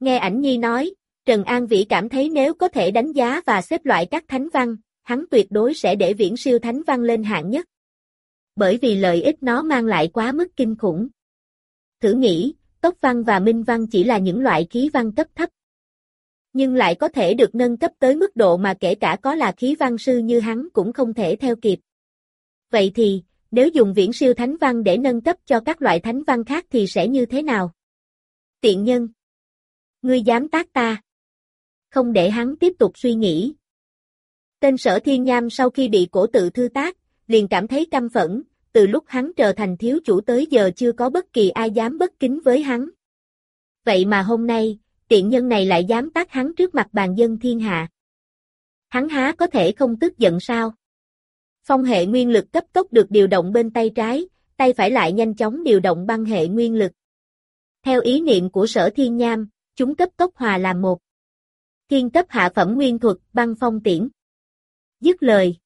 Nghe ảnh nhi nói, Trần An Vĩ cảm thấy nếu có thể đánh giá và xếp loại các thánh văn, hắn tuyệt đối sẽ để viễn siêu thánh văn lên hạng nhất. Bởi vì lợi ích nó mang lại quá mức kinh khủng. Thử nghĩ, tốc văn và minh văn chỉ là những loại khí văn cấp thấp. Nhưng lại có thể được nâng cấp tới mức độ mà kể cả có là khí văn sư như hắn cũng không thể theo kịp. Vậy thì, nếu dùng viễn siêu thánh văn để nâng cấp cho các loại thánh văn khác thì sẽ như thế nào? Tiện nhân. Ngươi dám tác ta. Không để hắn tiếp tục suy nghĩ. Tên sở thiên nham sau khi bị cổ tự thư tác, liền cảm thấy căm phẫn, từ lúc hắn trở thành thiếu chủ tới giờ chưa có bất kỳ ai dám bất kính với hắn. Vậy mà hôm nay, tiện nhân này lại dám tác hắn trước mặt bàn dân thiên hạ. Hắn há có thể không tức giận sao? Phong hệ nguyên lực cấp tốc được điều động bên tay trái, tay phải lại nhanh chóng điều động băng hệ nguyên lực. Theo ý niệm của sở thiên nham, chúng cấp tốc hòa làm một. Thiên cấp hạ phẩm nguyên thuật, băng phong tiễn. Dứt lời.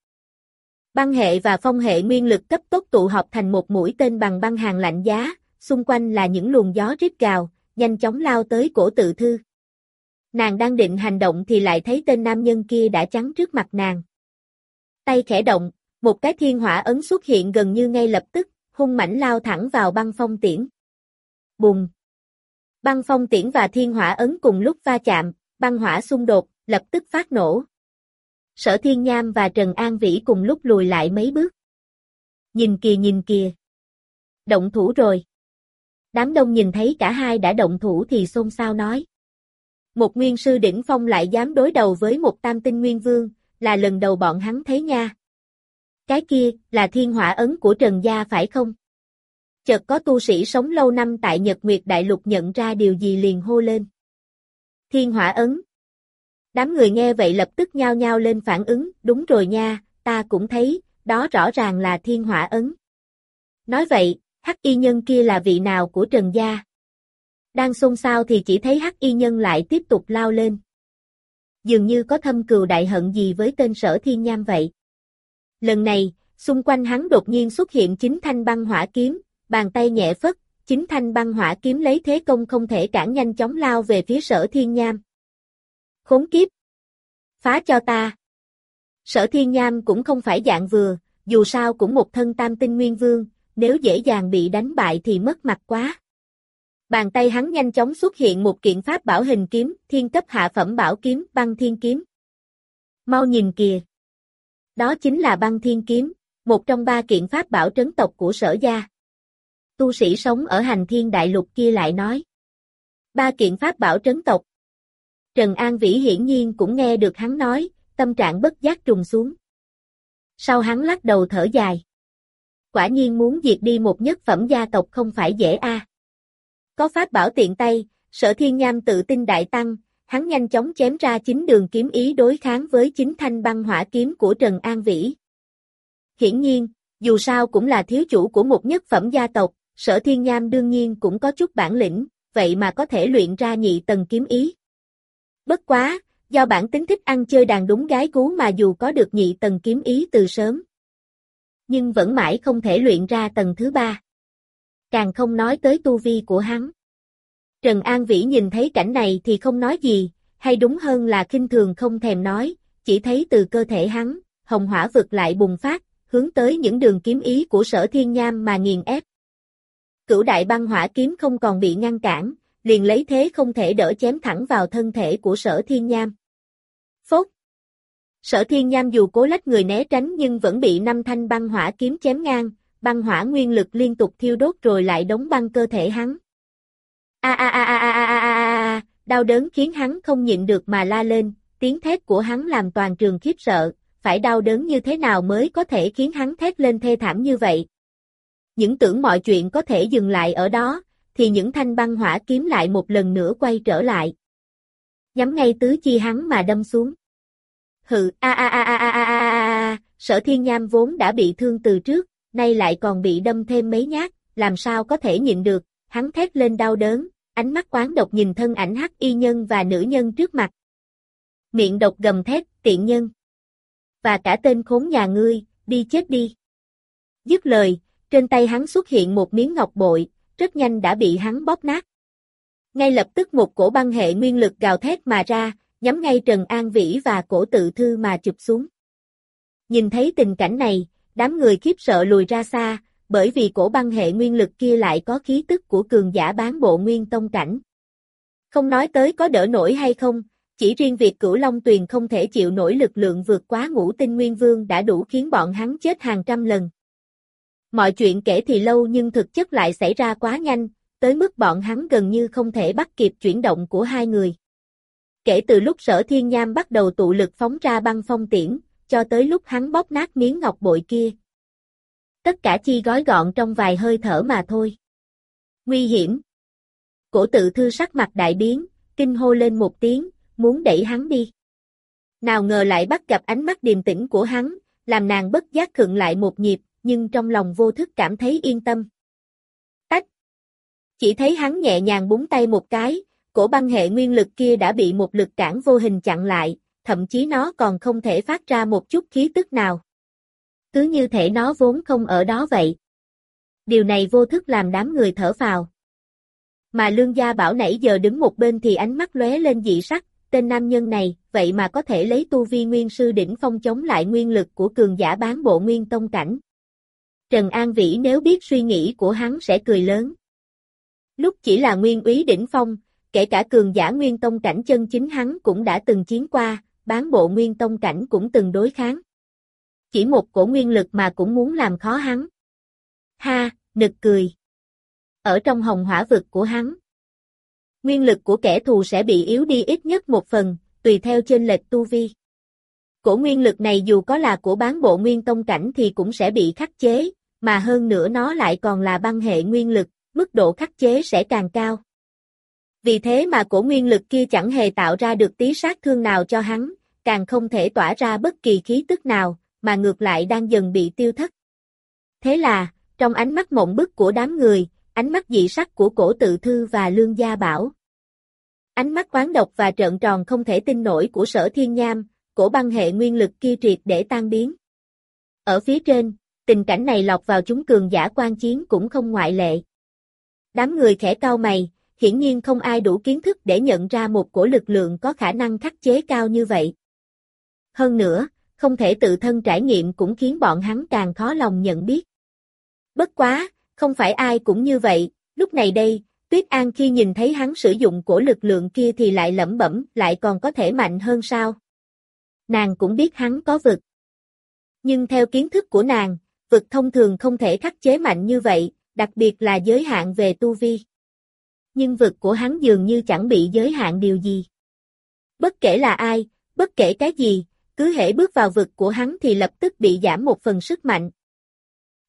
Băng hệ và phong hệ nguyên lực cấp tốc tụ họp thành một mũi tên bằng băng hàng lạnh giá, xung quanh là những luồng gió rít gào, nhanh chóng lao tới cổ tự thư. Nàng đang định hành động thì lại thấy tên nam nhân kia đã chắn trước mặt nàng. Tay khẽ động, một cái thiên hỏa ấn xuất hiện gần như ngay lập tức, hung mãnh lao thẳng vào băng phong tiễn. Bùng! Băng phong tiễn và thiên hỏa ấn cùng lúc va chạm, băng hỏa xung đột, lập tức phát nổ. Sở Thiên Nham và Trần An Vĩ cùng lúc lùi lại mấy bước. Nhìn kìa nhìn kìa. Động thủ rồi. Đám đông nhìn thấy cả hai đã động thủ thì xôn xao nói. Một nguyên sư đỉnh phong lại dám đối đầu với một tam tinh nguyên vương, là lần đầu bọn hắn thấy nha. Cái kia, là thiên hỏa ấn của Trần Gia phải không? Chợt có tu sĩ sống lâu năm tại Nhật Nguyệt Đại Lục nhận ra điều gì liền hô lên. Thiên hỏa ấn. Đám người nghe vậy lập tức nhao nhao lên phản ứng, đúng rồi nha, ta cũng thấy, đó rõ ràng là thiên hỏa ấn. Nói vậy, hắc y nhân kia là vị nào của Trần Gia? Đang xôn xao thì chỉ thấy hắc y nhân lại tiếp tục lao lên. Dường như có thâm cừu đại hận gì với tên sở thiên nham vậy. Lần này, xung quanh hắn đột nhiên xuất hiện chính thanh băng hỏa kiếm, bàn tay nhẹ phất, chính thanh băng hỏa kiếm lấy thế công không thể cản nhanh chóng lao về phía sở thiên nham. Khốn kiếp! Phá cho ta! Sở thiên nham cũng không phải dạng vừa, dù sao cũng một thân tam tinh nguyên vương, nếu dễ dàng bị đánh bại thì mất mặt quá. Bàn tay hắn nhanh chóng xuất hiện một kiện pháp bảo hình kiếm, thiên cấp hạ phẩm bảo kiếm, băng thiên kiếm. Mau nhìn kìa! Đó chính là băng thiên kiếm, một trong ba kiện pháp bảo trấn tộc của sở gia. Tu sĩ sống ở hành thiên đại lục kia lại nói. Ba kiện pháp bảo trấn tộc. Trần An Vĩ hiển nhiên cũng nghe được hắn nói, tâm trạng bất giác trùng xuống. Sau hắn lắc đầu thở dài. Quả nhiên muốn diệt đi một nhất phẩm gia tộc không phải dễ a. Có pháp bảo tiện tay, sở thiên nham tự tin đại tăng, hắn nhanh chóng chém ra chính đường kiếm ý đối kháng với chính thanh băng hỏa kiếm của Trần An Vĩ. Hiển nhiên, dù sao cũng là thiếu chủ của một nhất phẩm gia tộc, sở thiên nham đương nhiên cũng có chút bản lĩnh, vậy mà có thể luyện ra nhị tầng kiếm ý. Bất quá, do bản tính thích ăn chơi đàn đúng gái cú mà dù có được nhị tầng kiếm ý từ sớm, nhưng vẫn mãi không thể luyện ra tầng thứ ba. Càng không nói tới tu vi của hắn. Trần An Vĩ nhìn thấy cảnh này thì không nói gì, hay đúng hơn là kinh thường không thèm nói, chỉ thấy từ cơ thể hắn, hồng hỏa vực lại bùng phát, hướng tới những đường kiếm ý của sở thiên nham mà nghiền ép. Cửu đại băng hỏa kiếm không còn bị ngăn cản, liền lấy thế không thể đỡ chém thẳng vào thân thể của sở thiên nham. Phốt! Sở thiên nham dù cố lách người né tránh nhưng vẫn bị năm thanh băng hỏa kiếm chém ngang, băng hỏa nguyên lực liên tục thiêu đốt rồi lại đóng băng cơ thể hắn. A a a a a a a a a, đau đớn khiến hắn không nhịn được mà la lên, tiếng thét của hắn làm toàn trường khiếp sợ, phải đau đớn như thế nào mới có thể khiến hắn thét lên thê thảm như vậy. Những tưởng mọi chuyện có thể dừng lại ở đó, thì những thanh băng hỏa kiếm lại một lần nữa quay trở lại. Nhắm ngay tứ chi hắn mà đâm xuống. Hừ, a a a a a a a a, sở thiên nham vốn đã bị thương từ trước, nay lại còn bị đâm thêm mấy nhát, làm sao có thể nhịn được, hắn thét lên đau đớn, ánh mắt quán độc nhìn thân ảnh hắc y nhân và nữ nhân trước mặt. Miệng độc gầm thét, tiện nhân. Và cả tên khốn nhà ngươi, đi chết đi. Dứt lời, trên tay hắn xuất hiện một miếng ngọc bội, rất nhanh đã bị hắn bóp nát. Ngay lập tức một cổ băng hệ nguyên lực gào thét mà ra, nhắm ngay Trần An Vĩ và cổ tự thư mà chụp xuống. Nhìn thấy tình cảnh này, đám người khiếp sợ lùi ra xa, bởi vì cổ băng hệ nguyên lực kia lại có khí tức của cường giả bán bộ nguyên tông cảnh. Không nói tới có đỡ nổi hay không, chỉ riêng việc cửu Long Tuyền không thể chịu nổi lực lượng vượt quá ngũ tinh nguyên vương đã đủ khiến bọn hắn chết hàng trăm lần. Mọi chuyện kể thì lâu nhưng thực chất lại xảy ra quá nhanh, tới mức bọn hắn gần như không thể bắt kịp chuyển động của hai người. Kể từ lúc sở thiên nham bắt đầu tụ lực phóng ra băng phong tiễn, cho tới lúc hắn bóp nát miếng ngọc bội kia. Tất cả chi gói gọn trong vài hơi thở mà thôi. Nguy hiểm. Cổ tự thư sắc mặt đại biến, kinh hô lên một tiếng, muốn đẩy hắn đi. Nào ngờ lại bắt gặp ánh mắt điềm tĩnh của hắn, làm nàng bất giác khựng lại một nhịp, nhưng trong lòng vô thức cảm thấy yên tâm. Tách. Chỉ thấy hắn nhẹ nhàng búng tay một cái, cổ băng hệ nguyên lực kia đã bị một lực cản vô hình chặn lại, thậm chí nó còn không thể phát ra một chút khí tức nào. Cứ như thể nó vốn không ở đó vậy. Điều này vô thức làm đám người thở phào. Mà lương gia bảo nãy giờ đứng một bên thì ánh mắt lóe lên dị sắc, tên nam nhân này, vậy mà có thể lấy tu vi nguyên sư đỉnh phong chống lại nguyên lực của cường giả bán bộ nguyên tông cảnh. Trần An Vĩ nếu biết suy nghĩ của hắn sẽ cười lớn. Lúc chỉ là nguyên úy đỉnh phong, kể cả cường giả nguyên tông cảnh chân chính hắn cũng đã từng chiến qua, bán bộ nguyên tông cảnh cũng từng đối kháng. Chỉ một cổ nguyên lực mà cũng muốn làm khó hắn. Ha, nực cười. Ở trong hồng hỏa vực của hắn, nguyên lực của kẻ thù sẽ bị yếu đi ít nhất một phần, tùy theo trên lệch tu vi. Cổ nguyên lực này dù có là của bán bộ nguyên tông cảnh thì cũng sẽ bị khắc chế, mà hơn nữa nó lại còn là băng hệ nguyên lực, mức độ khắc chế sẽ càng cao. Vì thế mà cổ nguyên lực kia chẳng hề tạo ra được tí sát thương nào cho hắn, càng không thể tỏa ra bất kỳ khí tức nào, mà ngược lại đang dần bị tiêu thất. Thế là, trong ánh mắt mộng bức của đám người, ánh mắt dị sắc của cổ tự thư và lương gia bảo. Ánh mắt quán độc và trợn tròn không thể tin nổi của sở thiên nham, cổ băng hệ nguyên lực kia triệt để tan biến. Ở phía trên, tình cảnh này lọc vào chúng cường giả quan chiến cũng không ngoại lệ. Đám người khẽ cao mày, hiển nhiên không ai đủ kiến thức để nhận ra một cổ lực lượng có khả năng khắc chế cao như vậy. Hơn nữa, không thể tự thân trải nghiệm cũng khiến bọn hắn càng khó lòng nhận biết. Bất quá, không phải ai cũng như vậy, lúc này đây, Tuyết An khi nhìn thấy hắn sử dụng cổ lực lượng kia thì lại lẩm bẩm, lại còn có thể mạnh hơn sao? Nàng cũng biết hắn có vực. Nhưng theo kiến thức của nàng, vực thông thường không thể khắc chế mạnh như vậy, đặc biệt là giới hạn về tu vi. Nhưng vực của hắn dường như chẳng bị giới hạn điều gì. Bất kể là ai, bất kể cái gì, cứ hễ bước vào vực của hắn thì lập tức bị giảm một phần sức mạnh.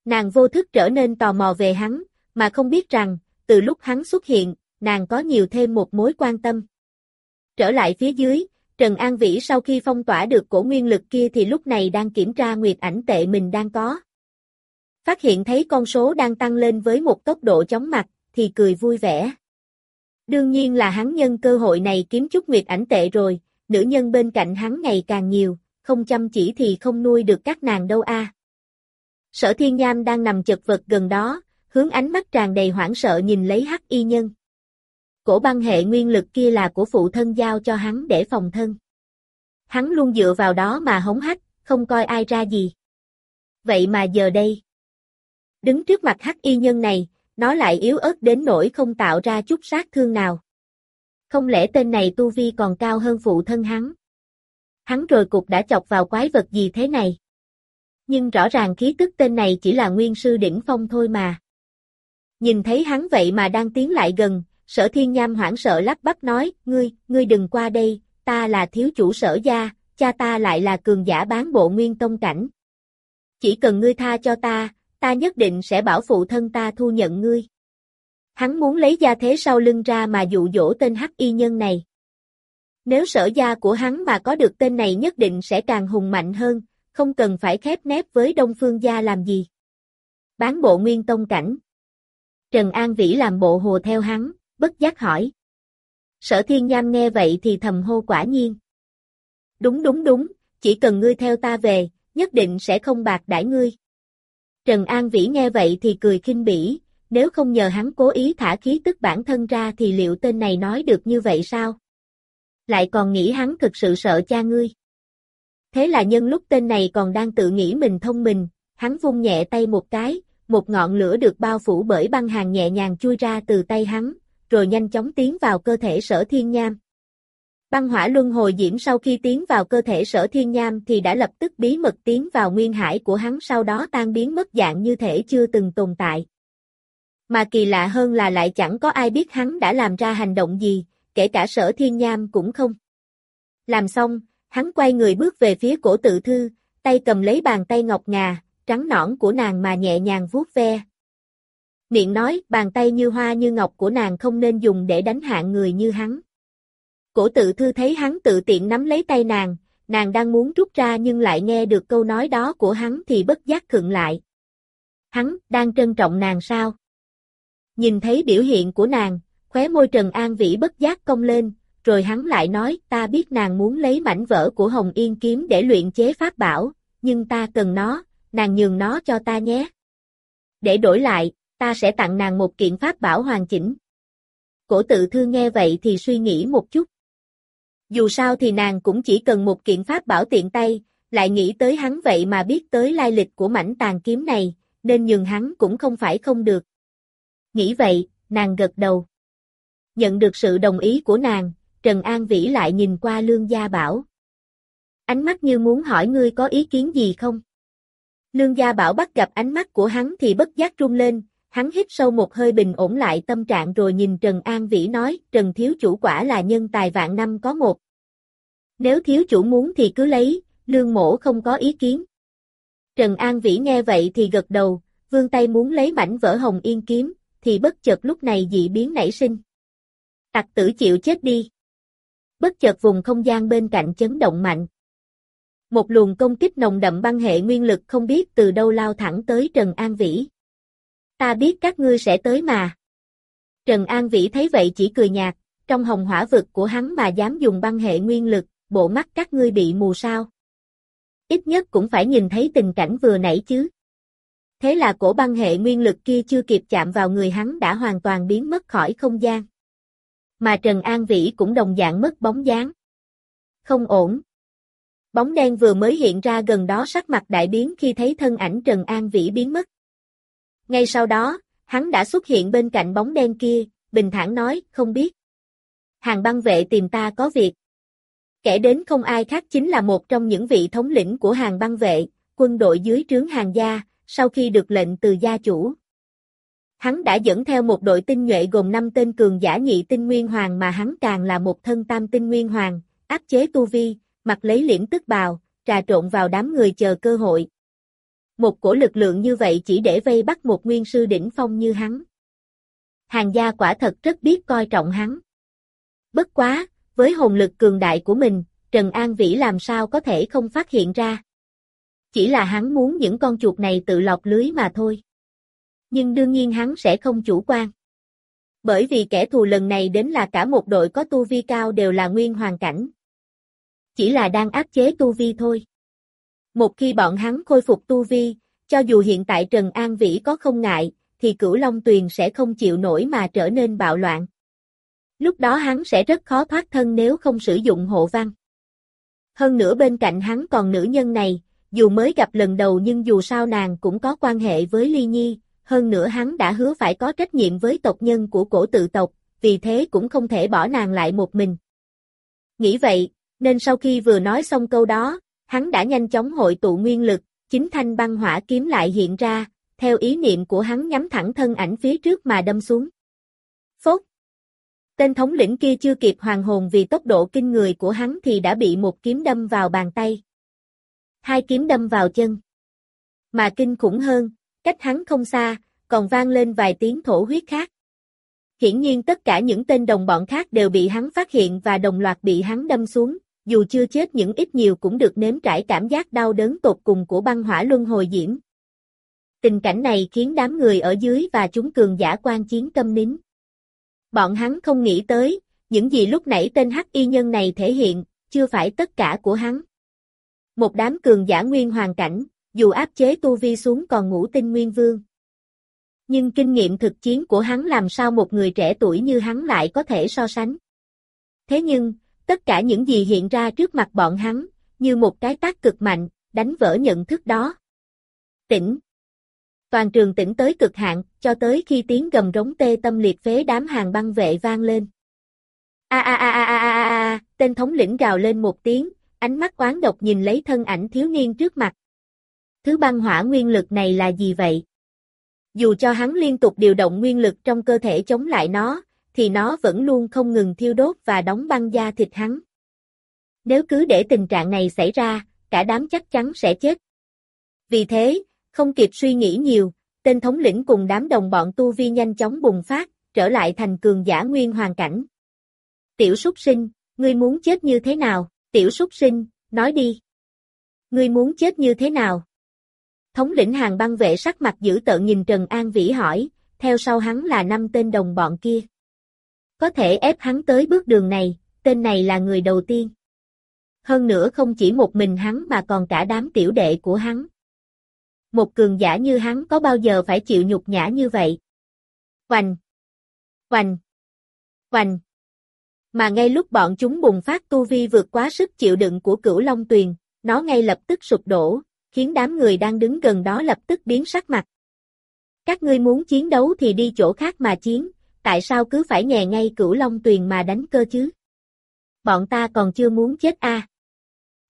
Nàng vô thức trở nên tò mò về hắn, mà không biết rằng, từ lúc hắn xuất hiện, nàng có nhiều thêm một mối quan tâm. Trở lại phía dưới, Trần An Vĩ sau khi phong tỏa được cổ nguyên lực kia thì lúc này đang kiểm tra nguyệt ảnh tệ mình đang có. Phát hiện thấy con số đang tăng lên với một tốc độ chóng mặt, thì cười vui vẻ. Đương nhiên là hắn nhân cơ hội này kiếm chút nguyệt ảnh tệ rồi, nữ nhân bên cạnh hắn ngày càng nhiều, không chăm chỉ thì không nuôi được các nàng đâu a. Sở Thiên Nham đang nằm chật vật gần đó, hướng ánh mắt tràn đầy hoảng sợ nhìn lấy hắc y nhân. Cổ băng hệ nguyên lực kia là của phụ thân giao cho hắn để phòng thân. Hắn luôn dựa vào đó mà hống hách, không coi ai ra gì. Vậy mà giờ đây, đứng trước mặt hắc y nhân này, nó lại yếu ớt đến nỗi không tạo ra chút sát thương nào. Không lẽ tên này tu vi còn cao hơn phụ thân hắn? Hắn rồi cục đã chọc vào quái vật gì thế này? Nhưng rõ ràng khí tức tên này chỉ là nguyên sư đỉnh phong thôi mà. Nhìn thấy hắn vậy mà đang tiến lại gần, sở thiên nham hoảng sợ lắp bắp nói, ngươi, ngươi đừng qua đây, ta là thiếu chủ sở gia, cha ta lại là cường giả bán bộ nguyên tông cảnh. Chỉ cần ngươi tha cho ta, ta nhất định sẽ bảo phụ thân ta thu nhận ngươi. Hắn muốn lấy gia thế sau lưng ra mà dụ dỗ tên hắc y nhân này. Nếu sở gia của hắn mà có được tên này nhất định sẽ càng hùng mạnh hơn, không cần phải khép nép với Đông Phương gia làm gì. Bán bộ nguyên tông cảnh. Trần An Vĩ làm bộ hồ theo hắn, bất giác hỏi. Sở thiên nham nghe vậy thì thầm hô quả nhiên. Đúng đúng đúng, chỉ cần ngươi theo ta về, nhất định sẽ không bạc đãi ngươi. Trần An Vĩ nghe vậy thì cười khinh bỉ, nếu không nhờ hắn cố ý thả khí tức bản thân ra thì liệu tên này nói được như vậy sao? Lại còn nghĩ hắn thực sự sợ cha ngươi. Thế là nhân lúc tên này còn đang tự nghĩ mình thông minh, hắn vung nhẹ tay một cái, một ngọn lửa được bao phủ bởi băng hàng nhẹ nhàng chui ra từ tay hắn, rồi nhanh chóng tiến vào cơ thể sở thiên nham. Băng hỏa luân hồi diễm sau khi tiến vào cơ thể sở thiên nham thì đã lập tức bí mật tiến vào nguyên hải của hắn sau đó tan biến mất dạng như thể chưa từng tồn tại. Mà kỳ lạ hơn là lại chẳng có ai biết hắn đã làm ra hành động gì, kể cả sở thiên nham cũng không. Làm xong, hắn quay người bước về phía cổ tự thư, tay cầm lấy bàn tay ngọc ngà, trắng nõn của nàng mà nhẹ nhàng vuốt ve. Miệng nói, bàn tay như hoa như ngọc của nàng không nên dùng để đánh hạng người như hắn. Cổ tự thư thấy hắn tự tiện nắm lấy tay nàng, nàng đang muốn rút ra nhưng lại nghe được câu nói đó của hắn thì bất giác khựng lại. Hắn, đang trân trọng nàng sao? Nhìn thấy biểu hiện của nàng, khóe môi Trần An Vĩ bất giác cong lên, rồi hắn lại nói, ta biết nàng muốn lấy mảnh vỡ của Hồng Yên kiếm để luyện chế pháp bảo, nhưng ta cần nó, nàng nhường nó cho ta nhé. Để đổi lại, ta sẽ tặng nàng một kiện pháp bảo hoàn chỉnh. Cổ tự thư nghe vậy thì suy nghĩ một chút. Dù sao thì nàng cũng chỉ cần một kiện pháp bảo tiện tay, lại nghĩ tới hắn vậy mà biết tới lai lịch của mảnh tàn kiếm này, nên nhường hắn cũng không phải không được. Nghĩ vậy, nàng gật đầu. Nhận được sự đồng ý của nàng, Trần An Vĩ lại nhìn qua Lương Gia Bảo. Ánh mắt như muốn hỏi ngươi có ý kiến gì không? Lương Gia Bảo bắt gặp ánh mắt của hắn thì bất giác run lên, hắn hít sâu một hơi bình ổn lại tâm trạng rồi nhìn Trần An Vĩ nói, Trần Thiếu Chủ quả là nhân tài vạn năm có một. Nếu Thiếu Chủ muốn thì cứ lấy, Lương Mổ không có ý kiến. Trần An Vĩ nghe vậy thì gật đầu, vương tay muốn lấy mảnh vỡ hồng yên kiếm, thì bất chợt lúc này dị biến nảy sinh. Tặc tử chịu chết đi. Bất chợt vùng không gian bên cạnh chấn động mạnh. Một luồng công kích nồng đậm băng hệ nguyên lực không biết từ đâu lao thẳng tới Trần An Vĩ. Ta biết các ngươi sẽ tới mà. Trần An Vĩ thấy vậy chỉ cười nhạt, trong hồng hỏa vực của hắn mà dám dùng băng hệ nguyên lực, bộ mắt các ngươi bị mù sao. Ít nhất cũng phải nhìn thấy tình cảnh vừa nãy chứ. Thế là cổ băng hệ nguyên lực kia chưa kịp chạm vào người hắn đã hoàn toàn biến mất khỏi không gian. Mà Trần An Vĩ cũng đồng dạng mất bóng dáng. Không ổn. Bóng đen vừa mới hiện ra gần đó sắc mặt đại biến khi thấy thân ảnh Trần An Vĩ biến mất. Ngay sau đó, hắn đã xuất hiện bên cạnh bóng đen kia, bình thản nói, không biết. Hàng băng vệ tìm ta có việc. Kẻ đến không ai khác chính là một trong những vị thống lĩnh của hàng băng vệ, quân đội dưới trướng hàng gia, sau khi được lệnh từ gia chủ. Hắn đã dẫn theo một đội tinh nhuệ gồm 5 tên cường giả nhị tinh nguyên hoàng mà hắn càng là một thân tam tinh nguyên hoàng, áp chế tu vi, mặc lấy liễm tức bào, trà trộn vào đám người chờ cơ hội. Một cổ lực lượng như vậy chỉ để vây bắt một nguyên sư đỉnh phong như hắn. Hàng gia quả thật rất biết coi trọng hắn. Bất quá, với hồn lực cường đại của mình, Trần An Vĩ làm sao có thể không phát hiện ra. Chỉ là hắn muốn những con chuột này tự lọc lưới mà thôi. Nhưng đương nhiên hắn sẽ không chủ quan. Bởi vì kẻ thù lần này đến là cả một đội có tu vi cao đều là nguyên hoàn cảnh. Chỉ là đang áp chế tu vi thôi. Một khi bọn hắn khôi phục tu vi, cho dù hiện tại Trần An Vĩ có không ngại, thì cửu Long Tuyền sẽ không chịu nổi mà trở nên bạo loạn. Lúc đó hắn sẽ rất khó thoát thân nếu không sử dụng hộ văn. Hơn nữa bên cạnh hắn còn nữ nhân này, dù mới gặp lần đầu nhưng dù sao nàng cũng có quan hệ với Ly Nhi, hơn nữa hắn đã hứa phải có trách nhiệm với tộc nhân của cổ tự tộc, vì thế cũng không thể bỏ nàng lại một mình. Nghĩ vậy, nên sau khi vừa nói xong câu đó, hắn đã nhanh chóng hội tụ nguyên lực, chính thanh băng hỏa kiếm lại hiện ra, theo ý niệm của hắn nhắm thẳng thân ảnh phía trước mà đâm xuống. Phốt! Tên thống lĩnh kia chưa kịp hoàng hồn vì tốc độ kinh người của hắn thì đã bị một kiếm đâm vào bàn tay. Hai kiếm đâm vào chân. Mà kinh khủng hơn, cách hắn không xa, còn vang lên vài tiếng thổ huyết khác. Hiển nhiên tất cả những tên đồng bọn khác đều bị hắn phát hiện và đồng loạt bị hắn đâm xuống, dù chưa chết những ít nhiều cũng được nếm trải cảm giác đau đớn tột cùng của băng hỏa luân hồi diễm. Tình cảnh này khiến đám người ở dưới và chúng cường giả quan chiến câm nín. Bọn hắn không nghĩ tới, những gì lúc nãy tên hắc y nhân này thể hiện, chưa phải tất cả của hắn. Một đám cường giả nguyên hoàn cảnh, dù áp chế tu vi xuống còn ngũ tinh nguyên vương. Nhưng kinh nghiệm thực chiến của hắn làm sao một người trẻ tuổi như hắn lại có thể so sánh. Thế nhưng, tất cả những gì hiện ra trước mặt bọn hắn, như một cái tác cực mạnh, đánh vỡ nhận thức đó. Tỉnh. Toàn trường tỉnh tới cực hạn, cho tới khi tiếng gầm rống tê tâm liệt phế đám hàng băng vệ vang lên. A a a a a a a, tên thống lĩnh gào lên một tiếng, ánh mắt quán độc nhìn lấy thân ảnh thiếu niên trước mặt. Thứ băng hỏa nguyên lực này là gì vậy? Dù cho hắn liên tục điều động nguyên lực trong cơ thể chống lại nó, thì nó vẫn luôn không ngừng thiêu đốt và đóng băng da thịt hắn. Nếu cứ để tình trạng này xảy ra, cả đám chắc chắn sẽ chết. Vì thế, không kịp suy nghĩ nhiều, tên thống lĩnh cùng đám đồng bọn tu vi nhanh chóng bùng phát, trở lại thành cường giả nguyên hoàn cảnh. Tiểu súc sinh, ngươi muốn chết như thế nào? Tiểu súc sinh, nói đi. Ngươi muốn chết như thế nào? Thống lĩnh hàng băng vệ sắc mặt dữ tợn nhìn Trần An Vĩ hỏi, theo sau hắn là năm tên đồng bọn kia. Có thể ép hắn tới bước đường này, tên này là người đầu tiên. Hơn nữa không chỉ một mình hắn mà còn cả đám tiểu đệ của hắn. Một cường giả như hắn có bao giờ phải chịu nhục nhã như vậy? Hoành! Hoành! Hoành! Mà ngay lúc bọn chúng bùng phát tu vi vượt quá sức chịu đựng của cửu Long Tuyền, nó ngay lập tức sụp đổ, khiến đám người đang đứng gần đó lập tức biến sắc mặt. Các ngươi muốn chiến đấu thì đi chỗ khác mà chiến, tại sao cứ phải nhè ngay cửu Long Tuyền mà đánh cơ chứ? Bọn ta còn chưa muốn chết a. À?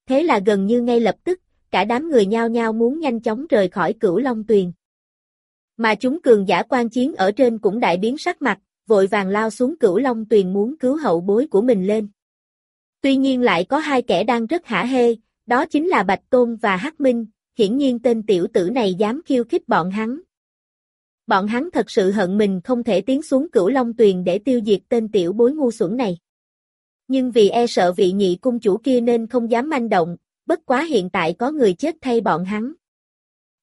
Thế là gần như ngay lập tức, cả đám người nhao nhao muốn nhanh chóng rời khỏi cửu Long Tuyền. Mà chúng cường giả quan chiến ở trên cũng đại biến sắc mặt, vội vàng lao xuống cửu Long Tuyền muốn cứu hậu bối của mình lên. Tuy nhiên lại có hai kẻ đang rất hả hê, đó chính là Bạch Tôn và Hắc Minh, hiển nhiên tên tiểu tử này dám khiêu khích bọn hắn. Bọn hắn thật sự hận mình không thể tiến xuống cửu Long Tuyền để tiêu diệt tên tiểu bối ngu xuẩn này. Nhưng vì e sợ vị nhị cung chủ kia nên không dám manh động, bất quá hiện tại có người chết thay bọn hắn.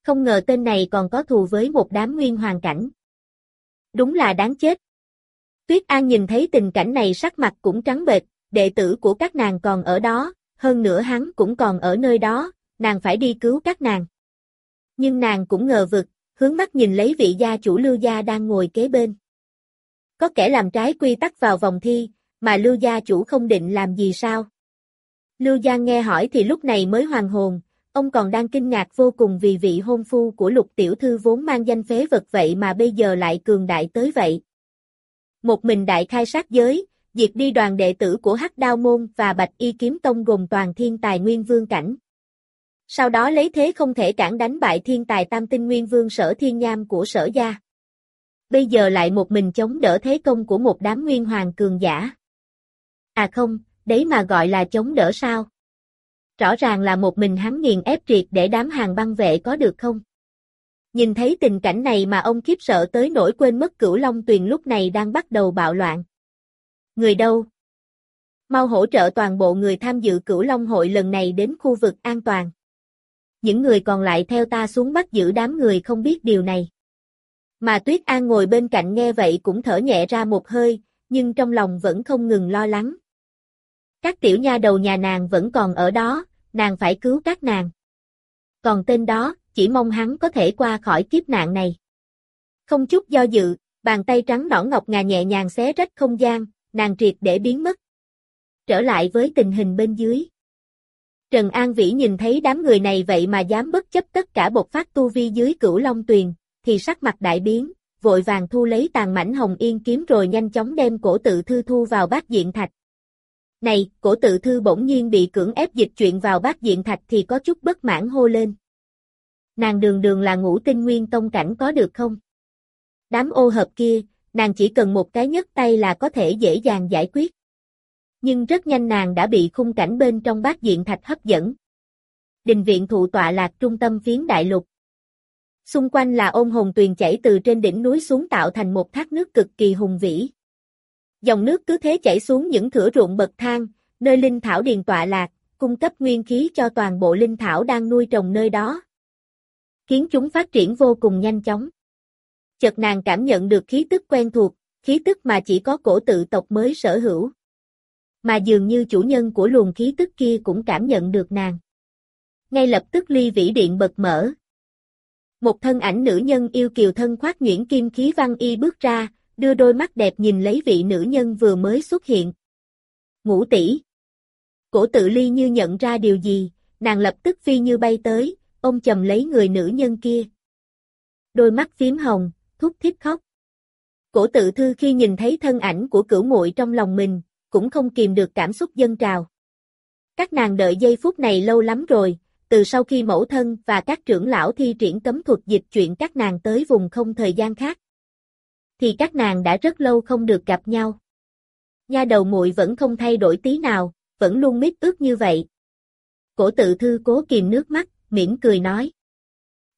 Không ngờ tên này còn có thù với một đám nguyên hoàng cảnh. Đúng là đáng chết. Tuyết An nhìn thấy tình cảnh này sắc mặt cũng trắng bệch, đệ tử của các nàng còn ở đó, hơn nữa hắn cũng còn ở nơi đó, nàng phải đi cứu các nàng. Nhưng nàng cũng ngờ vực, hướng mắt nhìn lấy vị gia chủ Lưu Gia đang ngồi kế bên. Có kẻ làm trái quy tắc vào vòng thi, mà Lưu Gia chủ không định làm gì sao? Lưu Giang nghe hỏi thì lúc này mới hoàn hồn, ông còn đang kinh ngạc vô cùng vì vị hôn phu của lục tiểu thư vốn mang danh phế vật vậy mà bây giờ lại cường đại tới vậy. Một mình đại khai sát giới, diệt đi đoàn đệ tử của Hắc Đao Môn và Bạch Y Kiếm Tông gồm toàn thiên tài nguyên vương cảnh. Sau đó lấy thế không thể cản đánh bại thiên tài tam tinh nguyên vương sở thiên nham của sở gia. Bây giờ lại một mình chống đỡ thế công của một đám nguyên hoàng cường giả. À không, đấy mà gọi là chống đỡ sao? Rõ ràng là một mình hắn nghiền ép triệt để đám hàng băng vệ có được không? Nhìn thấy tình cảnh này mà ông khiếp sợ tới nỗi quên mất cửu Long Tuyền lúc này đang bắt đầu bạo loạn. Người đâu? Mau hỗ trợ toàn bộ người tham dự cửu Long hội lần này đến khu vực an toàn. Những người còn lại theo ta xuống bắt giữ đám người không biết điều này. Mà Tuyết An ngồi bên cạnh nghe vậy cũng thở nhẹ ra một hơi, nhưng trong lòng vẫn không ngừng lo lắng. Các tiểu nha đầu nhà nàng vẫn còn ở đó, nàng phải cứu các nàng. Còn tên đó, chỉ mong hắn có thể qua khỏi kiếp nạn này. Không chút do dự, bàn tay trắng nõn ngọc ngà nhẹ nhàng xé rách không gian, nàng triệt để biến mất. Trở lại với tình hình bên dưới. Trần An Vĩ nhìn thấy đám người này vậy mà dám bất chấp tất cả bộc phát tu vi dưới cửu long tuyền, thì sắc mặt đại biến, vội vàng thu lấy tàn mảnh hồng yên kiếm rồi nhanh chóng đem cổ tự thư thu vào bát diện thạch. Này, cổ tự thư bỗng nhiên bị cưỡng ép dịch chuyện vào bát diện thạch thì có chút bất mãn hô lên. Nàng đường đường là ngũ tinh nguyên tông cảnh có được không? Đám ô hợp kia, nàng chỉ cần một cái nhấc tay là có thể dễ dàng giải quyết. Nhưng rất nhanh nàng đã bị khung cảnh bên trong bát diện thạch hấp dẫn. Đình viện thụ tọa lạc trung tâm phiến đại lục. Xung quanh là ôn hồn tuyền chảy từ trên đỉnh núi xuống tạo thành một thác nước cực kỳ hùng vĩ. Dòng nước cứ thế chảy xuống những thửa ruộng bậc thang, nơi linh thảo điền tọa lạc, cung cấp nguyên khí cho toàn bộ linh thảo đang nuôi trồng nơi đó. Khiến chúng phát triển vô cùng nhanh chóng. Chợt nàng cảm nhận được khí tức quen thuộc, khí tức mà chỉ có cổ tự tộc mới sở hữu. Mà dường như chủ nhân của luồng khí tức kia cũng cảm nhận được nàng. Ngay lập tức ly vĩ điện bật mở. Một thân ảnh nữ nhân yêu kiều thân khoác nhuyễn kim khí văn y bước ra, đưa đôi mắt đẹp nhìn lấy vị nữ nhân vừa mới xuất hiện. Ngũ tỷ. Cổ tự ly như nhận ra điều gì, nàng lập tức phi như bay tới, ôm chầm lấy người nữ nhân kia. Đôi mắt phím hồng, thúc thiết khóc. Cổ tự thư khi nhìn thấy thân ảnh của cửu muội trong lòng mình, cũng không kìm được cảm xúc dân trào. Các nàng đợi giây phút này lâu lắm rồi, từ sau khi mẫu thân và các trưởng lão thi triển cấm thuật dịch chuyện các nàng tới vùng không thời gian khác. Thì các nàng đã rất lâu không được gặp nhau. Nha đầu muội vẫn không thay đổi tí nào, vẫn luôn mít ướt như vậy. Cổ tự thư cố kìm nước mắt, mỉm cười nói.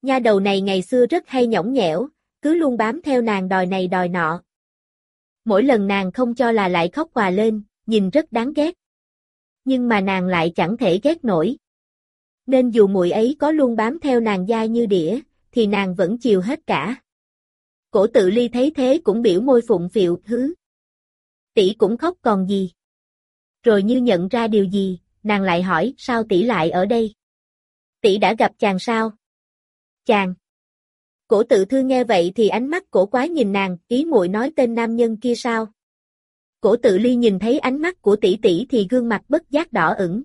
Nha đầu này ngày xưa rất hay nhõng nhẽo, cứ luôn bám theo nàng đòi này đòi nọ. Mỗi lần nàng không cho là lại khóc hòa lên, nhìn rất đáng ghét. Nhưng mà nàng lại chẳng thể ghét nổi. Nên dù muội ấy có luôn bám theo nàng dai như đĩa, thì nàng vẫn chiều hết cả. Cổ tự ly thấy thế cũng biểu môi phụng phịu, hứ. Tỷ cũng khóc còn gì. Rồi như nhận ra điều gì, nàng lại hỏi, sao tỷ lại ở đây? Tỷ đã gặp chàng sao? Chàng. Cổ tự thư nghe vậy thì ánh mắt cổ quá nhìn nàng, ý muội nói tên nam nhân kia sao? Cổ tự ly nhìn thấy ánh mắt của tỷ tỷ thì gương mặt bất giác đỏ ửng.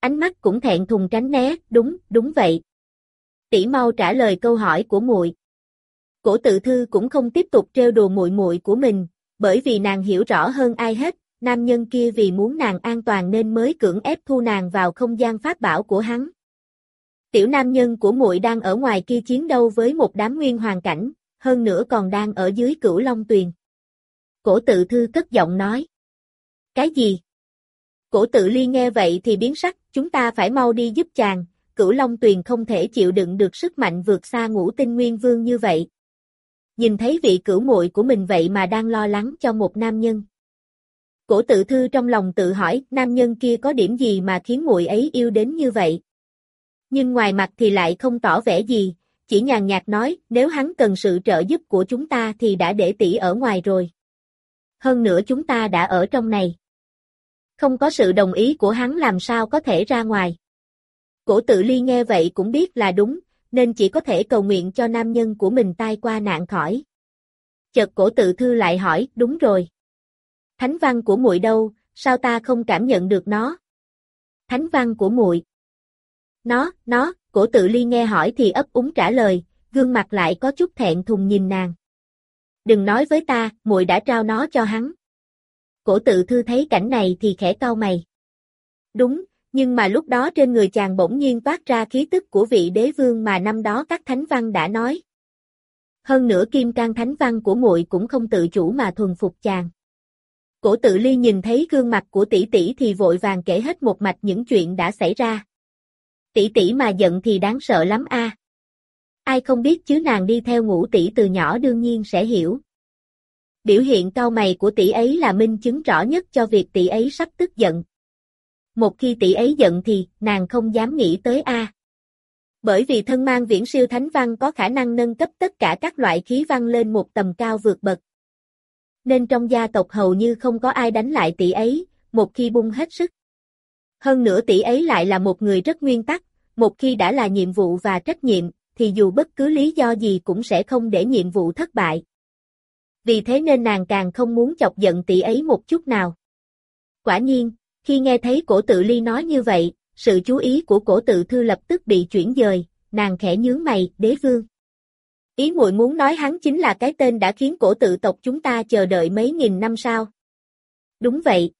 Ánh mắt cũng thẹn thùng tránh né, đúng, đúng vậy. Tỷ mau trả lời câu hỏi của muội. Cổ tự thư cũng không tiếp tục trêu đùa muội muội của mình, bởi vì nàng hiểu rõ hơn ai hết, nam nhân kia vì muốn nàng an toàn nên mới cưỡng ép thu nàng vào không gian pháp bảo của hắn. Tiểu nam nhân của muội đang ở ngoài kia chiến đấu với một đám nguyên hoàng cảnh, hơn nữa còn đang ở dưới cửu long tuyền. Cổ tự thư cất giọng nói. Cái gì? Cổ tự ly nghe vậy thì biến sắc, chúng ta phải mau đi giúp chàng, cửu long tuyền không thể chịu đựng được sức mạnh vượt xa ngũ tinh nguyên vương như vậy. Nhìn thấy vị cửu muội của mình vậy mà đang lo lắng cho một nam nhân. Cổ tự thư trong lòng tự hỏi, nam nhân kia có điểm gì mà khiến muội ấy yêu đến như vậy? Nhưng ngoài mặt thì lại không tỏ vẻ gì, chỉ nhàn nhạt nói, nếu hắn cần sự trợ giúp của chúng ta thì đã để tỷ ở ngoài rồi. Hơn nữa chúng ta đã ở trong này. Không có sự đồng ý của hắn làm sao có thể ra ngoài. Cổ tự ly nghe vậy cũng biết là đúng, nên chỉ có thể cầu nguyện cho nam nhân của mình tai qua nạn khỏi. Chợt cổ tự thư lại hỏi, đúng rồi. Thánh văn của muội đâu, sao ta không cảm nhận được nó? Thánh văn của muội. Nó, nó, cổ tự ly nghe hỏi thì ấp úng trả lời, gương mặt lại có chút thẹn thùng nhìn nàng. Đừng nói với ta, muội đã trao nó cho hắn. Cổ tự thư thấy cảnh này thì khẽ cau mày. Đúng, nhưng mà lúc đó trên người chàng bỗng nhiên toát ra khí tức của vị đế vương mà năm đó các thánh văn đã nói. Hơn nữa kim can thánh văn của muội cũng không tự chủ mà thuần phục chàng. Cổ tự ly nhìn thấy gương mặt của tỷ tỷ thì vội vàng kể hết một mạch những chuyện đã xảy ra. Tỷ tỷ mà giận thì đáng sợ lắm a. Ai không biết chứ nàng đi theo ngũ tỷ từ nhỏ đương nhiên sẽ hiểu. Biểu hiện cao mày của tỷ ấy là minh chứng rõ nhất cho việc tỷ ấy sắp tức giận. Một khi tỷ ấy giận thì, nàng không dám nghĩ tới A. Bởi vì thân mang viễn siêu thánh văn có khả năng nâng cấp tất cả các loại khí văn lên một tầm cao vượt bậc. Nên trong gia tộc hầu như không có ai đánh lại tỷ ấy, một khi bung hết sức. Hơn nữa tỷ ấy lại là một người rất nguyên tắc, một khi đã là nhiệm vụ và trách nhiệm, thì dù bất cứ lý do gì cũng sẽ không để nhiệm vụ thất bại. Vì thế nên nàng càng không muốn chọc giận tỷ ấy một chút nào. Quả nhiên, khi nghe thấy cổ tự ly nói như vậy, sự chú ý của cổ tự thư lập tức bị chuyển dời, nàng khẽ nhướng mày, đế vương. Ý muội muốn nói hắn chính là cái tên đã khiến cổ tự tộc chúng ta chờ đợi mấy nghìn năm sao? Đúng vậy.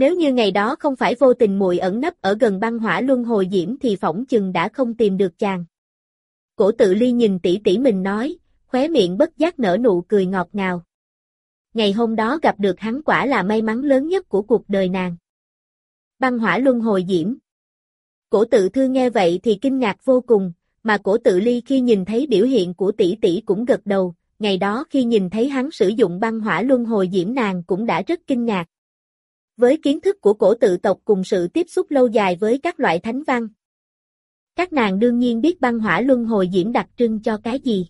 Nếu như ngày đó không phải vô tình muội ẩn nấp ở gần băng hỏa luân hồi diễm thì phỏng chừng đã không tìm được chàng. Cổ tự ly nhìn tỷ tỷ mình nói, khóe miệng bất giác nở nụ cười ngọt ngào. Ngày hôm đó gặp được hắn quả là may mắn lớn nhất của cuộc đời nàng. Băng hỏa luân hồi diễm. Cổ tự thư nghe vậy thì kinh ngạc vô cùng, mà cổ tự ly khi nhìn thấy biểu hiện của tỷ tỷ cũng gật đầu, ngày đó khi nhìn thấy hắn sử dụng băng hỏa luân hồi diễm nàng cũng đã rất kinh ngạc. Với kiến thức của cổ tự tộc cùng sự tiếp xúc lâu dài với các loại thánh văn, các nàng đương nhiên biết băng hỏa luân hồi diễm đặc trưng cho cái gì.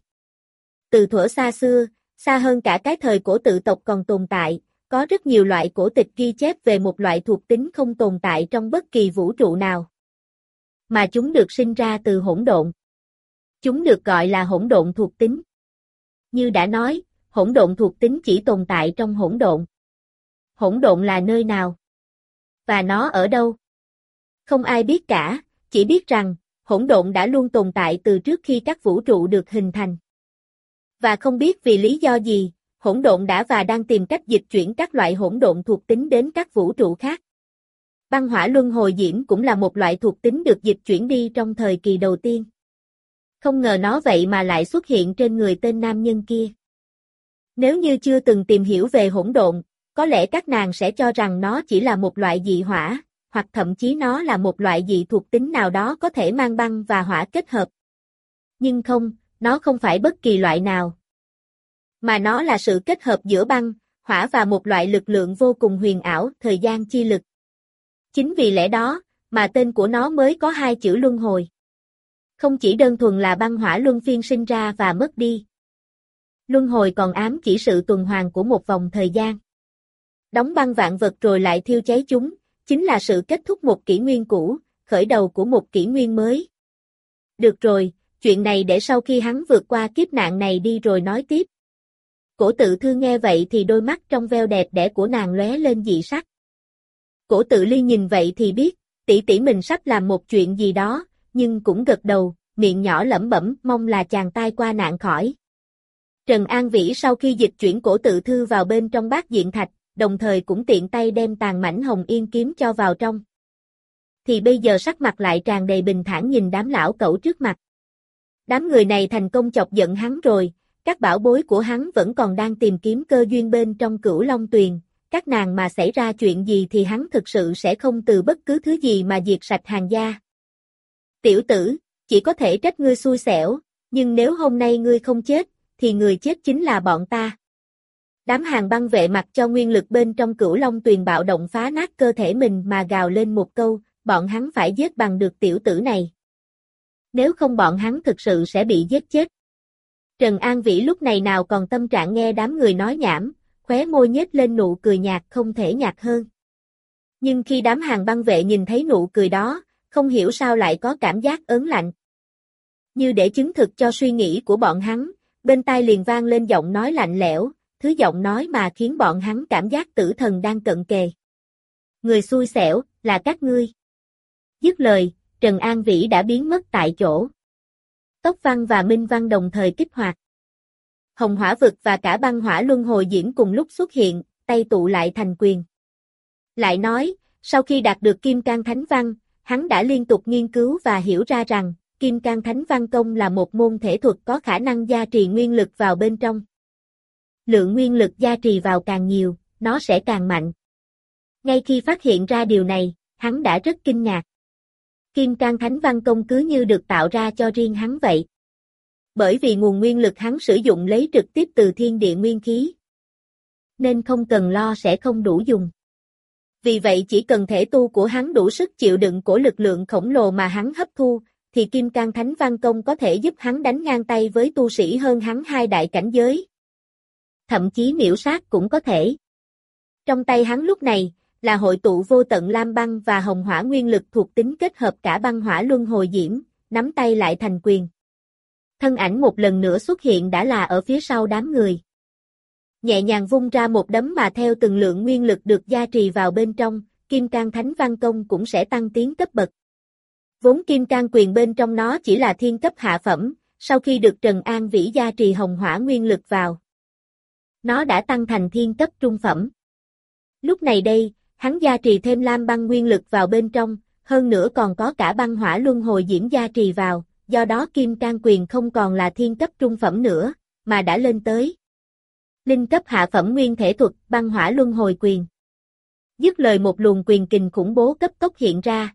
Từ thuở xa xưa, xa hơn cả cái thời cổ tự tộc còn tồn tại, có rất nhiều loại cổ tịch ghi chép về một loại thuộc tính không tồn tại trong bất kỳ vũ trụ nào. Mà chúng được sinh ra từ hỗn độn. Chúng được gọi là hỗn độn thuộc tính. Như đã nói, hỗn độn thuộc tính chỉ tồn tại trong hỗn độn. Hỗn độn là nơi nào? Và nó ở đâu? Không ai biết cả, chỉ biết rằng, hỗn độn đã luôn tồn tại từ trước khi các vũ trụ được hình thành. Và không biết vì lý do gì, hỗn độn đã và đang tìm cách dịch chuyển các loại hỗn độn thuộc tính đến các vũ trụ khác. Băng hỏa luân hồi diễm cũng là một loại thuộc tính được dịch chuyển đi trong thời kỳ đầu tiên. Không ngờ nó vậy mà lại xuất hiện trên người tên nam nhân kia. Nếu như chưa từng tìm hiểu về hỗn độn, có lẽ các nàng sẽ cho rằng nó chỉ là một loại dị hỏa, hoặc thậm chí nó là một loại dị thuộc tính nào đó có thể mang băng và hỏa kết hợp. Nhưng không, nó không phải bất kỳ loại nào. Mà nó là sự kết hợp giữa băng, hỏa và một loại lực lượng vô cùng huyền ảo, thời gian chi lực. Chính vì lẽ đó, mà tên của nó mới có hai chữ luân hồi. Không chỉ đơn thuần là băng hỏa luân phiên sinh ra và mất đi. Luân hồi còn ám chỉ sự tuần hoàn của một vòng thời gian. Đóng băng vạn vật rồi lại thiêu cháy chúng, chính là sự kết thúc một kỷ nguyên cũ, khởi đầu của một kỷ nguyên mới. Được rồi, chuyện này để sau khi hắn vượt qua kiếp nạn này đi rồi nói tiếp. Cổ tự thư nghe vậy thì đôi mắt trong veo đẹp đẽ của nàng lóe lên dị sắc. Cổ tự ly nhìn vậy thì biết, tỷ tỷ mình sắp làm một chuyện gì đó, nhưng cũng gật đầu, miệng nhỏ lẩm bẩm mong là chàng tai qua nạn khỏi. Trần An Vĩ sau khi dịch chuyển cổ tự thư vào bên trong bát diện thạch, đồng thời cũng tiện tay đem tàn mảnh hồng yên kiếm cho vào trong. Thì bây giờ sắc mặt lại tràn đầy bình thản nhìn đám lão cẩu trước mặt. Đám người này thành công chọc giận hắn rồi, các bảo bối của hắn vẫn còn đang tìm kiếm cơ duyên bên trong cửu long tuyền, các nàng mà xảy ra chuyện gì thì hắn thực sự sẽ không từ bất cứ thứ gì mà diệt sạch hàng gia. Tiểu tử, chỉ có thể trách ngươi xui xẻo, nhưng nếu hôm nay ngươi không chết, thì người chết chính là bọn ta. Đám hàng băng vệ mặc cho nguyên lực bên trong cửu long tuyền bạo động phá nát cơ thể mình mà gào lên một câu, bọn hắn phải giết bằng được tiểu tử này. Nếu không bọn hắn thực sự sẽ bị giết chết. Trần An Vĩ lúc này nào còn tâm trạng nghe đám người nói nhảm, khóe môi nhếch lên nụ cười nhạt không thể nhạt hơn. Nhưng khi đám hàng băng vệ nhìn thấy nụ cười đó, không hiểu sao lại có cảm giác ớn lạnh. Như để chứng thực cho suy nghĩ của bọn hắn, bên tai liền vang lên giọng nói lạnh lẽo, thứ giọng nói mà khiến bọn hắn cảm giác tử thần đang cận kề. Người xui xẻo, là các ngươi. Dứt lời, Trần An Vĩ đã biến mất tại chỗ. Tốc Văn và Minh Văn đồng thời kích hoạt. Hồng hỏa vực và cả băng hỏa luân hồi diễn cùng lúc xuất hiện, tay tụ lại thành quyền. Lại nói, sau khi đạt được Kim Cang Thánh Văn, hắn đã liên tục nghiên cứu và hiểu ra rằng, Kim Cang Thánh Văn Công là một môn thể thuật có khả năng gia trì nguyên lực vào bên trong. Lượng nguyên lực gia trì vào càng nhiều, nó sẽ càng mạnh. Ngay khi phát hiện ra điều này, hắn đã rất kinh ngạc. Kim Cang Thánh Văn Công cứ như được tạo ra cho riêng hắn vậy. Bởi vì nguồn nguyên lực hắn sử dụng lấy trực tiếp từ thiên địa nguyên khí. Nên không cần lo sẽ không đủ dùng. Vì vậy chỉ cần thể tu của hắn đủ sức chịu đựng của lực lượng khổng lồ mà hắn hấp thu, thì Kim Cang Thánh Văn Công có thể giúp hắn đánh ngang tay với tu sĩ hơn hắn hai đại cảnh giới. Thậm chí miễu sát cũng có thể. Trong tay hắn lúc này, là hội tụ vô tận lam băng và hồng hỏa nguyên lực thuộc tính kết hợp cả băng hỏa luân hồi diễm, nắm tay lại thành quyền. Thân ảnh một lần nữa xuất hiện đã là ở phía sau đám người. Nhẹ nhàng vung ra một đấm mà theo từng lượng nguyên lực được gia trì vào bên trong, Kim Cang Thánh Văn Công cũng sẽ tăng tiến cấp bậc. Vốn Kim Cang quyền bên trong nó chỉ là thiên cấp hạ phẩm, sau khi được Trần An Vĩ gia trì hồng hỏa nguyên lực vào. Nó đã tăng thành thiên cấp trung phẩm. Lúc này đây, hắn gia trì thêm lam băng nguyên lực vào bên trong, hơn nữa còn có cả băng hỏa luân hồi diễm gia trì vào, do đó kim trang quyền không còn là thiên cấp trung phẩm nữa, mà đã lên tới. Linh cấp hạ phẩm nguyên thể thuật, băng hỏa luân hồi quyền. Dứt lời một luồng quyền kình khủng bố cấp tốc hiện ra.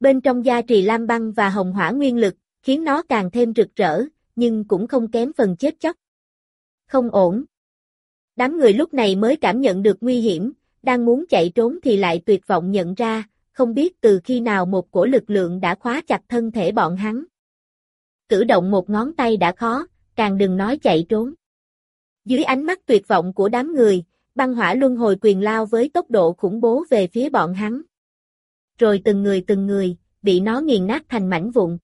Bên trong gia trì lam băng và hồng hỏa nguyên lực, khiến nó càng thêm rực rỡ, nhưng cũng không kém phần chết chóc. Không ổn. Đám người lúc này mới cảm nhận được nguy hiểm, đang muốn chạy trốn thì lại tuyệt vọng nhận ra, không biết từ khi nào một cổ lực lượng đã khóa chặt thân thể bọn hắn. Cử động một ngón tay đã khó, càng đừng nói chạy trốn. Dưới ánh mắt tuyệt vọng của đám người, băng hỏa luân hồi quyền lao với tốc độ khủng bố về phía bọn hắn. Rồi từng người từng người, bị nó nghiền nát thành mảnh vụn.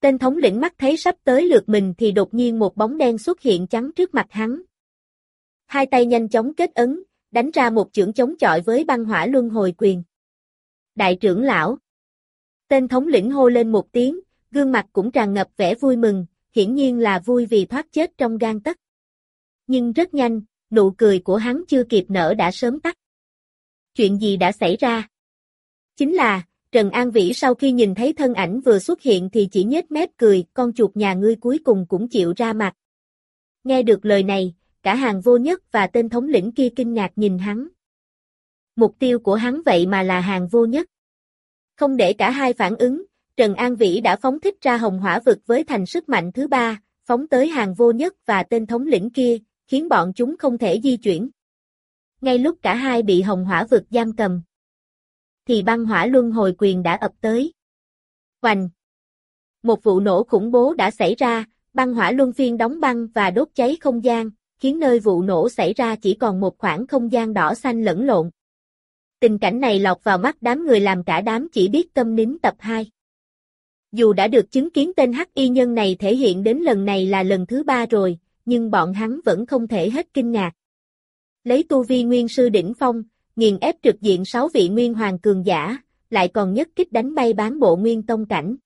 Tên thống lĩnh mắt thấy sắp tới lượt mình thì đột nhiên một bóng đen xuất hiện chắn trước mặt hắn. Hai tay nhanh chóng kết ấn, đánh ra một chưởng chống chọi với băng hỏa luân hồi quyền. Đại trưởng lão. Tên thống lĩnh hô lên một tiếng, gương mặt cũng tràn ngập vẻ vui mừng, hiển nhiên là vui vì thoát chết trong gan tất. Nhưng rất nhanh, nụ cười của hắn chưa kịp nở đã sớm tắt. Chuyện gì đã xảy ra? Chính là, Trần An Vĩ sau khi nhìn thấy thân ảnh vừa xuất hiện thì chỉ nhếch mép cười, con chuột nhà ngươi cuối cùng cũng chịu ra mặt. Nghe được lời này, cả hàng vô nhất và tên thống lĩnh kia kinh ngạc nhìn hắn. Mục tiêu của hắn vậy mà là hàng vô nhất. Không để cả hai phản ứng, Trần An Vĩ đã phóng thích ra hồng hỏa vực với thành sức mạnh thứ ba, phóng tới hàng vô nhất và tên thống lĩnh kia, khiến bọn chúng không thể di chuyển. Ngay lúc cả hai bị hồng hỏa vực giam cầm, thì băng hỏa luân hồi quyền đã ập tới. Hoành! Một vụ nổ khủng bố đã xảy ra, băng hỏa luân phiên đóng băng và đốt cháy không gian, khiến nơi vụ nổ xảy ra chỉ còn một khoảng không gian đỏ xanh lẫn lộn. Tình cảnh này lọt vào mắt đám người làm cả đám chỉ biết tâm nín tập 2. Dù đã được chứng kiến tên hắc y nhân này thể hiện đến lần này là lần thứ ba rồi, nhưng bọn hắn vẫn không thể hết kinh ngạc. Lấy tu vi nguyên sư đỉnh phong, nghiền ép trực diện 6 vị nguyên hoàng cường giả, lại còn nhất kích đánh bay bán bộ nguyên tông cảnh.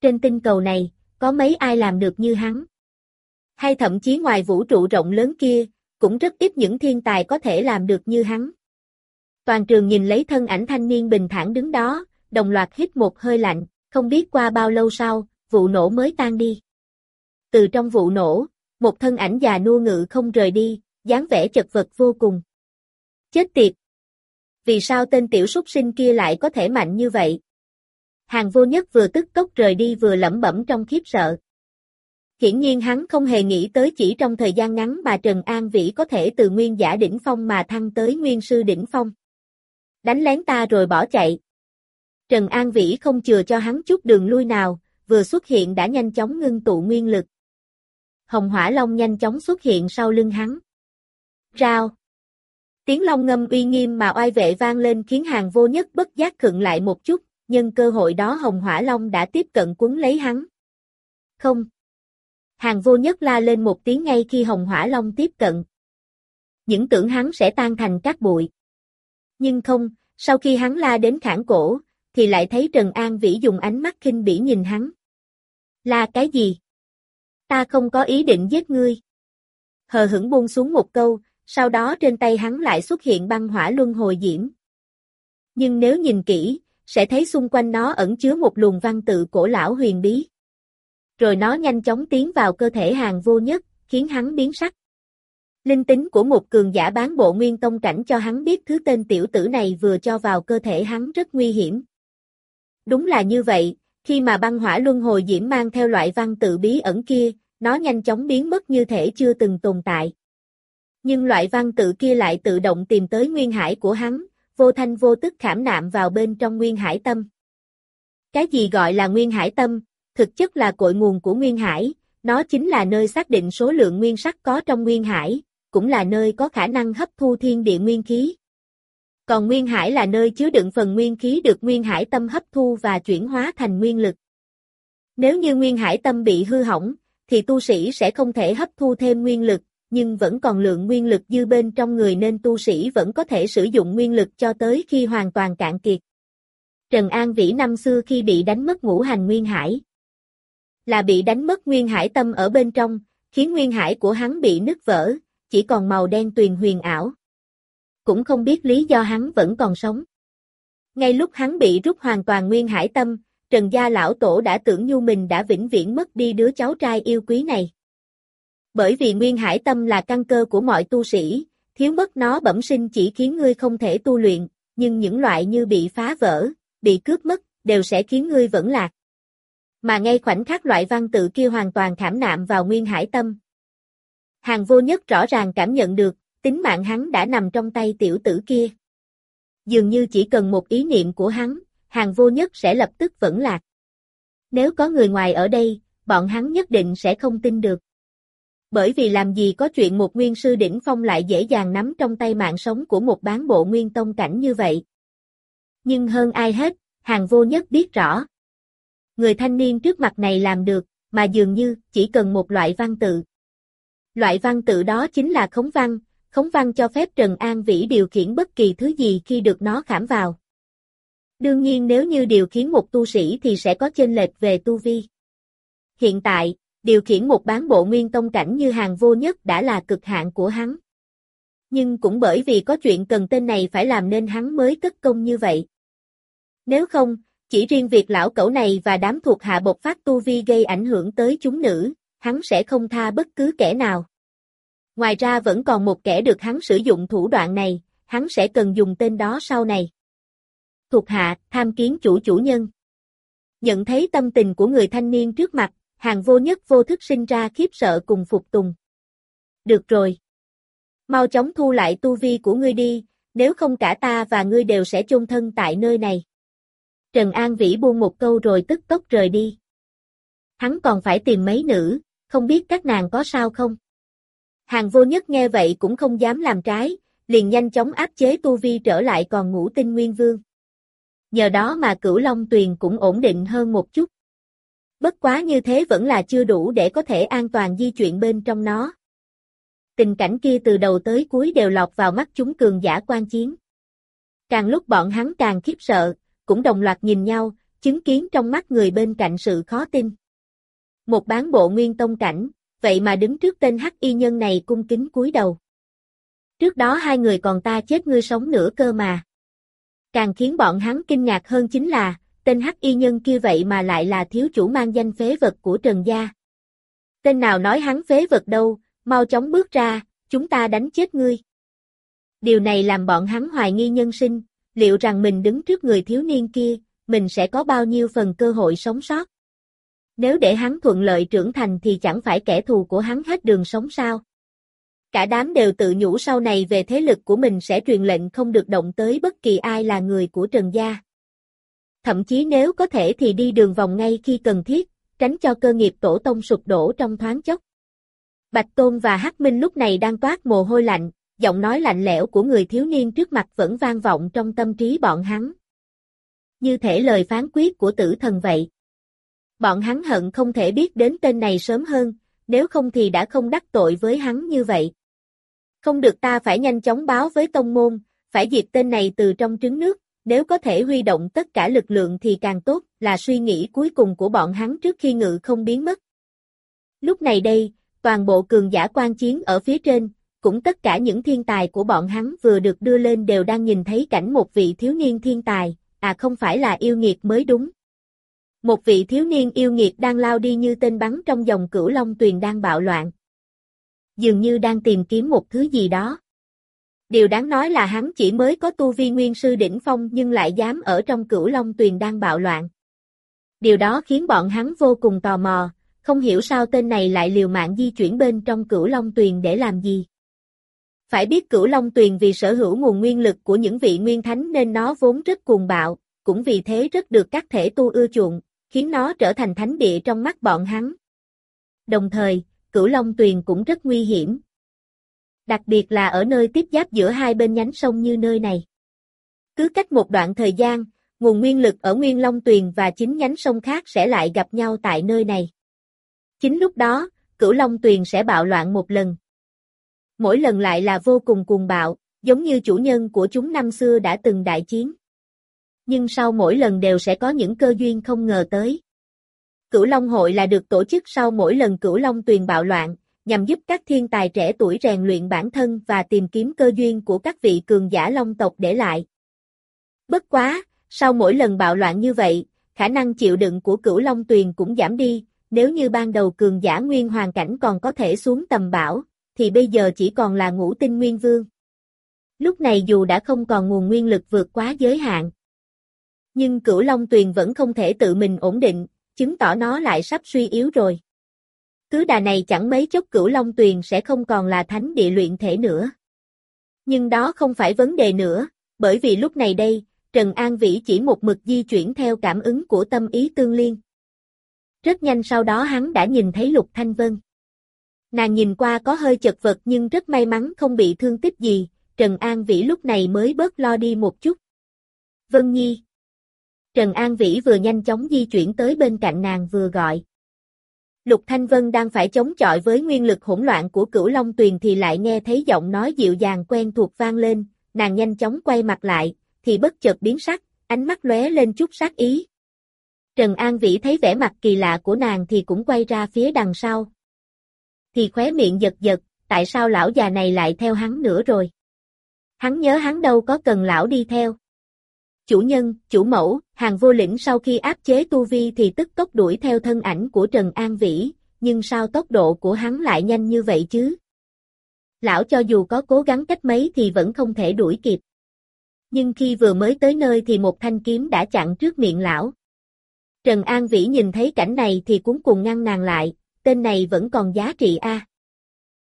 Trên tinh cầu này, có mấy ai làm được như hắn? Hay thậm chí ngoài vũ trụ rộng lớn kia, cũng rất ít những thiên tài có thể làm được như hắn. Toàn trường nhìn lấy thân ảnh thanh niên bình thản đứng đó, đồng loạt hít một hơi lạnh, không biết qua bao lâu sau, vụ nổ mới tan đi. Từ trong vụ nổ, một thân ảnh già nua ngự không rời đi, dáng vẻ chật vật vô cùng. Chết tiệt! Vì sao tên tiểu súc sinh kia lại có thể mạnh như vậy? Hàng vô nhất vừa tức tốc rời đi vừa lẩm bẩm trong khiếp sợ. Hiển nhiên hắn không hề nghĩ tới chỉ trong thời gian ngắn mà Trần An Vĩ có thể từ nguyên giả đỉnh phong mà thăng tới nguyên sư đỉnh phong. Đánh lén ta rồi bỏ chạy. Trần An Vĩ không chừa cho hắn chút đường lui nào, vừa xuất hiện đã nhanh chóng ngưng tụ nguyên lực. Hồng Hỏa Long nhanh chóng xuất hiện sau lưng hắn. Rao. Tiếng long ngâm uy nghiêm mà oai vệ vang lên khiến hàng vô nhất bất giác khựng lại một chút, nhân cơ hội đó Hồng Hỏa Long đã tiếp cận cuốn lấy hắn. Không. Hàng vô nhất la lên một tiếng ngay khi Hồng Hỏa Long tiếp cận. Những tưởng hắn sẽ tan thành các bụi. Nhưng không, sau khi hắn la đến khản cổ, thì lại thấy Trần An Vĩ dùng ánh mắt khinh bỉ nhìn hắn. La cái gì? Ta không có ý định giết ngươi. Hờ hững buông xuống một câu, sau đó trên tay hắn lại xuất hiện băng hỏa luân hồi diễm. Nhưng nếu nhìn kỹ, sẽ thấy xung quanh nó ẩn chứa một luồng văn tự cổ lão huyền bí. Rồi nó nhanh chóng tiến vào cơ thể hàng vô nhất, khiến hắn biến sắc. Linh tính của một cường giả bán bộ nguyên tông cảnh cho hắn biết thứ tên tiểu tử này vừa cho vào cơ thể hắn rất nguy hiểm. Đúng là như vậy, khi mà băng hỏa luân hồi diễm mang theo loại văn tự bí ẩn kia, nó nhanh chóng biến mất như thể chưa từng tồn tại. Nhưng loại văn tự kia lại tự động tìm tới nguyên hải của hắn, vô thanh vô tức khảm nạm vào bên trong nguyên hải tâm. Cái gì gọi là nguyên hải tâm, thực chất là cội nguồn của nguyên hải, nó chính là nơi xác định số lượng nguyên sắc có trong nguyên hải, cũng là nơi có khả năng hấp thu thiên địa nguyên khí. Còn nguyên hải là nơi chứa đựng phần nguyên khí được nguyên hải tâm hấp thu và chuyển hóa thành nguyên lực. Nếu như nguyên hải tâm bị hư hỏng, thì tu sĩ sẽ không thể hấp thu thêm nguyên lực, nhưng vẫn còn lượng nguyên lực dư bên trong người nên tu sĩ vẫn có thể sử dụng nguyên lực cho tới khi hoàn toàn cạn kiệt. Trần An Vĩ năm xưa khi bị đánh mất ngũ hành nguyên hải, là bị đánh mất nguyên hải tâm ở bên trong, khiến nguyên hải của hắn bị nứt vỡ, chỉ còn màu đen tuyền huyền ảo. Cũng không biết lý do hắn vẫn còn sống. Ngay lúc hắn bị rút hoàn toàn nguyên hải tâm, Trần Gia Lão Tổ đã tưởng nhu mình đã vĩnh viễn mất đi đứa cháu trai yêu quý này. Bởi vì nguyên hải tâm là căn cơ của mọi tu sĩ, thiếu mất nó bẩm sinh chỉ khiến ngươi không thể tu luyện, nhưng những loại như bị phá vỡ, bị cướp mất, đều sẽ khiến ngươi vẫn lạc. Mà ngay khoảnh khắc loại văn tự kia hoàn toàn khảm nạm vào nguyên hải tâm. Hàng vô nhất rõ ràng cảm nhận được, tính mạng hắn đã nằm trong tay tiểu tử kia. Dường như chỉ cần một ý niệm của hắn, hàng vô nhất sẽ lập tức vẫn lạc. Nếu có người ngoài ở đây, bọn hắn nhất định sẽ không tin được. Bởi vì làm gì có chuyện một nguyên sư đỉnh phong lại dễ dàng nắm trong tay mạng sống của một bán bộ nguyên tông cảnh như vậy. Nhưng hơn ai hết, hàng vô nhất biết rõ người thanh niên trước mặt này làm được, mà dường như chỉ cần một loại văn tự. Loại văn tự đó chính là khống văn, khống văn cho phép Trần An Vĩ điều khiển bất kỳ thứ gì khi được nó khảm vào. Đương nhiên nếu như điều khiển một tu sĩ thì sẽ có chênh lệch về tu vi. Hiện tại, điều khiển một bán bộ nguyên tông cảnh như hàng vô nhất đã là cực hạn của hắn. Nhưng cũng bởi vì có chuyện cần tên này phải làm nên hắn mới cất công như vậy. Nếu không, chỉ riêng việc lão cẩu này và đám thuộc hạ bộc phát tu vi gây ảnh hưởng tới chúng nữ, hắn sẽ không tha bất cứ kẻ nào. Ngoài ra vẫn còn một kẻ được hắn sử dụng thủ đoạn này, hắn sẽ cần dùng tên đó sau này. Thuộc hạ, tham kiến chủ chủ nhân. Nhận thấy tâm tình của người thanh niên trước mặt, hàng vô nhất vô thức sinh ra khiếp sợ cùng phục tùng. Được rồi. Mau chóng thu lại tu vi của ngươi đi, nếu không cả ta và ngươi đều sẽ chôn thân tại nơi này. Trần An Vĩ buông một câu rồi tức tốc rời đi. Hắn còn phải tìm mấy nữ, không biết các nàng có sao không? Hàng vô nhất nghe vậy cũng không dám làm trái, liền nhanh chóng áp chế tu vi trở lại còn ngủ tinh nguyên vương. Nhờ đó mà cửu long tuyền cũng ổn định hơn một chút. Bất quá như thế vẫn là chưa đủ để có thể an toàn di chuyển bên trong nó. Tình cảnh kia từ đầu tới cuối đều lọt vào mắt chúng cường giả quan chiến. Càng lúc bọn hắn càng khiếp sợ, cũng đồng loạt nhìn nhau, chứng kiến trong mắt người bên cạnh sự khó tin. Một bán bộ nguyên tông cảnh, vậy mà đứng trước tên hắc y nhân này cung kính cúi đầu. Trước đó hai người còn ta chết ngươi sống nữa cơ mà. Càng khiến bọn hắn kinh ngạc hơn chính là, tên hắc y nhân kia vậy mà lại là thiếu chủ mang danh phế vật của Trần Gia. Tên nào nói hắn phế vật đâu, mau chóng bước ra, chúng ta đánh chết ngươi. Điều này làm bọn hắn hoài nghi nhân sinh, liệu rằng mình đứng trước người thiếu niên kia, mình sẽ có bao nhiêu phần cơ hội sống sót. Nếu để hắn thuận lợi trưởng thành thì chẳng phải kẻ thù của hắn hết đường sống sao. Cả đám đều tự nhủ sau này về thế lực của mình sẽ truyền lệnh không được động tới bất kỳ ai là người của Trần Gia. Thậm chí nếu có thể thì đi đường vòng ngay khi cần thiết, tránh cho cơ nghiệp tổ tông sụp đổ trong thoáng chốc. Bạch Tôn và Hắc Minh lúc này đang toát mồ hôi lạnh, giọng nói lạnh lẽo của người thiếu niên trước mặt vẫn vang vọng trong tâm trí bọn hắn. Như thể lời phán quyết của tử thần vậy. Bọn hắn hận không thể biết đến tên này sớm hơn, nếu không thì đã không đắc tội với hắn như vậy. Không được ta phải nhanh chóng báo với tông môn, phải diệt tên này từ trong trứng nước, nếu có thể huy động tất cả lực lượng thì càng tốt, là suy nghĩ cuối cùng của bọn hắn trước khi ngự không biến mất. Lúc này đây, toàn bộ cường giả quan chiến ở phía trên, cũng tất cả những thiên tài của bọn hắn vừa được đưa lên đều đang nhìn thấy cảnh một vị thiếu niên thiên tài, à không phải là yêu nghiệt mới đúng. Một vị thiếu niên yêu nghiệt đang lao đi như tên bắn trong dòng cửu long tuyền đang bạo loạn. Dường như đang tìm kiếm một thứ gì đó. Điều đáng nói là hắn chỉ mới có tu vi nguyên sư đỉnh phong nhưng lại dám ở trong cửu long tuyền đang bạo loạn. Điều đó khiến bọn hắn vô cùng tò mò, không hiểu sao tên này lại liều mạng di chuyển bên trong cửu long tuyền để làm gì. Phải biết cửu long tuyền vì sở hữu nguồn nguyên lực của những vị nguyên thánh nên nó vốn rất cuồng bạo, cũng vì thế rất được các thể tu ưa chuộng, khiến nó trở thành thánh địa trong mắt bọn hắn. Đồng thời, cửu long tuyền cũng rất nguy hiểm. Đặc biệt là ở nơi tiếp giáp giữa hai bên nhánh sông như nơi này. Cứ cách một đoạn thời gian, nguồn nguyên lực ở Nguyên Long Tuyền và chính nhánh sông khác sẽ lại gặp nhau tại nơi này. Chính lúc đó, cửu Long Tuyền sẽ bạo loạn một lần. Mỗi lần lại là vô cùng cuồng bạo, giống như chủ nhân của chúng năm xưa đã từng đại chiến. Nhưng sau mỗi lần đều sẽ có những cơ duyên không ngờ tới. Cửu Long Hội là được tổ chức sau mỗi lần Cửu Long Tuyền bạo loạn, nhằm giúp các thiên tài trẻ tuổi rèn luyện bản thân và tìm kiếm cơ duyên của các vị cường giả Long tộc để lại. Bất quá, sau mỗi lần bạo loạn như vậy, khả năng chịu đựng của Cửu Long Tuyền cũng giảm đi, nếu như ban đầu cường giả nguyên hoàng cảnh còn có thể xuống tầm bão, thì bây giờ chỉ còn là ngũ tinh nguyên vương. Lúc này dù đã không còn nguồn nguyên lực vượt quá giới hạn, nhưng cửu long tuyền vẫn không thể tự mình ổn định, chứng tỏ nó lại sắp suy yếu rồi. Cứ đà này chẳng mấy chốc cửu long tuyền sẽ không còn là thánh địa luyện thể nữa. Nhưng đó không phải vấn đề nữa, bởi vì lúc này đây, Trần An Vĩ chỉ một mực di chuyển theo cảm ứng của tâm ý tương liên. Rất nhanh sau đó hắn đã nhìn thấy Lục Thanh Vân. Nàng nhìn qua có hơi chật vật nhưng rất may mắn không bị thương tích gì, Trần An Vĩ lúc này mới bớt lo đi một chút. Vân Nhi Trần An Vĩ vừa nhanh chóng di chuyển tới bên cạnh nàng vừa gọi. Lục Thanh Vân đang phải chống chọi với nguyên lực hỗn loạn của cửu Long Tuyền thì lại nghe thấy giọng nói dịu dàng quen thuộc vang lên, nàng nhanh chóng quay mặt lại, thì bất chợt biến sắc, ánh mắt lóe lên chút sát ý. Trần An Vĩ thấy vẻ mặt kỳ lạ của nàng thì cũng quay ra phía đằng sau. Thì khóe miệng giật giật, tại sao lão già này lại theo hắn nữa rồi? Hắn nhớ hắn đâu có cần lão đi theo. Chủ nhân, chủ mẫu, hàng vô lĩnh sau khi áp chế tu vi thì tức tốc đuổi theo thân ảnh của Trần An Vĩ, nhưng sao tốc độ của hắn lại nhanh như vậy chứ? Lão cho dù có cố gắng cách mấy thì vẫn không thể đuổi kịp. Nhưng khi vừa mới tới nơi thì một thanh kiếm đã chặn trước miệng lão. Trần An Vĩ nhìn thấy cảnh này thì cuốn cùng ngăn nàng lại, tên này vẫn còn giá trị a.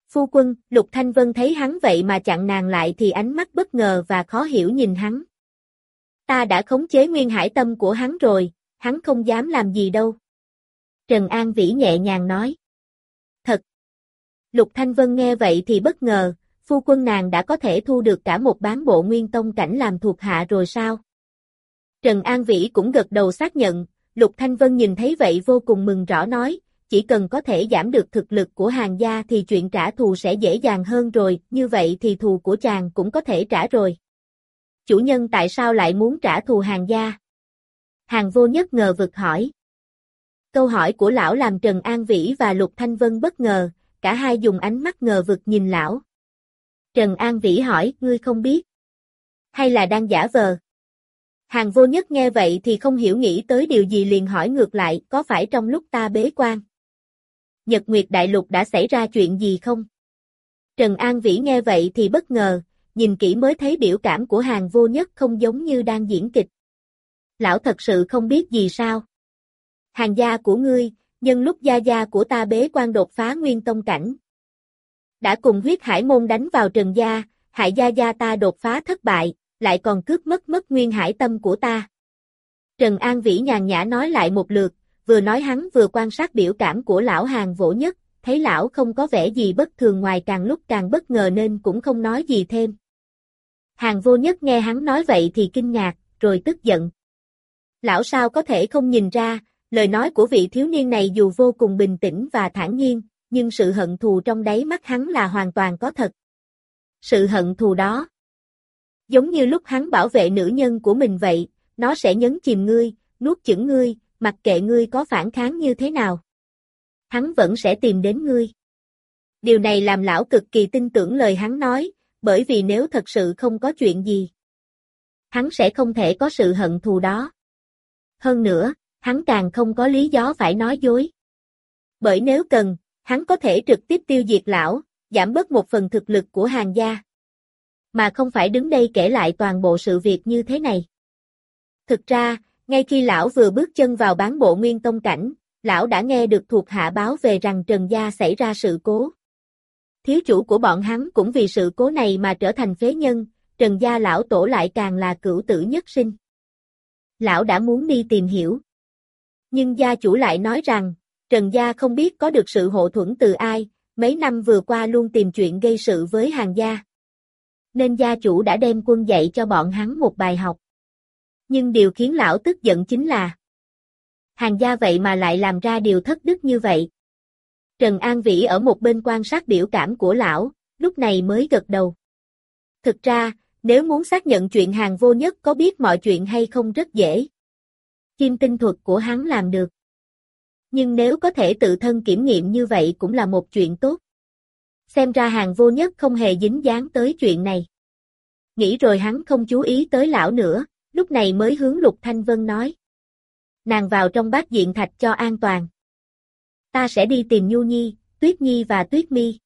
Phu quân, Lục Thanh Vân thấy hắn vậy mà chặn nàng lại thì ánh mắt bất ngờ và khó hiểu nhìn hắn. Ta đã khống chế nguyên hải tâm của hắn rồi, hắn không dám làm gì đâu. Trần An Vĩ nhẹ nhàng nói. Thật. Lục Thanh Vân nghe vậy thì bất ngờ, phu quân nàng đã có thể thu được cả một bán bộ nguyên tông cảnh làm thuộc hạ rồi sao? Trần An Vĩ cũng gật đầu xác nhận, Lục Thanh Vân nhìn thấy vậy vô cùng mừng rõ nói, chỉ cần có thể giảm được thực lực của hàng gia thì chuyện trả thù sẽ dễ dàng hơn rồi, như vậy thì thù của chàng cũng có thể trả rồi. Chủ nhân tại sao lại muốn trả thù hàng gia? Hàng vô nhất ngờ vực hỏi. Câu hỏi của lão làm Trần An Vĩ và Lục Thanh Vân bất ngờ, cả hai dùng ánh mắt ngờ vực nhìn lão. Trần An Vĩ hỏi, ngươi không biết? Hay là đang giả vờ? Hàng vô nhất nghe vậy thì không hiểu nghĩ tới điều gì liền hỏi ngược lại, có phải trong lúc ta bế quan? Nhật Nguyệt Đại Lục đã xảy ra chuyện gì không? Trần An Vĩ nghe vậy thì bất ngờ, nhìn kỹ mới thấy biểu cảm của hàng vô nhất không giống như đang diễn kịch. Lão thật sự không biết gì sao? Hàng gia của ngươi, nhân lúc gia gia của ta bế quan đột phá nguyên tông cảnh. Đã cùng huyết hải môn đánh vào trần gia, hại gia gia ta đột phá thất bại, lại còn cướp mất mất nguyên hải tâm của ta. Trần An Vĩ nhàn nhã nói lại một lượt, vừa nói hắn vừa quan sát biểu cảm của lão hàng vỗ nhất, thấy lão không có vẻ gì bất thường ngoài càng lúc càng bất ngờ nên cũng không nói gì thêm. Hàng vô nhất nghe hắn nói vậy thì kinh ngạc, rồi tức giận. Lão sao có thể không nhìn ra, lời nói của vị thiếu niên này dù vô cùng bình tĩnh và thản nhiên, nhưng sự hận thù trong đáy mắt hắn là hoàn toàn có thật. Sự hận thù đó, giống như lúc hắn bảo vệ nữ nhân của mình vậy, nó sẽ nhấn chìm ngươi, nuốt chửng ngươi, mặc kệ ngươi có phản kháng như thế nào. Hắn vẫn sẽ tìm đến ngươi. Điều này làm lão cực kỳ tin tưởng lời hắn nói, bởi vì nếu thật sự không có chuyện gì, hắn sẽ không thể có sự hận thù đó. Hơn nữa, hắn càng không có lý do phải nói dối. Bởi nếu cần, hắn có thể trực tiếp tiêu diệt lão, giảm bớt một phần thực lực của hàng gia. Mà không phải đứng đây kể lại toàn bộ sự việc như thế này. Thực ra, ngay khi lão vừa bước chân vào bán bộ nguyên tông cảnh, lão đã nghe được thuộc hạ báo về rằng Trần Gia xảy ra sự cố. Thiếu chủ của bọn hắn cũng vì sự cố này mà trở thành phế nhân, Trần Gia lão tổ lại càng là cửu tử nhất sinh. Lão đã muốn đi tìm hiểu. Nhưng gia chủ lại nói rằng, Trần Gia không biết có được sự hộ thuẫn từ ai, mấy năm vừa qua luôn tìm chuyện gây sự với hàng gia. Nên gia chủ đã đem quân dạy cho bọn hắn một bài học. Nhưng điều khiến lão tức giận chính là hàng gia vậy mà lại làm ra điều thất đức như vậy. Trần An Vĩ ở một bên quan sát biểu cảm của lão, lúc này mới gật đầu. Thực ra, nếu muốn xác nhận chuyện hàng vô nhất có biết mọi chuyện hay không rất dễ. Kim tinh thuật của hắn làm được. Nhưng nếu có thể tự thân kiểm nghiệm như vậy cũng là một chuyện tốt. Xem ra hàng vô nhất không hề dính dáng tới chuyện này. Nghĩ rồi hắn không chú ý tới lão nữa, lúc này mới hướng Lục Thanh Vân nói. Nàng vào trong bát diện thạch cho an toàn. Ta sẽ đi tìm Nhu Nhi, Tuyết Nhi và Tuyết Mi.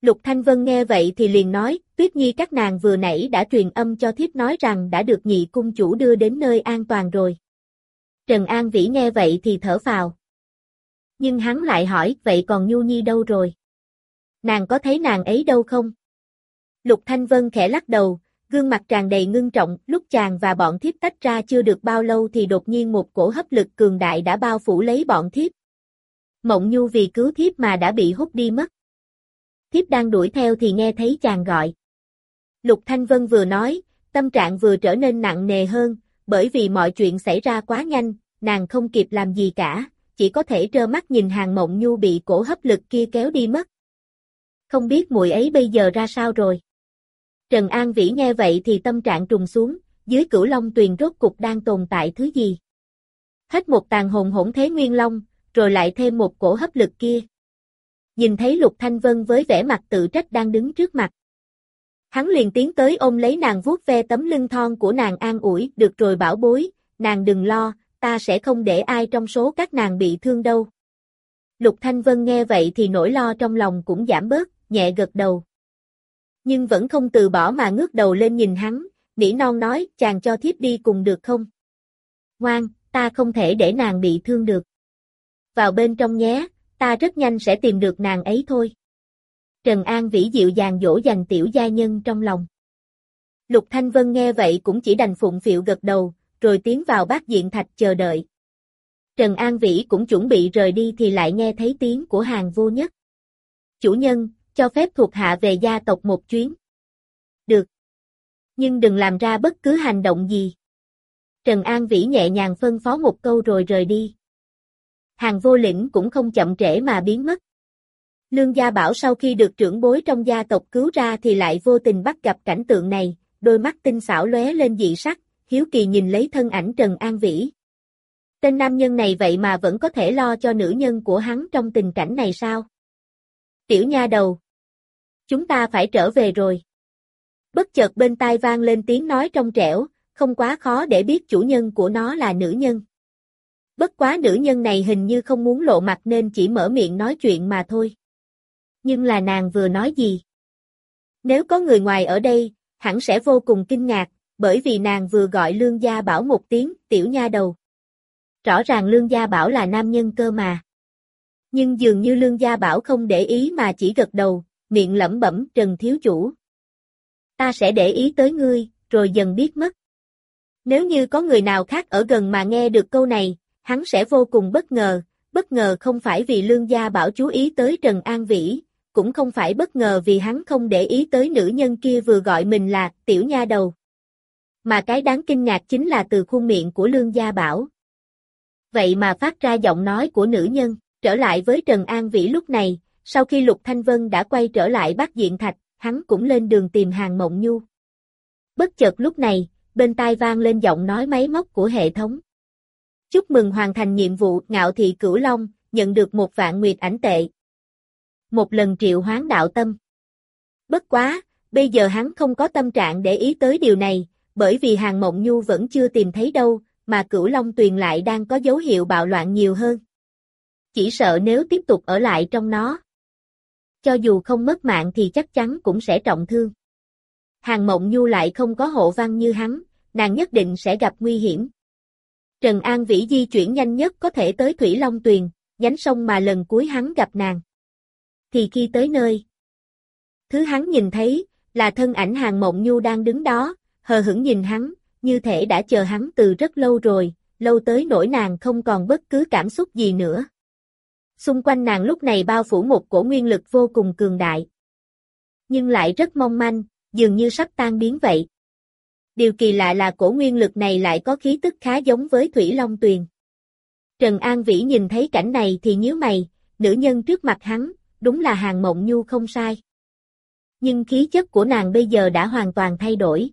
Lục Thanh Vân nghe vậy thì liền nói, Tuyết Nhi các nàng vừa nãy đã truyền âm cho thiếp nói rằng đã được nhị cung chủ đưa đến nơi an toàn rồi. Trần An Vĩ nghe vậy thì thở phào. Nhưng hắn lại hỏi, vậy còn Nhu Nhi đâu rồi? Nàng có thấy nàng ấy đâu không? Lục Thanh Vân khẽ lắc đầu, gương mặt tràn đầy ngưng trọng, lúc chàng và bọn thiếp tách ra chưa được bao lâu thì đột nhiên một cổ hấp lực cường đại đã bao phủ lấy bọn thiếp. Mộng Nhu vì cứu thiếp mà đã bị hút đi mất. Thiếp đang đuổi theo thì nghe thấy chàng gọi. Lục Thanh Vân vừa nói, tâm trạng vừa trở nên nặng nề hơn, bởi vì mọi chuyện xảy ra quá nhanh, nàng không kịp làm gì cả, chỉ có thể trơ mắt nhìn hàng mộng nhu bị cổ hấp lực kia kéo đi mất. Không biết muội ấy bây giờ ra sao rồi. Trần An Vĩ nghe vậy thì tâm trạng trùng xuống, dưới cửu long tuyền rốt cục đang tồn tại thứ gì. Hết một tàn hồn hỗn thế nguyên long, rồi lại thêm một cổ hấp lực kia. Nhìn thấy Lục Thanh Vân với vẻ mặt tự trách đang đứng trước mặt. Hắn liền tiến tới ôm lấy nàng vuốt ve tấm lưng thon của nàng an ủi, được rồi bảo bối, nàng đừng lo, ta sẽ không để ai trong số các nàng bị thương đâu. Lục Thanh Vân nghe vậy thì nỗi lo trong lòng cũng giảm bớt, nhẹ gật đầu. Nhưng vẫn không từ bỏ mà ngước đầu lên nhìn hắn, nỉ non nói, chàng cho thiếp đi cùng được không? Ngoan, ta không thể để nàng bị thương được. Vào bên trong nhé, ta rất nhanh sẽ tìm được nàng ấy thôi. Trần An Vĩ dịu dàng dỗ dành tiểu gia nhân trong lòng. Lục Thanh Vân nghe vậy cũng chỉ đành phụng phịu gật đầu, rồi tiến vào bát diện thạch chờ đợi. Trần An Vĩ cũng chuẩn bị rời đi thì lại nghe thấy tiếng của hàng vô nhất. Chủ nhân, cho phép thuộc hạ về gia tộc một chuyến. Được. Nhưng đừng làm ra bất cứ hành động gì. Trần An Vĩ nhẹ nhàng phân phó một câu rồi rời đi. Hàng vô lĩnh cũng không chậm trễ mà biến mất. Lương Gia Bảo sau khi được trưởng bối trong gia tộc cứu ra thì lại vô tình bắt gặp cảnh tượng này, đôi mắt tinh xảo lóe lên dị sắc, hiếu kỳ nhìn lấy thân ảnh Trần An Vĩ. Tên nam nhân này vậy mà vẫn có thể lo cho nữ nhân của hắn trong tình cảnh này sao? Tiểu nha đầu. Chúng ta phải trở về rồi. Bất chợt bên tai vang lên tiếng nói trong trẻo, không quá khó để biết chủ nhân của nó là nữ nhân. Bất quá nữ nhân này hình như không muốn lộ mặt nên chỉ mở miệng nói chuyện mà thôi. Nhưng là nàng vừa nói gì? Nếu có người ngoài ở đây, hẳn sẽ vô cùng kinh ngạc, bởi vì nàng vừa gọi Lương Gia Bảo một tiếng, tiểu nha đầu. Rõ ràng Lương Gia Bảo là nam nhân cơ mà. Nhưng dường như Lương Gia Bảo không để ý mà chỉ gật đầu, miệng lẩm bẩm Trần Thiếu Chủ. Ta sẽ để ý tới ngươi, rồi dần biết mất. Nếu như có người nào khác ở gần mà nghe được câu này, hắn sẽ vô cùng bất ngờ, bất ngờ không phải vì Lương Gia Bảo chú ý tới Trần An Vĩ, cũng không phải bất ngờ vì hắn không để ý tới nữ nhân kia vừa gọi mình là tiểu nha đầu. Mà cái đáng kinh ngạc chính là từ khuôn miệng của Lương Gia Bảo. Vậy mà phát ra giọng nói của nữ nhân, trở lại với Trần An Vĩ lúc này, sau khi Lục Thanh Vân đã quay trở lại Bắc diện thạch, hắn cũng lên đường tìm hàng mộng nhu. Bất chợt lúc này, bên tai vang lên giọng nói máy móc của hệ thống. Chúc mừng hoàn thành nhiệm vụ ngạo thị cửu long, nhận được một vạn nguyệt ảnh tệ. Một lần triệu hoán đạo tâm. Bất quá, bây giờ hắn không có tâm trạng để ý tới điều này, bởi vì hàng mộng nhu vẫn chưa tìm thấy đâu, mà cửu long tuyền lại đang có dấu hiệu bạo loạn nhiều hơn. Chỉ sợ nếu tiếp tục ở lại trong nó. Cho dù không mất mạng thì chắc chắn cũng sẽ trọng thương. Hàng mộng nhu lại không có hộ văn như hắn, nàng nhất định sẽ gặp nguy hiểm. Trần An Vĩ di chuyển nhanh nhất có thể tới Thủy Long Tuyền, nhánh sông mà lần cuối hắn gặp nàng. Thì khi tới nơi, thứ hắn nhìn thấy, là thân ảnh hàng mộng nhu đang đứng đó, hờ hững nhìn hắn, như thể đã chờ hắn từ rất lâu rồi, lâu tới nỗi nàng không còn bất cứ cảm xúc gì nữa. Xung quanh nàng lúc này bao phủ một cổ nguyên lực vô cùng cường đại. Nhưng lại rất mong manh, dường như sắp tan biến vậy. Điều kỳ lạ là cổ nguyên lực này lại có khí tức khá giống với Thủy Long Tuyền. Trần An Vĩ nhìn thấy cảnh này thì nhíu mày, nữ nhân trước mặt hắn, đúng là hàng mộng nhu không sai. Nhưng khí chất của nàng bây giờ đã hoàn toàn thay đổi.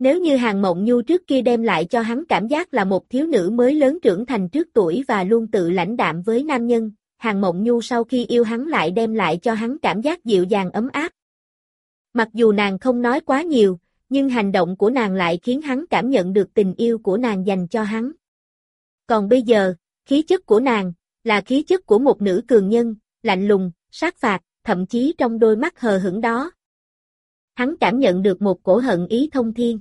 Nếu như hàng mộng nhu trước kia đem lại cho hắn cảm giác là một thiếu nữ mới lớn trưởng thành trước tuổi và luôn tự lãnh đạm với nam nhân, hàng mộng nhu sau khi yêu hắn lại đem lại cho hắn cảm giác dịu dàng ấm áp. Mặc dù nàng không nói quá nhiều, nhưng hành động của nàng lại khiến hắn cảm nhận được tình yêu của nàng dành cho hắn. Còn bây giờ, khí chất của nàng, là khí chất của một nữ cường nhân, lạnh lùng, sát phạt, thậm chí trong đôi mắt hờ hững đó. Hắn cảm nhận được một cổ hận ý thông thiên.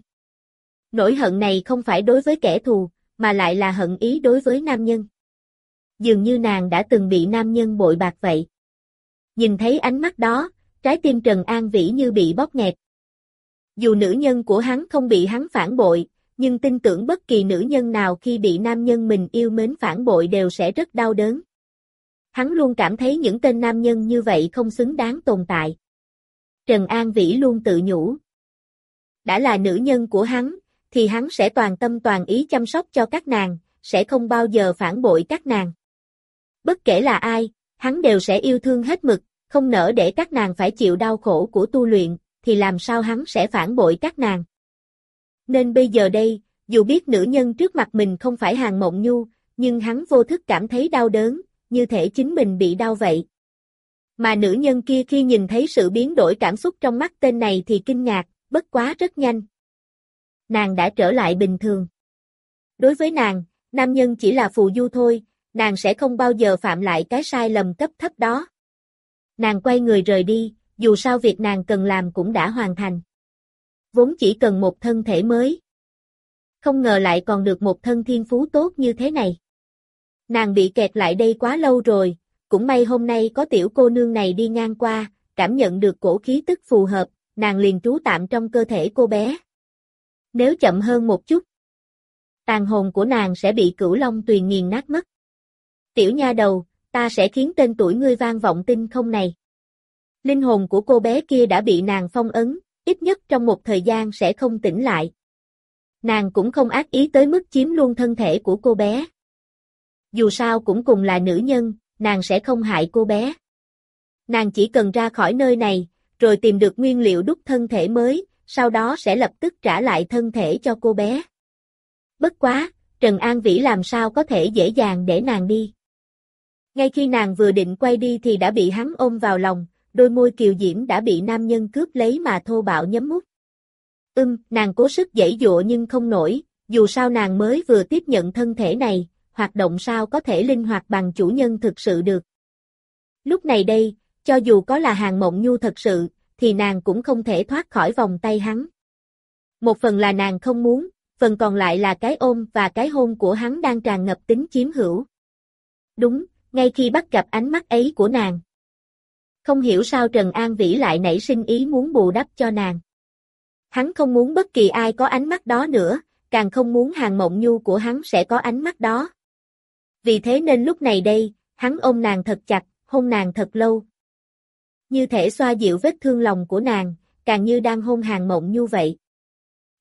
Nỗi hận này không phải đối với kẻ thù, mà lại là hận ý đối với nam nhân. Dường như nàng đã từng bị nam nhân bội bạc vậy. Nhìn thấy ánh mắt đó, trái tim Trần An Vĩ như bị bóp nghẹt. Dù nữ nhân của hắn không bị hắn phản bội, nhưng tin tưởng bất kỳ nữ nhân nào khi bị nam nhân mình yêu mến phản bội đều sẽ rất đau đớn. Hắn luôn cảm thấy những tên nam nhân như vậy không xứng đáng tồn tại. Trần An Vĩ luôn tự nhủ. Đã là nữ nhân của hắn, thì hắn sẽ toàn tâm toàn ý chăm sóc cho các nàng, sẽ không bao giờ phản bội các nàng. Bất kể là ai, hắn đều sẽ yêu thương hết mực, không nỡ để các nàng phải chịu đau khổ của tu luyện, thì làm sao hắn sẽ phản bội các nàng. Nên bây giờ đây, dù biết nữ nhân trước mặt mình không phải hàng mộng nhu, nhưng hắn vô thức cảm thấy đau đớn, như thể chính mình bị đau vậy. Mà nữ nhân kia khi nhìn thấy sự biến đổi cảm xúc trong mắt tên này thì kinh ngạc, bất quá rất nhanh. Nàng đã trở lại bình thường. Đối với nàng, nam nhân chỉ là phù du thôi, nàng sẽ không bao giờ phạm lại cái sai lầm cấp thấp đó. Nàng quay người rời đi, dù sao việc nàng cần làm cũng đã hoàn thành. Vốn chỉ cần một thân thể mới. Không ngờ lại còn được một thân thiên phú tốt như thế này. Nàng bị kẹt lại đây quá lâu rồi, cũng may hôm nay có tiểu cô nương này đi ngang qua, cảm nhận được cổ khí tức phù hợp, nàng liền trú tạm trong cơ thể cô bé. Nếu chậm hơn một chút, tàn hồn của nàng sẽ bị cửu long tuyền nghiền nát mất. Tiểu nha đầu, ta sẽ khiến tên tuổi ngươi vang vọng tinh không này. Linh hồn của cô bé kia đã bị nàng phong ấn, ít nhất trong một thời gian sẽ không tỉnh lại. Nàng cũng không ác ý tới mức chiếm luôn thân thể của cô bé. Dù sao cũng cùng là nữ nhân, nàng sẽ không hại cô bé. Nàng chỉ cần ra khỏi nơi này, rồi tìm được nguyên liệu đúc thân thể mới, sau đó sẽ lập tức trả lại thân thể cho cô bé. Bất quá, Trần An Vĩ làm sao có thể dễ dàng để nàng đi. Ngay khi nàng vừa định quay đi thì đã bị hắn ôm vào lòng, đôi môi kiều diễm đã bị nam nhân cướp lấy mà thô bạo nhấm mút. Ưm, nàng cố sức dãy dụa nhưng không nổi, dù sao nàng mới vừa tiếp nhận thân thể này, hoạt động sao có thể linh hoạt bằng chủ nhân thực sự được. Lúc này đây, cho dù có là hàng mộng nhu thật sự, thì nàng cũng không thể thoát khỏi vòng tay hắn. Một phần là nàng không muốn, phần còn lại là cái ôm và cái hôn của hắn đang tràn ngập tính chiếm hữu. Đúng, ngay khi bắt gặp ánh mắt ấy của nàng. Không hiểu sao Trần An Vĩ lại nảy sinh ý muốn bù đắp cho nàng. Hắn không muốn bất kỳ ai có ánh mắt đó nữa, càng không muốn hàng mộng nhu của hắn sẽ có ánh mắt đó. Vì thế nên lúc này đây, hắn ôm nàng thật chặt, hôn nàng thật lâu. Như thể xoa dịu vết thương lòng của nàng, càng như đang hôn hàng mộng như vậy.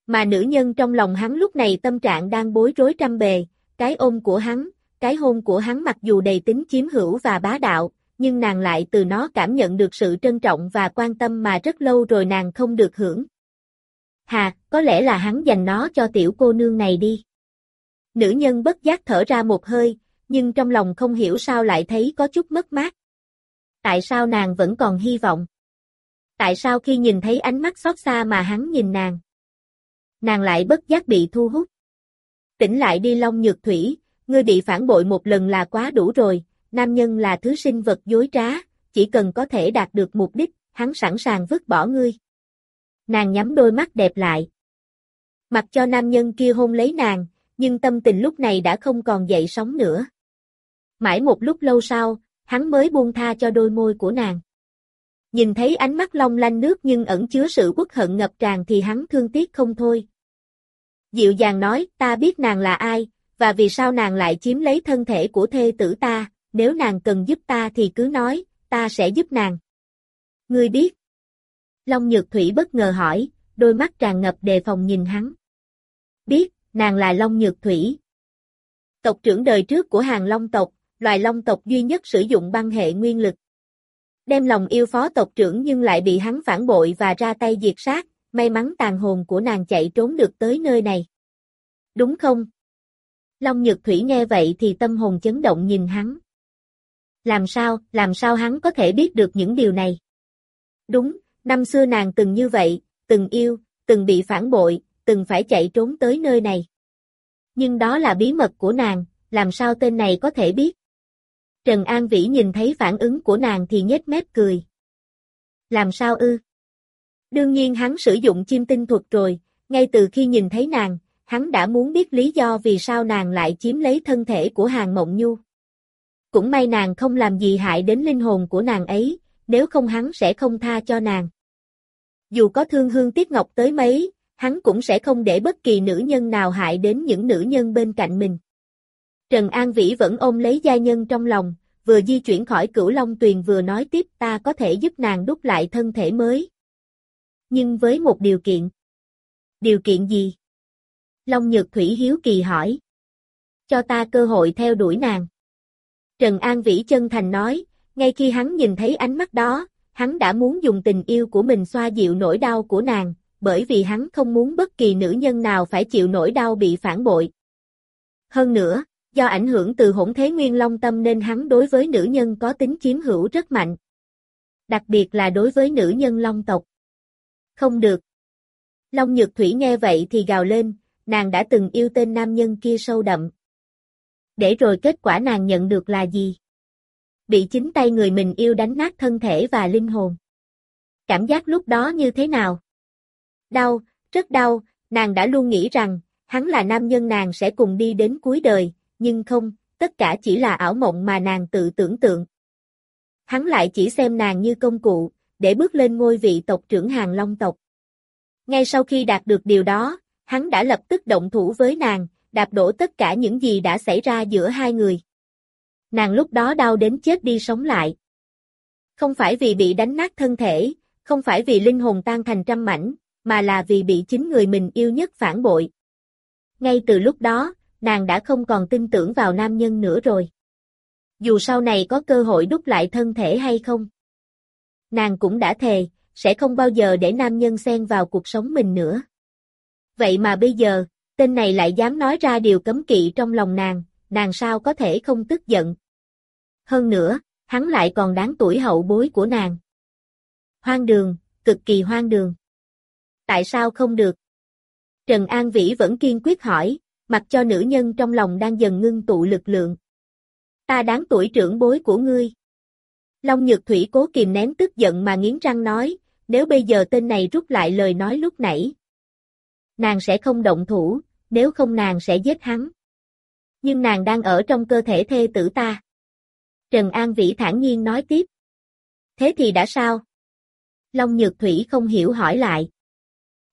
Mà nữ nhân trong lòng hắn lúc này tâm trạng đang bối rối trăm bề, cái ôm của hắn, cái hôn của hắn mặc dù đầy tính chiếm hữu và bá đạo, nhưng nàng lại từ nó cảm nhận được sự trân trọng và quan tâm mà rất lâu rồi nàng không được hưởng. Hà, có lẽ là hắn dành nó cho tiểu cô nương này đi. Nữ nhân bất giác thở ra một hơi, nhưng trong lòng không hiểu sao lại thấy có chút mất mát. Tại sao nàng vẫn còn hy vọng? Tại sao khi nhìn thấy ánh mắt xót xa mà hắn nhìn nàng? Nàng lại bất giác bị thu hút. Tỉnh lại đi Long Nhược Thủy, ngươi bị phản bội một lần là quá đủ rồi, nam nhân là thứ sinh vật dối trá, chỉ cần có thể đạt được mục đích, hắn sẵn sàng vứt bỏ ngươi. Nàng nhắm đôi mắt đẹp lại. Mặc cho nam nhân kia hôn lấy nàng, nhưng tâm tình lúc này đã không còn dậy sóng nữa. Mãi một lúc lâu sau, hắn mới buông tha cho đôi môi của nàng. Nhìn thấy ánh mắt long lanh nước nhưng ẩn chứa sự quốc hận ngập tràn thì hắn thương tiếc không thôi. Dịu dàng nói, ta biết nàng là ai, và vì sao nàng lại chiếm lấy thân thể của thê tử ta, nếu nàng cần giúp ta thì cứ nói, ta sẽ giúp nàng. Ngươi biết. Long Nhược Thủy bất ngờ hỏi, đôi mắt tràn ngập đề phòng nhìn hắn. Biết, nàng là Long Nhược Thủy. Tộc trưởng đời trước của hàng Long tộc, loài long tộc duy nhất sử dụng băng hệ nguyên lực. Đem lòng yêu phó tộc trưởng nhưng lại bị hắn phản bội và ra tay diệt sát, may mắn tàn hồn của nàng chạy trốn được tới nơi này. Đúng không? Long Nhược Thủy nghe vậy thì tâm hồn chấn động nhìn hắn. Làm sao, làm sao hắn có thể biết được những điều này? Đúng, năm xưa nàng từng như vậy, từng yêu, từng bị phản bội, từng phải chạy trốn tới nơi này. Nhưng đó là bí mật của nàng, làm sao tên này có thể biết? Trần An Vĩ nhìn thấy phản ứng của nàng thì nhếch mép cười. Làm sao ư? Đương nhiên hắn sử dụng chim tinh thuật rồi, ngay từ khi nhìn thấy nàng, hắn đã muốn biết lý do vì sao nàng lại chiếm lấy thân thể của hàng mộng nhu. Cũng may nàng không làm gì hại đến linh hồn của nàng ấy, nếu không hắn sẽ không tha cho nàng. Dù có thương hương tiếc ngọc tới mấy, hắn cũng sẽ không để bất kỳ nữ nhân nào hại đến những nữ nhân bên cạnh mình. Trần An Vĩ vẫn ôm lấy gia nhân trong lòng, vừa di chuyển khỏi cửu Long Tuyền vừa nói tiếp ta có thể giúp nàng đúc lại thân thể mới. Nhưng với một điều kiện. Điều kiện gì? Long Nhược Thủy hiếu kỳ hỏi. Cho ta cơ hội theo đuổi nàng. Trần An Vĩ chân thành nói, ngay khi hắn nhìn thấy ánh mắt đó, hắn đã muốn dùng tình yêu của mình xoa dịu nỗi đau của nàng, bởi vì hắn không muốn bất kỳ nữ nhân nào phải chịu nỗi đau bị phản bội. Hơn nữa, do ảnh hưởng từ hỗn thế nguyên long tâm nên hắn đối với nữ nhân có tính chiếm hữu rất mạnh. Đặc biệt là đối với nữ nhân long tộc. Không được. Long Nhược Thủy nghe vậy thì gào lên, nàng đã từng yêu tên nam nhân kia sâu đậm. Để rồi kết quả nàng nhận được là gì? Bị chính tay người mình yêu đánh nát thân thể và linh hồn. Cảm giác lúc đó như thế nào? Đau, rất đau, nàng đã luôn nghĩ rằng, hắn là nam nhân nàng sẽ cùng đi đến cuối đời, nhưng không, tất cả chỉ là ảo mộng mà nàng tự tưởng tượng. Hắn lại chỉ xem nàng như công cụ, để bước lên ngôi vị tộc trưởng hàng long tộc. Ngay sau khi đạt được điều đó, hắn đã lập tức động thủ với nàng, đạp đổ tất cả những gì đã xảy ra giữa hai người. Nàng lúc đó đau đến chết đi sống lại. Không phải vì bị đánh nát thân thể, không phải vì linh hồn tan thành trăm mảnh, mà là vì bị chính người mình yêu nhất phản bội. Ngay từ lúc đó, nàng đã không còn tin tưởng vào nam nhân nữa rồi. Dù sau này có cơ hội đúc lại thân thể hay không. Nàng cũng đã thề, sẽ không bao giờ để nam nhân xen vào cuộc sống mình nữa. Vậy mà bây giờ, tên này lại dám nói ra điều cấm kỵ trong lòng nàng, nàng sao có thể không tức giận. Hơn nữa, hắn lại còn đáng tuổi hậu bối của nàng. Hoang đường, cực kỳ hoang đường. Tại sao không được? Trần An Vĩ vẫn kiên quyết hỏi, mặc cho nữ nhân trong lòng đang dần ngưng tụ lực lượng. Ta đáng tuổi trưởng bối của ngươi. Long Nhược Thủy cố kìm nén tức giận mà nghiến răng nói, nếu bây giờ tên này rút lại lời nói lúc nãy. Nàng sẽ không động thủ, nếu không nàng sẽ giết hắn. Nhưng nàng đang ở trong cơ thể thê tử ta. Trần An Vĩ thản nhiên nói tiếp. Thế thì đã sao? Long Nhược Thủy không hiểu hỏi lại.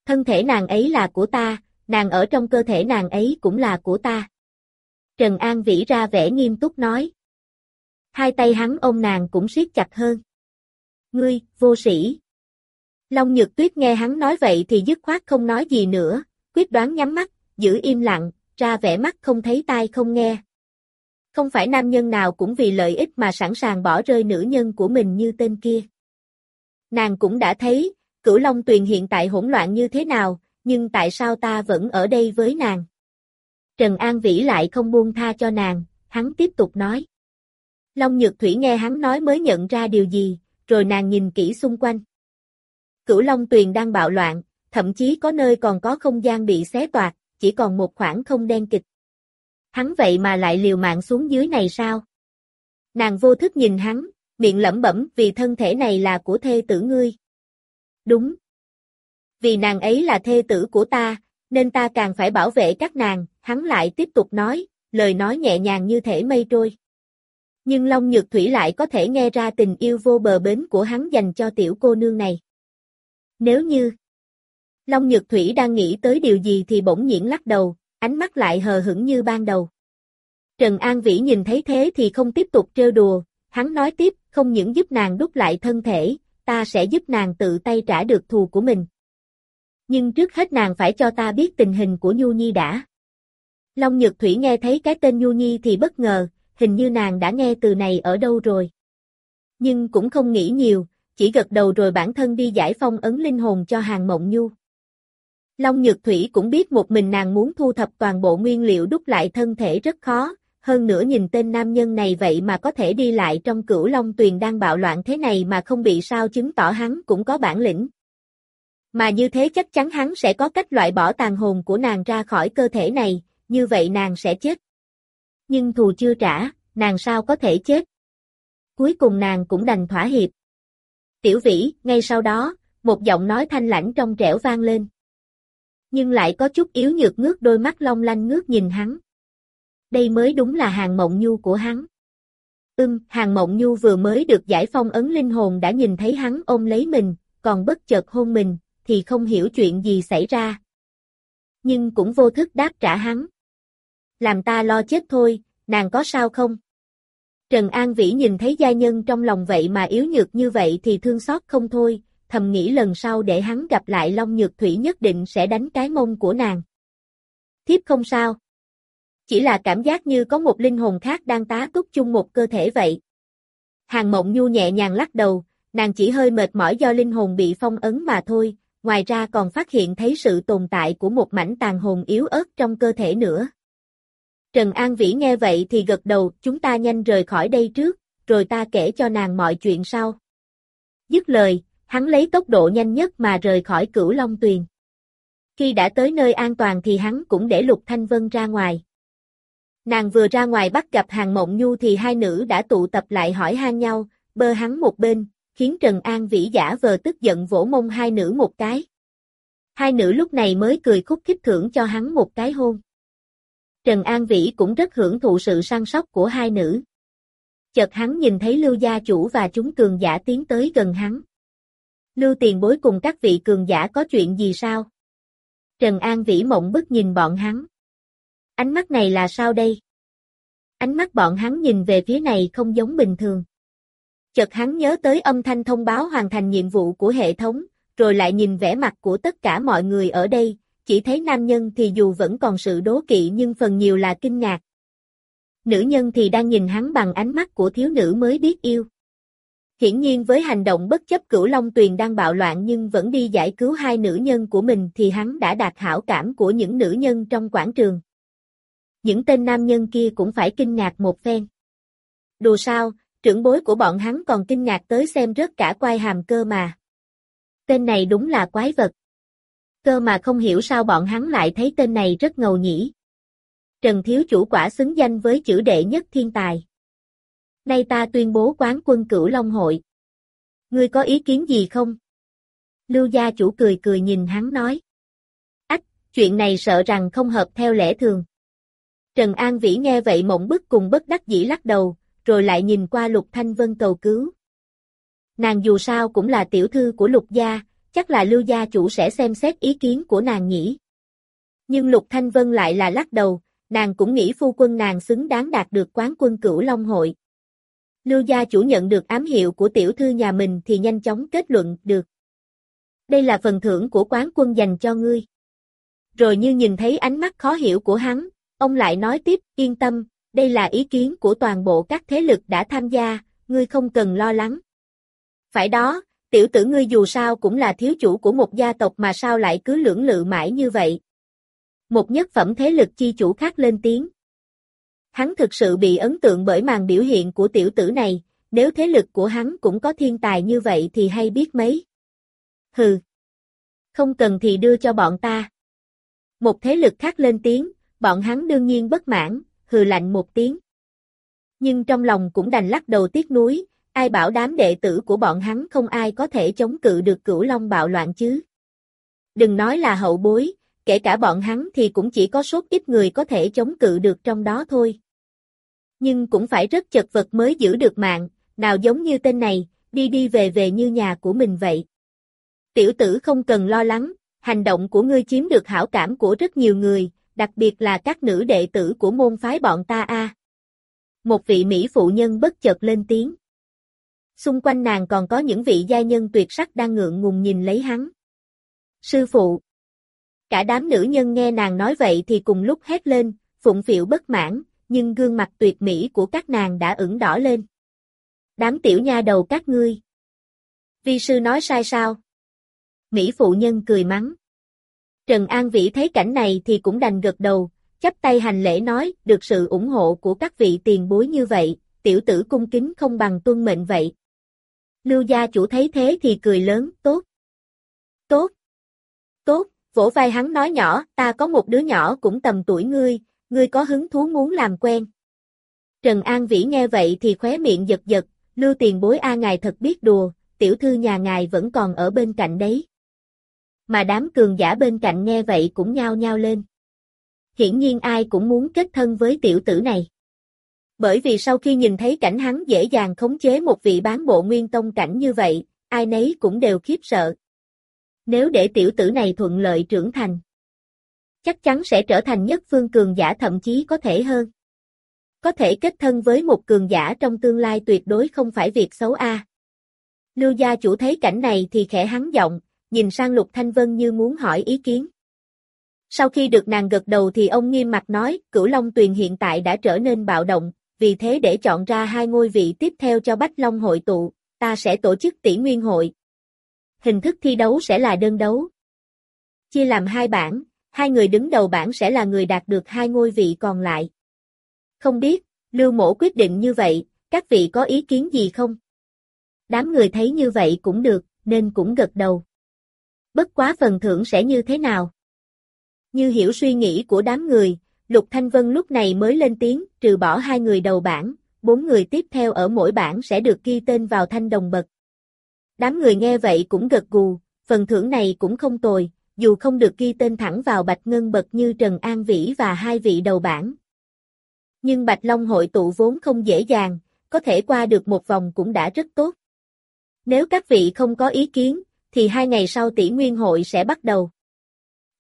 Thân thể nàng ấy là của ta, nàng ở trong cơ thể nàng ấy cũng là của ta. Trần An Vĩ ra vẻ nghiêm túc nói. Hai tay hắn ôm nàng cũng siết chặt hơn. Ngươi, vô sĩ. Long Nhược Tuyết nghe hắn nói vậy thì dứt khoát không nói gì nữa, quyết đoán nhắm mắt, giữ im lặng, ra vẻ mắt không thấy tai không nghe. Không phải nam nhân nào cũng vì lợi ích mà sẵn sàng bỏ rơi nữ nhân của mình như tên kia. Nàng cũng đã thấy, cửu Long Tuyền hiện tại hỗn loạn như thế nào, nhưng tại sao ta vẫn ở đây với nàng? Trần An Vĩ lại không buông tha cho nàng, hắn tiếp tục nói. Long Nhược Thủy nghe hắn nói mới nhận ra điều gì, rồi nàng nhìn kỹ xung quanh. Cửu Long Tuyền đang bạo loạn, thậm chí có nơi còn có không gian bị xé toạc, chỉ còn một khoảng không đen kịch. Hắn vậy mà lại liều mạng xuống dưới này sao? Nàng vô thức nhìn hắn, miệng lẩm bẩm vì thân thể này là của thê tử ngươi. Đúng. Vì nàng ấy là thê tử của ta, nên ta càng phải bảo vệ các nàng, hắn lại tiếp tục nói, lời nói nhẹ nhàng như thể mây trôi. Nhưng Long Nhược Thủy lại có thể nghe ra tình yêu vô bờ bến của hắn dành cho tiểu cô nương này. Nếu như Long Nhược Thủy đang nghĩ tới điều gì thì bỗng nhiên lắc đầu, ánh mắt lại hờ hững như ban đầu. Trần An Vĩ nhìn thấy thế thì không tiếp tục trêu đùa, hắn nói tiếp, không những giúp nàng đúc lại thân thể, ta sẽ giúp nàng tự tay trả được thù của mình. Nhưng trước hết nàng phải cho ta biết tình hình của Nhu Nhi đã. Long Nhược Thủy nghe thấy cái tên Nhu Nhi thì bất ngờ, hình như nàng đã nghe từ này ở đâu rồi. Nhưng cũng không nghĩ nhiều, chỉ gật đầu rồi bản thân đi giải phong ấn linh hồn cho hàng mộng Nhu. Long Nhược Thủy cũng biết một mình nàng muốn thu thập toàn bộ nguyên liệu đúc lại thân thể rất khó, hơn nữa nhìn tên nam nhân này vậy mà có thể đi lại trong cửu Long Tuyền đang bạo loạn thế này mà không bị sao chứng tỏ hắn cũng có bản lĩnh. Mà như thế chắc chắn hắn sẽ có cách loại bỏ tàn hồn của nàng ra khỏi cơ thể này, như vậy nàng sẽ chết. Nhưng thù chưa trả, nàng sao có thể chết? Cuối cùng nàng cũng đành thỏa hiệp. Tiểu vĩ, ngay sau đó, một giọng nói thanh lãnh trong trẻo vang lên. Nhưng lại có chút yếu nhược ngước đôi mắt long lanh ngước nhìn hắn. Đây mới đúng là hàng mộng nhu của hắn. Ưm, hàng mộng nhu vừa mới được giải phong ấn linh hồn đã nhìn thấy hắn ôm lấy mình, còn bất chợt hôn mình, thì không hiểu chuyện gì xảy ra. Nhưng cũng vô thức đáp trả hắn. Làm ta lo chết thôi, nàng có sao không? Trần An Vĩ nhìn thấy gia nhân trong lòng vậy mà yếu nhược như vậy thì thương xót không thôi, thầm nghĩ lần sau để hắn gặp lại Long Nhược Thủy nhất định sẽ đánh cái mông của nàng. Thiếp không sao. Chỉ là cảm giác như có một linh hồn khác đang tá túc chung một cơ thể vậy. Hàng mộng nhu nhẹ nhàng lắc đầu, nàng chỉ hơi mệt mỏi do linh hồn bị phong ấn mà thôi, ngoài ra còn phát hiện thấy sự tồn tại của một mảnh tàn hồn yếu ớt trong cơ thể nữa. Trần An Vĩ nghe vậy thì gật đầu, chúng ta nhanh rời khỏi đây trước, rồi ta kể cho nàng mọi chuyện sau. Dứt lời, hắn lấy tốc độ nhanh nhất mà rời khỏi cửu Long Tuyền. Khi đã tới nơi an toàn thì hắn cũng để Lục Thanh Vân ra ngoài. Nàng vừa ra ngoài bắt gặp hàng mộng nhu thì hai nữ đã tụ tập lại hỏi han nhau, bơ hắn một bên, khiến Trần An Vĩ giả vờ tức giận vỗ mông hai nữ một cái. Hai nữ lúc này mới cười khúc khích thưởng cho hắn một cái hôn. Trần An Vĩ cũng rất hưởng thụ sự săn sóc của hai nữ. Chợt hắn nhìn thấy Lưu gia chủ và chúng cường giả tiến tới gần hắn. Lưu tiền bối cùng các vị cường giả có chuyện gì sao? Trần An Vĩ mộng bức nhìn bọn hắn. Ánh mắt này là sao đây? Ánh mắt bọn hắn nhìn về phía này không giống bình thường. Chợt hắn nhớ tới âm thanh thông báo hoàn thành nhiệm vụ của hệ thống, rồi lại nhìn vẻ mặt của tất cả mọi người ở đây, chỉ thấy nam nhân thì dù vẫn còn sự đố kỵ nhưng phần nhiều là kinh ngạc. Nữ nhân thì đang nhìn hắn bằng ánh mắt của thiếu nữ mới biết yêu. Hiển nhiên với hành động bất chấp cửu Long Tuyền đang bạo loạn nhưng vẫn đi giải cứu hai nữ nhân của mình thì hắn đã đạt hảo cảm của những nữ nhân trong quảng trường. Những tên nam nhân kia cũng phải kinh ngạc một phen. Đùa sao, trưởng bối của bọn hắn còn kinh ngạc tới xem rớt cả quai hàm cơ mà. Tên này đúng là quái vật. Cơ mà không hiểu sao bọn hắn lại thấy tên này rất ngầu nhỉ. Trần Thiếu Chủ quả xứng danh với chữ đệ nhất thiên tài. Nay ta tuyên bố quán quân cửu Long Hội. Ngươi có ý kiến gì không? Lưu gia chủ cười cười nhìn hắn nói. Ách, chuyện này sợ rằng không hợp theo lẽ thường. Trần An Vĩ nghe vậy mộng bức cùng bất đắc dĩ lắc đầu, rồi lại nhìn qua Lục Thanh Vân cầu cứu. Nàng dù sao cũng là tiểu thư của Lục gia, chắc là Lưu gia chủ sẽ xem xét ý kiến của nàng nhỉ. Nhưng Lục Thanh Vân lại là lắc đầu, nàng cũng nghĩ phu quân nàng xứng đáng đạt được quán quân cửu Long hội. Lưu gia chủ nhận được ám hiệu của tiểu thư nhà mình thì nhanh chóng kết luận được. Đây là phần thưởng của quán quân dành cho ngươi. Rồi như nhìn thấy ánh mắt khó hiểu của hắn, ông lại nói tiếp, yên tâm, đây là ý kiến của toàn bộ các thế lực đã tham gia, ngươi không cần lo lắng. Phải đó, tiểu tử ngươi dù sao cũng là thiếu chủ của một gia tộc mà sao lại cứ lưỡng lự mãi như vậy. Một nhất phẩm thế lực chi chủ khác lên tiếng. Hắn thực sự bị ấn tượng bởi màn biểu hiện của tiểu tử này, nếu thế lực của hắn cũng có thiên tài như vậy thì hay biết mấy. Hừ. Không cần thì đưa cho bọn ta. Một thế lực khác lên tiếng, bọn hắn đương nhiên bất mãn, hừ lạnh một tiếng. Nhưng trong lòng cũng đành lắc đầu tiếc nuối, ai bảo đám đệ tử của bọn hắn không ai có thể chống cự được cửu long bạo loạn chứ. Đừng nói là hậu bối, kể cả bọn hắn thì cũng chỉ có số ít người có thể chống cự được trong đó thôi. Nhưng cũng phải rất chật vật mới giữ được mạng, nào giống như tên này, đi đi về về như nhà của mình vậy. Tiểu tử không cần lo lắng, hành động của ngươi chiếm được hảo cảm của rất nhiều người, đặc biệt là các nữ đệ tử của môn phái bọn ta a. Một vị Mỹ phụ nhân bất chợt lên tiếng. Xung quanh nàng còn có những vị gia nhân tuyệt sắc đang ngượng ngùng nhìn lấy hắn. Sư phụ. Cả đám nữ nhân nghe nàng nói vậy thì cùng lúc hét lên, phụng phịu bất mãn, nhưng gương mặt tuyệt mỹ của các nàng đã ửng đỏ lên. Đám tiểu nha đầu các ngươi. Vi sư nói sai sao? Mỹ phụ nhân cười mắng. Trần An Vĩ thấy cảnh này thì cũng đành gật đầu, chắp tay hành lễ nói, được sự ủng hộ của các vị tiền bối như vậy, tiểu tử cung kính không bằng tuân mệnh vậy. Lưu gia chủ thấy thế thì cười lớn, tốt. Tốt. Tốt, vỗ vai hắn nói nhỏ, ta có một đứa nhỏ cũng tầm tuổi ngươi, ngươi có hứng thú muốn làm quen. Trần An Vĩ nghe vậy thì khóe miệng giật giật, lưu tiền bối A ngài thật biết đùa, tiểu thư nhà ngài vẫn còn ở bên cạnh đấy mà đám cường giả bên cạnh nghe vậy cũng nhao nhao lên. Hiển nhiên ai cũng muốn kết thân với tiểu tử này. Bởi vì sau khi nhìn thấy cảnh hắn dễ dàng khống chế một vị bán bộ nguyên tông cảnh như vậy, ai nấy cũng đều khiếp sợ. Nếu để tiểu tử này thuận lợi trưởng thành, chắc chắn sẽ trở thành nhất phương cường giả thậm chí có thể hơn. Có thể kết thân với một cường giả trong tương lai tuyệt đối không phải việc xấu a. Lưu gia chủ thấy cảnh này thì khẽ hắn giọng, nhìn sang Lục Thanh Vân như muốn hỏi ý kiến. Sau khi được nàng gật đầu thì ông nghiêm mặt nói, cửu Long Tuyền hiện tại đã trở nên bạo động, vì thế để chọn ra hai ngôi vị tiếp theo cho Bách Long hội tụ, ta sẽ tổ chức tỷ nguyên hội. Hình thức thi đấu sẽ là đơn đấu. Chia làm hai bảng, hai người đứng đầu bảng sẽ là người đạt được hai ngôi vị còn lại. Không biết, Lưu Mổ quyết định như vậy, các vị có ý kiến gì không? Đám người thấy như vậy cũng được, nên cũng gật đầu. Bất quá phần thưởng sẽ như thế nào? Như hiểu suy nghĩ của đám người, Lục Thanh Vân lúc này mới lên tiếng, trừ bỏ hai người đầu bảng, bốn người tiếp theo ở mỗi bảng sẽ được ghi tên vào thanh đồng bậc. Đám người nghe vậy cũng gật gù, phần thưởng này cũng không tồi, dù không được ghi tên thẳng vào bạch ngân bậc như Trần An Vĩ và hai vị đầu bảng. Nhưng Bạch Long hội tụ vốn không dễ dàng, có thể qua được một vòng cũng đã rất tốt. Nếu các vị không có ý kiến, thì hai ngày sau tỷ nguyên hội sẽ bắt đầu.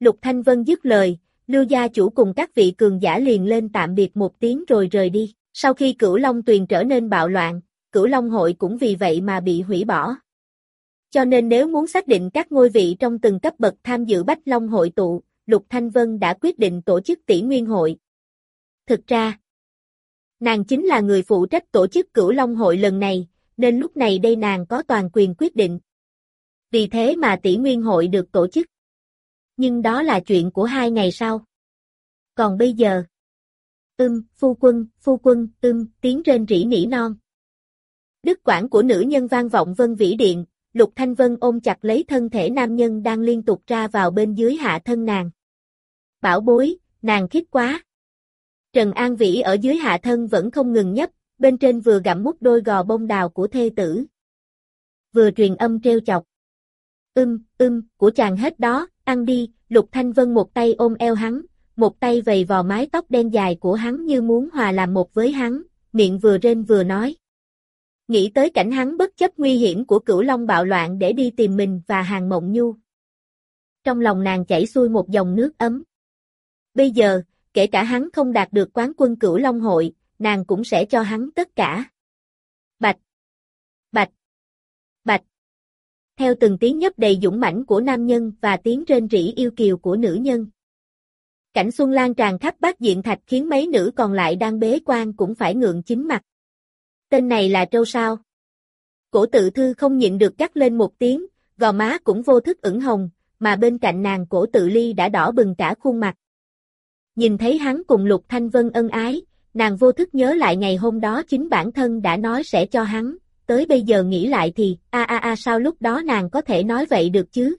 Lục Thanh Vân dứt lời, Lưu gia chủ cùng các vị cường giả liền lên tạm biệt một tiếng rồi rời đi. Sau khi cửu Long Tuyền trở nên bạo loạn, cửu Long hội cũng vì vậy mà bị hủy bỏ. Cho nên nếu muốn xác định các ngôi vị trong từng cấp bậc tham dự Bách Long hội tụ, Lục Thanh Vân đã quyết định tổ chức tỷ nguyên hội. Thực ra, nàng chính là người phụ trách tổ chức cửu Long hội lần này, nên lúc này đây nàng có toàn quyền quyết định. Vì thế mà tỷ nguyên hội được tổ chức. Nhưng đó là chuyện của hai ngày sau. Còn bây giờ, ưm, phu quân, phu quân, ưm, tiếng rên rỉ nỉ non. Đức quản của nữ nhân vang vọng vân vĩ điện, Lục Thanh Vân ôm chặt lấy thân thể nam nhân đang liên tục ra vào bên dưới hạ thân nàng. Bảo bối, nàng khít quá. Trần An Vĩ ở dưới hạ thân vẫn không ngừng nhấp, bên trên vừa gặm mút đôi gò bông đào của thê tử. Vừa truyền âm treo chọc. Ưm, ưm, của chàng hết đó, ăn đi, Lục Thanh Vân một tay ôm eo hắn, một tay vầy vò mái tóc đen dài của hắn như muốn hòa làm một với hắn, miệng vừa rên vừa nói. Nghĩ tới cảnh hắn bất chấp nguy hiểm của cửu long bạo loạn để đi tìm mình và hàng mộng nhu. Trong lòng nàng chảy xuôi một dòng nước ấm. Bây giờ, kể cả hắn không đạt được quán quân cửu long hội, nàng cũng sẽ cho hắn tất cả. Bạch! Bạch! Bạch! Theo từng tiếng nhấp đầy dũng mãnh của nam nhân và tiếng rên rỉ yêu kiều của nữ nhân. Cảnh xuân lan tràn khắp bát diện thạch khiến mấy nữ còn lại đang bế quan cũng phải ngượng chính mặt. Tên này là trâu sao? Cổ tự thư không nhịn được cắt lên một tiếng, gò má cũng vô thức ửng hồng, mà bên cạnh nàng cổ tự ly đã đỏ bừng cả khuôn mặt. Nhìn thấy hắn cùng Lục Thanh Vân ân ái, nàng vô thức nhớ lại ngày hôm đó chính bản thân đã nói sẽ cho hắn, tới bây giờ nghĩ lại thì, a a a sao lúc đó nàng có thể nói vậy được chứ?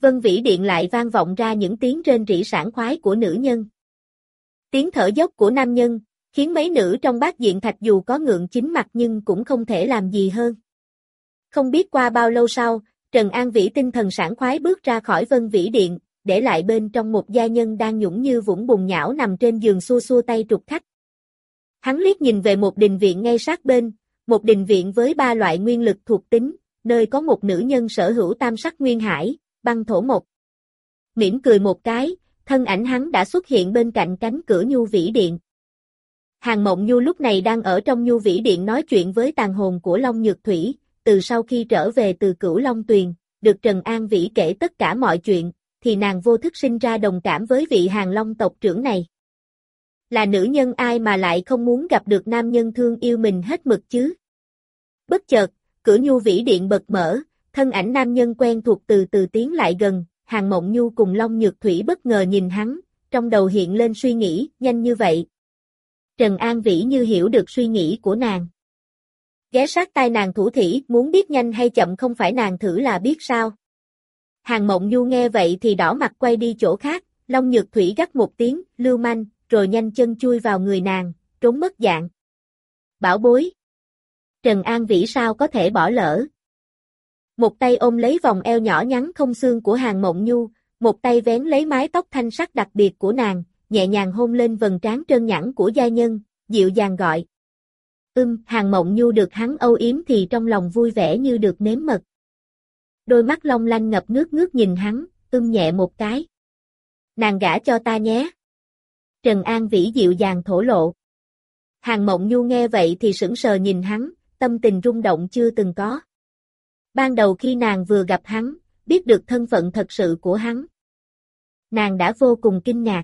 Vân Vĩ Điện lại vang vọng ra những tiếng rên rỉ sảng khoái của nữ nhân. Tiếng thở dốc của nam nhân, khiến mấy nữ trong bát diện thạch dù có ngượng chính mặt nhưng cũng không thể làm gì hơn. Không biết qua bao lâu sau, Trần An Vĩ tinh thần sảng khoái bước ra khỏi Vân Vĩ Điện, để lại bên trong một gia nhân đang nhũng như vũng bùn nhão nằm trên giường xua xua tay trục khách. Hắn liếc nhìn về một đình viện ngay sát bên, một đình viện với ba loại nguyên lực thuộc tính, nơi có một nữ nhân sở hữu tam sắc nguyên hải, băng thổ mộc. Mỉm cười một cái, thân ảnh hắn đã xuất hiện bên cạnh cánh cửa nhu vĩ điện. Hàng Mộng Nhu lúc này đang ở trong Nhu Vĩ Điện nói chuyện với tàn hồn của Long Nhược Thủy, từ sau khi trở về từ cửu Long Tuyền, được Trần An Vĩ kể tất cả mọi chuyện, thì nàng vô thức sinh ra đồng cảm với vị hàng Long tộc trưởng này. Là nữ nhân ai mà lại không muốn gặp được nam nhân thương yêu mình hết mực chứ? Bất chợt, cửa Nhu Vĩ Điện bật mở, thân ảnh nam nhân quen thuộc từ từ tiến lại gần, hàng Mộng Nhu cùng Long Nhược Thủy bất ngờ nhìn hắn, trong đầu hiện lên suy nghĩ, nhanh như vậy, Trần An Vĩ như hiểu được suy nghĩ của nàng. Ghé sát tai nàng thủ thỉ, muốn biết nhanh hay chậm không phải nàng thử là biết sao. Hàng Mộng Nhu nghe vậy thì đỏ mặt quay đi chỗ khác, Long Nhược Thủy gắt một tiếng, lưu manh, rồi nhanh chân chui vào người nàng, trốn mất dạng. Bảo bối. Trần An Vĩ sao có thể bỏ lỡ. Một tay ôm lấy vòng eo nhỏ nhắn không xương của Hàng Mộng Nhu, một tay vén lấy mái tóc thanh sắc đặc biệt của nàng, nhẹ nhàng hôn lên vần trán trơn nhẵn của gia nhân, dịu dàng gọi. Ưm, hàng mộng nhu được hắn âu yếm thì trong lòng vui vẻ như được nếm mật. Đôi mắt long lanh ngập nước ngước nhìn hắn, ưm nhẹ một cái. Nàng gả cho ta nhé. Trần An Vĩ dịu dàng thổ lộ. Hàng mộng nhu nghe vậy thì sững sờ nhìn hắn, tâm tình rung động chưa từng có. Ban đầu khi nàng vừa gặp hắn, biết được thân phận thật sự của hắn. Nàng đã vô cùng kinh ngạc.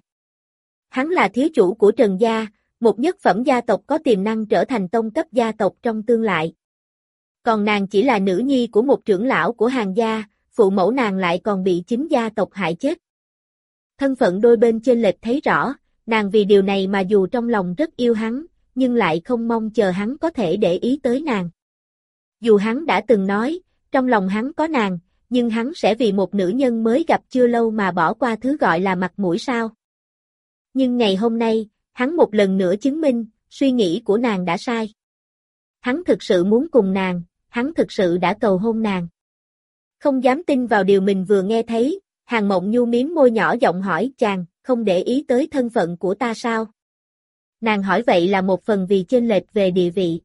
Hắn là thiếu chủ của Trần Gia, một nhất phẩm gia tộc có tiềm năng trở thành tông cấp gia tộc trong tương lai. Còn nàng chỉ là nữ nhi của một trưởng lão của hàng gia, phụ mẫu nàng lại còn bị chính gia tộc hại chết. Thân phận đôi bên trên lệch thấy rõ, nàng vì điều này mà dù trong lòng rất yêu hắn, nhưng lại không mong chờ hắn có thể để ý tới nàng. Dù hắn đã từng nói, trong lòng hắn có nàng, nhưng hắn sẽ vì một nữ nhân mới gặp chưa lâu mà bỏ qua thứ gọi là mặt mũi sao. Nhưng ngày hôm nay, hắn một lần nữa chứng minh, suy nghĩ của nàng đã sai. Hắn thực sự muốn cùng nàng, hắn thực sự đã cầu hôn nàng. Không dám tin vào điều mình vừa nghe thấy, hàng mộng nhu miếm môi nhỏ giọng hỏi chàng, không để ý tới thân phận của ta sao? Nàng hỏi vậy là một phần vì chênh lệch về địa vị.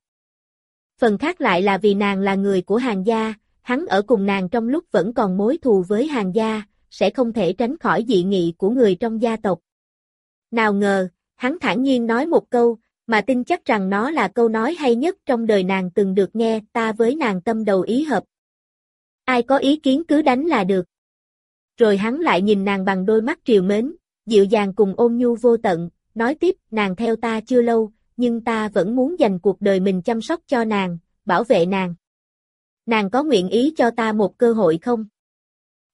Phần khác lại là vì nàng là người của hàng gia, hắn ở cùng nàng trong lúc vẫn còn mối thù với hàng gia, sẽ không thể tránh khỏi dị nghị của người trong gia tộc. Nào ngờ, hắn thản nhiên nói một câu, mà tin chắc rằng nó là câu nói hay nhất trong đời nàng từng được nghe, ta với nàng tâm đầu ý hợp. Ai có ý kiến cứ đánh là được. Rồi hắn lại nhìn nàng bằng đôi mắt triều mến, dịu dàng cùng ôn nhu vô tận, nói tiếp, nàng theo ta chưa lâu, nhưng ta vẫn muốn dành cuộc đời mình chăm sóc cho nàng, bảo vệ nàng. Nàng có nguyện ý cho ta một cơ hội không?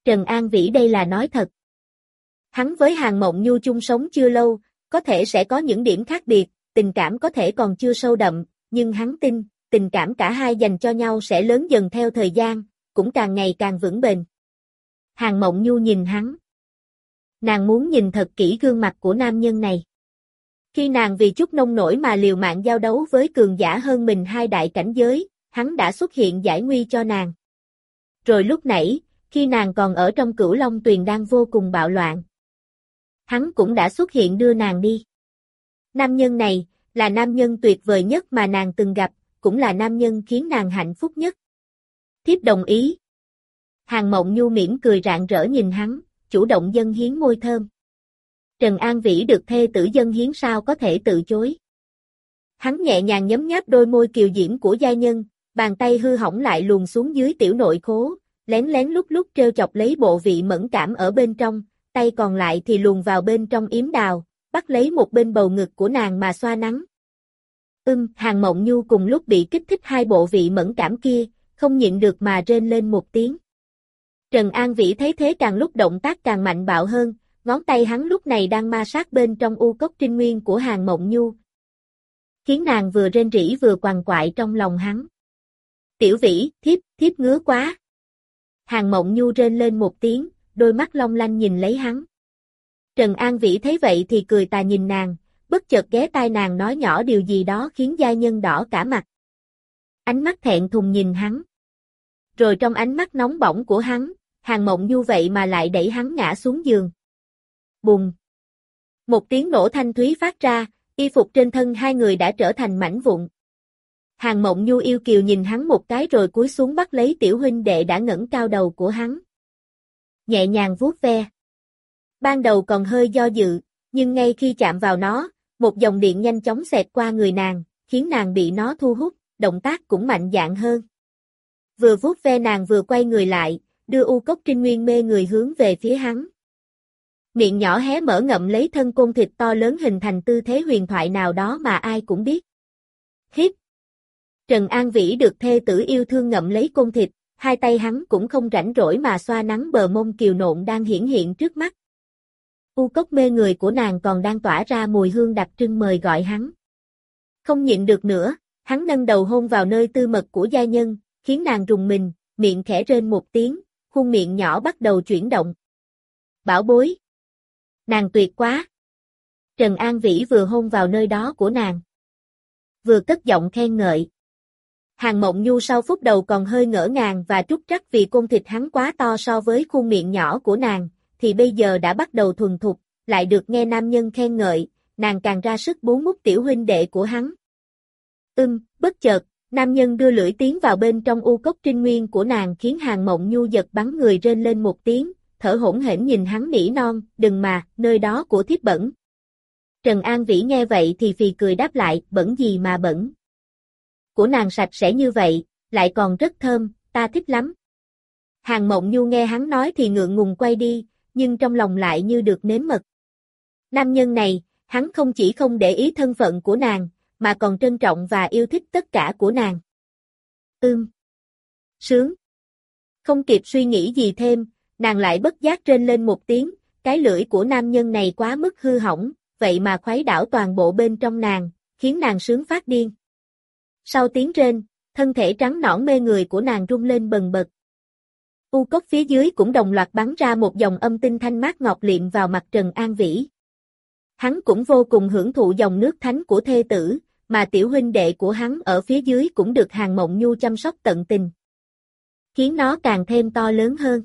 Trần An Vĩ đây là nói thật. Hắn với Hàng Mộng Nhu chung sống chưa lâu, có thể sẽ có những điểm khác biệt, tình cảm có thể còn chưa sâu đậm, nhưng hắn tin, tình cảm cả hai dành cho nhau sẽ lớn dần theo thời gian, cũng càng ngày càng vững bền. Hàng Mộng Nhu nhìn hắn. Nàng muốn nhìn thật kỹ gương mặt của nam nhân này. Khi nàng vì chút nông nổi mà liều mạng giao đấu với cường giả hơn mình hai đại cảnh giới, hắn đã xuất hiện giải nguy cho nàng. Rồi lúc nãy, khi nàng còn ở trong cửu long tuyền đang vô cùng bạo loạn. Hắn cũng đã xuất hiện đưa nàng đi. Nam nhân này, là nam nhân tuyệt vời nhất mà nàng từng gặp, cũng là nam nhân khiến nàng hạnh phúc nhất. Thiếp đồng ý. Hàng mộng nhu mỉm cười rạng rỡ nhìn hắn, chủ động dân hiến môi thơm. Trần An Vĩ được thê tử dân hiến sao có thể tự chối. Hắn nhẹ nhàng nhấm nháp đôi môi kiều diễm của gia nhân, bàn tay hư hỏng lại luồn xuống dưới tiểu nội khố, lén lén lúc lúc treo chọc lấy bộ vị mẫn cảm ở bên trong, tay còn lại thì luồn vào bên trong yếm đào, bắt lấy một bên bầu ngực của nàng mà xoa nắng. Ưm, hàng mộng nhu cùng lúc bị kích thích hai bộ vị mẫn cảm kia, không nhịn được mà rên lên một tiếng. Trần An Vĩ thấy thế càng lúc động tác càng mạnh bạo hơn, ngón tay hắn lúc này đang ma sát bên trong u cốc trinh nguyên của hàng mộng nhu. Khiến nàng vừa rên rỉ vừa quằn quại trong lòng hắn. Tiểu vĩ, thiếp, thiếp ngứa quá. Hàng mộng nhu rên lên một tiếng, đôi mắt long lanh nhìn lấy hắn. Trần An Vĩ thấy vậy thì cười tà nhìn nàng, bất chợt ghé tai nàng nói nhỏ điều gì đó khiến gia nhân đỏ cả mặt. Ánh mắt thẹn thùng nhìn hắn. Rồi trong ánh mắt nóng bỏng của hắn, hàng mộng Như vậy mà lại đẩy hắn ngã xuống giường. Bùng! Một tiếng nổ thanh thúy phát ra, y phục trên thân hai người đã trở thành mảnh vụn. Hàng mộng nhu yêu kiều nhìn hắn một cái rồi cúi xuống bắt lấy tiểu huynh đệ đã ngẩng cao đầu của hắn. Nhẹ nhàng vuốt ve. Ban đầu còn hơi do dự, nhưng ngay khi chạm vào nó, một dòng điện nhanh chóng xẹt qua người nàng, khiến nàng bị nó thu hút, động tác cũng mạnh dạn hơn. Vừa vuốt ve nàng vừa quay người lại, đưa u cốc trinh nguyên mê người hướng về phía hắn. Miệng nhỏ hé mở ngậm lấy thân côn thịt to lớn hình thành tư thế huyền thoại nào đó mà ai cũng biết. khiếp Trần An Vĩ được thê tử yêu thương ngậm lấy côn thịt, hai tay hắn cũng không rảnh rỗi mà xoa nắng bờ mông kiều nộn đang hiển hiện trước mắt. U cốc mê người của nàng còn đang tỏa ra mùi hương đặc trưng mời gọi hắn. Không nhịn được nữa, hắn nâng đầu hôn vào nơi tư mật của gia nhân, khiến nàng rùng mình, miệng khẽ rên một tiếng, khuôn miệng nhỏ bắt đầu chuyển động. Bảo bối. Nàng tuyệt quá. Trần An Vĩ vừa hôn vào nơi đó của nàng. Vừa cất giọng khen ngợi. Hàng mộng nhu sau phút đầu còn hơi ngỡ ngàng và trúc trắc vì côn thịt hắn quá to so với khuôn miệng nhỏ của nàng, thì bây giờ đã bắt đầu thuần thục, lại được nghe nam nhân khen ngợi, nàng càng ra sức bú mút tiểu huynh đệ của hắn. Ưm, bất chợt, nam nhân đưa lưỡi tiến vào bên trong u cốc trinh nguyên của nàng khiến hàng mộng nhu giật bắn người rên lên một tiếng, thở hỗn hển nhìn hắn nỉ non, đừng mà, nơi đó của thiếp bẩn. Trần An Vĩ nghe vậy thì phì cười đáp lại, bẩn gì mà bẩn. Của nàng sạch sẽ như vậy, lại còn rất thơm, ta thích lắm. Hàng mộng nhu nghe hắn nói thì ngượng ngùng quay đi, nhưng trong lòng lại như được nếm mật. Nam nhân này, hắn không chỉ không để ý thân phận của nàng, mà còn trân trọng và yêu thích tất cả của nàng. Ưm. Sướng. Không kịp suy nghĩ gì thêm, nàng lại bất giác trên lên một tiếng, cái lưỡi của nam nhân này quá mức hư hỏng, vậy mà khuấy đảo toàn bộ bên trong nàng, khiến nàng sướng phát điên. Sau tiếng trên, thân thể trắng nõn mê người của nàng rung lên bần bật. U cốc phía dưới cũng đồng loạt bắn ra một dòng âm tinh thanh mát ngọt liệm vào mặt Trần An Vĩ. Hắn cũng vô cùng hưởng thụ dòng nước thánh của thê tử, mà tiểu huynh đệ của hắn ở phía dưới cũng được hàng mộng nhu chăm sóc tận tình. Khiến nó càng thêm to lớn hơn.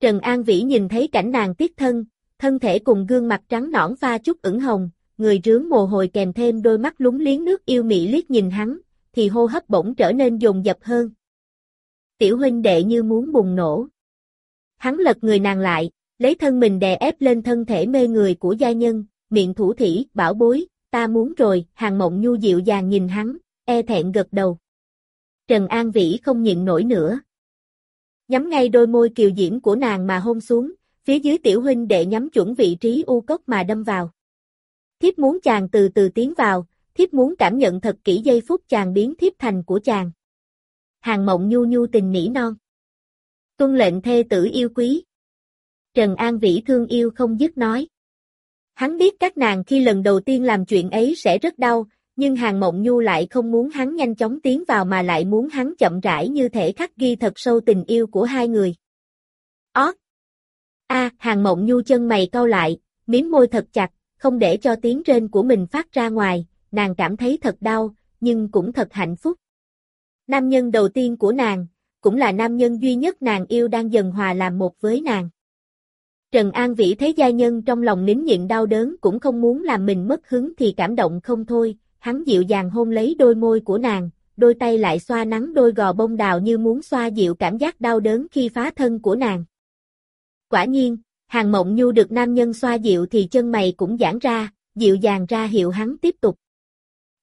Trần An Vĩ nhìn thấy cảnh nàng tiết thân, thân thể cùng gương mặt trắng nõn pha chút ửng hồng, người rướng mồ hôi kèm thêm đôi mắt lúng liếng nước yêu mị liếc nhìn hắn, thì hô hấp bỗng trở nên dồn dập hơn. Tiểu huynh đệ như muốn bùng nổ. Hắn lật người nàng lại, lấy thân mình đè ép lên thân thể mê người của gia nhân, miệng thủ thỉ, bảo bối, ta muốn rồi, hàng mộng nhu dịu dàng nhìn hắn, e thẹn gật đầu. Trần An Vĩ không nhịn nổi nữa. Nhắm ngay đôi môi kiều diễm của nàng mà hôn xuống, phía dưới tiểu huynh đệ nhắm chuẩn vị trí u cốc mà đâm vào. Thiếp muốn chàng từ từ tiến vào, thiếp muốn cảm nhận thật kỹ giây phút chàng biến thiếp thành của chàng. Hàng mộng nhu nhu tình nỉ non. Tuân lệnh thê tử yêu quý. Trần An Vĩ thương yêu không dứt nói. Hắn biết các nàng khi lần đầu tiên làm chuyện ấy sẽ rất đau, nhưng Hàng Mộng Nhu lại không muốn hắn nhanh chóng tiến vào mà lại muốn hắn chậm rãi như thể khắc ghi thật sâu tình yêu của hai người. Ó! A, Hàng Mộng Nhu chân mày cau lại, miếm môi thật chặt, không để cho tiếng rên của mình phát ra ngoài, nàng cảm thấy thật đau, nhưng cũng thật hạnh phúc. Nam nhân đầu tiên của nàng, cũng là nam nhân duy nhất nàng yêu đang dần hòa làm một với nàng. Trần An Vĩ thấy gia nhân trong lòng nín nhịn đau đớn cũng không muốn làm mình mất hứng thì cảm động không thôi, hắn dịu dàng hôn lấy đôi môi của nàng, đôi tay lại xoa nắng đôi gò bông đào như muốn xoa dịu cảm giác đau đớn khi phá thân của nàng. Quả nhiên, hàng mộng nhu được nam nhân xoa dịu thì chân mày cũng giãn ra, dịu dàng ra hiệu hắn tiếp tục.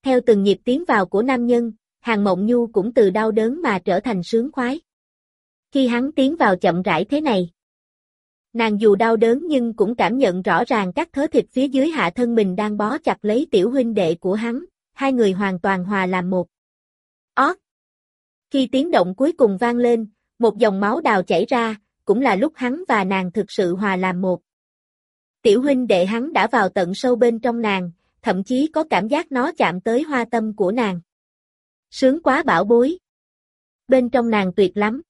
Theo từng nhịp tiến vào của nam nhân, hàng mộng nhu cũng từ đau đớn mà trở thành sướng khoái. Khi hắn tiến vào chậm rãi thế này, Nàng dù đau đớn nhưng cũng cảm nhận rõ ràng các thớ thịt phía dưới hạ thân mình đang bó chặt lấy tiểu huynh đệ của hắn, hai người hoàn toàn hòa làm một. Ót! Khi tiếng động cuối cùng vang lên, một dòng máu đào chảy ra, cũng là lúc hắn và nàng thực sự hòa làm một. Tiểu huynh đệ hắn đã vào tận sâu bên trong nàng, thậm chí có cảm giác nó chạm tới hoa tâm của nàng. Sướng quá bảo bối. Bên trong nàng tuyệt lắm.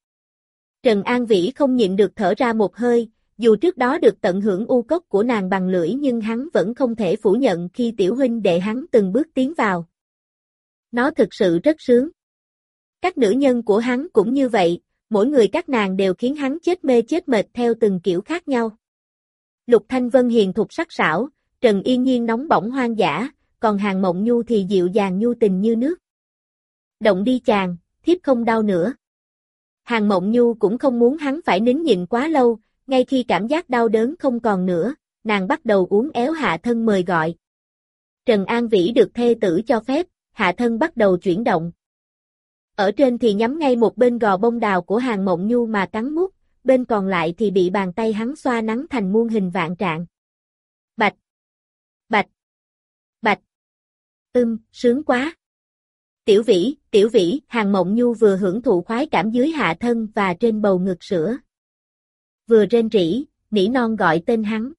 Trần An Vĩ không nhịn được thở ra một hơi, dù trước đó được tận hưởng u cốc của nàng bằng lưỡi nhưng hắn vẫn không thể phủ nhận khi tiểu huynh đệ hắn từng bước tiến vào. Nó thực sự rất sướng. Các nữ nhân của hắn cũng như vậy, mỗi người các nàng đều khiến hắn chết mê chết mệt theo từng kiểu khác nhau. Lục Thanh Vân hiền thục sắc sảo, Trần Yên Nhiên nóng bỏng hoang dã, còn Hàng Mộng Nhu thì dịu dàng nhu tình như nước. Động đi chàng, thiếp không đau nữa. Hàng Mộng Nhu cũng không muốn hắn phải nín nhịn quá lâu, ngay khi cảm giác đau đớn không còn nữa, nàng bắt đầu uống éo hạ thân mời gọi. Trần An Vĩ được thê tử cho phép, hạ thân bắt đầu chuyển động. Ở trên thì nhắm ngay một bên gò bông đào của hàng mộng nhu mà cắn mút, bên còn lại thì bị bàn tay hắn xoa nắng thành muôn hình vạn trạng. Bạch! Bạch! Bạch! Ưm, sướng quá! Tiểu vĩ, tiểu vĩ, hàng mộng nhu vừa hưởng thụ khoái cảm dưới hạ thân và trên bầu ngực sữa vừa rên rỉ, nỉ non gọi tên hắn.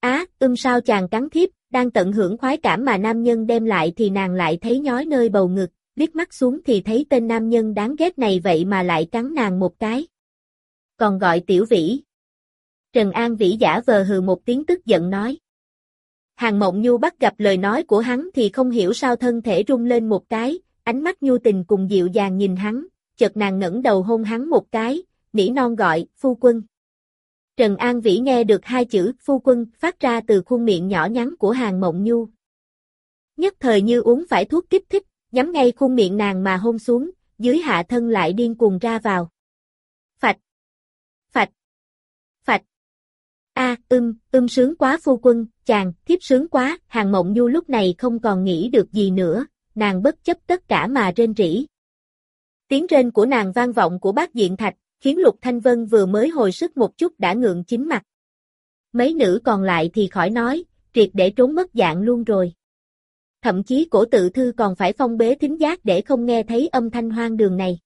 Á, ưm sao chàng cắn thiếp, đang tận hưởng khoái cảm mà nam nhân đem lại thì nàng lại thấy nhói nơi bầu ngực, liếc mắt xuống thì thấy tên nam nhân đáng ghét này vậy mà lại cắn nàng một cái. Còn gọi tiểu vĩ. Trần An Vĩ giả vờ hừ một tiếng tức giận nói. Hàng Mộng Nhu bắt gặp lời nói của hắn thì không hiểu sao thân thể rung lên một cái, ánh mắt nhu tình cùng dịu dàng nhìn hắn, chợt nàng ngẩng đầu hôn hắn một cái, nỉ non gọi, phu quân. Trần An Vĩ nghe được hai chữ phu quân phát ra từ khuôn miệng nhỏ nhắn của hàng mộng nhu. Nhất thời như uống phải thuốc kích thích, nhắm ngay khuôn miệng nàng mà hôn xuống, dưới hạ thân lại điên cuồng ra vào. Phạch! Phạch! Phạch! A, à, ưm, ưm sướng quá phu quân, chàng, thiếp sướng quá, hàng mộng nhu lúc này không còn nghĩ được gì nữa, nàng bất chấp tất cả mà rên rỉ. Tiếng rên của nàng vang vọng của bác diện thạch, khiến Lục Thanh Vân vừa mới hồi sức một chút đã ngượng chính mặt. Mấy nữ còn lại thì khỏi nói, triệt để trốn mất dạng luôn rồi. Thậm chí cổ tự thư còn phải phong bế thính giác để không nghe thấy âm thanh hoang đường này.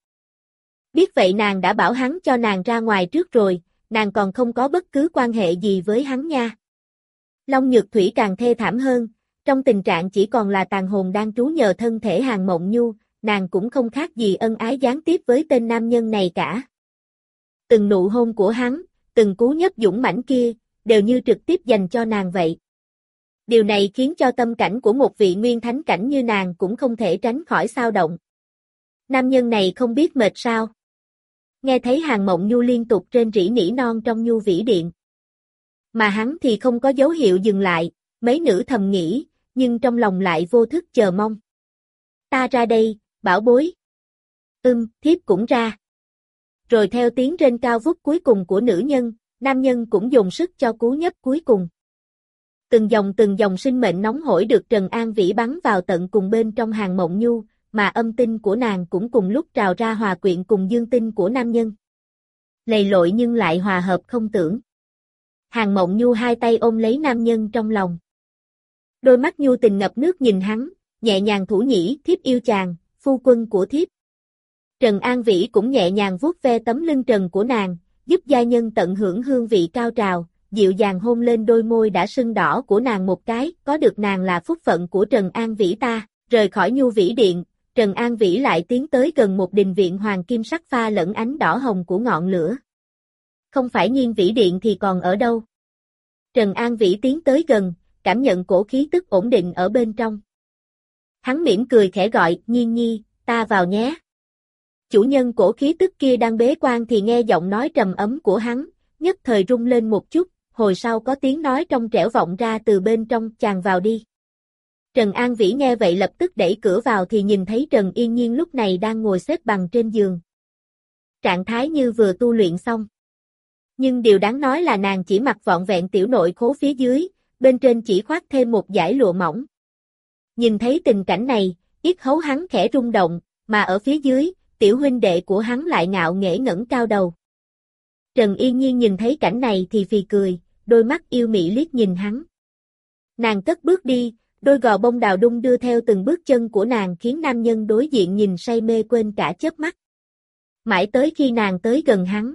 Biết vậy nàng đã bảo hắn cho nàng ra ngoài trước rồi, nàng còn không có bất cứ quan hệ gì với hắn nha. Long Nhược Thủy càng thê thảm hơn, trong tình trạng chỉ còn là tàn hồn đang trú nhờ thân thể hàng mộng nhu, nàng cũng không khác gì ân ái gián tiếp với tên nam nhân này cả. Từng nụ hôn của hắn, từng cú nhấp dũng mãnh kia, đều như trực tiếp dành cho nàng vậy. Điều này khiến cho tâm cảnh của một vị nguyên thánh cảnh như nàng cũng không thể tránh khỏi sao động. Nam nhân này không biết mệt sao. Nghe thấy hàng mộng nhu liên tục trên rỉ nỉ non trong nhu vĩ điện. Mà hắn thì không có dấu hiệu dừng lại, mấy nữ thầm nghĩ, nhưng trong lòng lại vô thức chờ mong. Ta ra đây, bảo bối. Ưm, thiếp cũng ra. Rồi theo tiếng trên cao vút cuối cùng của nữ nhân, nam nhân cũng dùng sức cho cú nhấp cuối cùng. Từng dòng từng dòng sinh mệnh nóng hổi được Trần An Vĩ bắn vào tận cùng bên trong hàng mộng nhu, mà âm tinh của nàng cũng cùng lúc trào ra hòa quyện cùng dương tinh của nam nhân. Lầy lội nhưng lại hòa hợp không tưởng. Hàng mộng nhu hai tay ôm lấy nam nhân trong lòng. Đôi mắt nhu tình ngập nước nhìn hắn, nhẹ nhàng thủ nhĩ, thiếp yêu chàng, phu quân của thiếp. Trần An Vĩ cũng nhẹ nhàng vuốt ve tấm lưng trần của nàng, giúp gia nhân tận hưởng hương vị cao trào, dịu dàng hôn lên đôi môi đã sưng đỏ của nàng một cái, có được nàng là phúc phận của Trần An Vĩ ta, rời khỏi nhu vĩ điện, Trần An Vĩ lại tiến tới gần một đình viện hoàng kim sắc pha lẫn ánh đỏ hồng của ngọn lửa. Không phải nhiên vĩ điện thì còn ở đâu. Trần An Vĩ tiến tới gần, cảm nhận cổ khí tức ổn định ở bên trong. Hắn mỉm cười khẽ gọi, nhiên nhi, ta vào nhé. Chủ nhân cổ khí tức kia đang bế quan thì nghe giọng nói trầm ấm của hắn, nhất thời rung lên một chút, hồi sau có tiếng nói trong trẻo vọng ra từ bên trong, chàng vào đi. Trần An Vĩ nghe vậy lập tức đẩy cửa vào thì nhìn thấy Trần Yên Nhiên lúc này đang ngồi xếp bằng trên giường. Trạng thái như vừa tu luyện xong. Nhưng điều đáng nói là nàng chỉ mặc vọn vẹn tiểu nội khố phía dưới, bên trên chỉ khoác thêm một dải lụa mỏng. Nhìn thấy tình cảnh này, yết hấu hắn khẽ rung động, mà ở phía dưới, tiểu huynh đệ của hắn lại ngạo nghễ ngẩng cao đầu. Trần Yên Nhiên nhìn thấy cảnh này thì phì cười, đôi mắt yêu mị liếc nhìn hắn. Nàng cất bước đi, đôi gò bông đào đung đưa theo từng bước chân của nàng khiến nam nhân đối diện nhìn say mê quên cả chớp mắt. Mãi tới khi nàng tới gần hắn.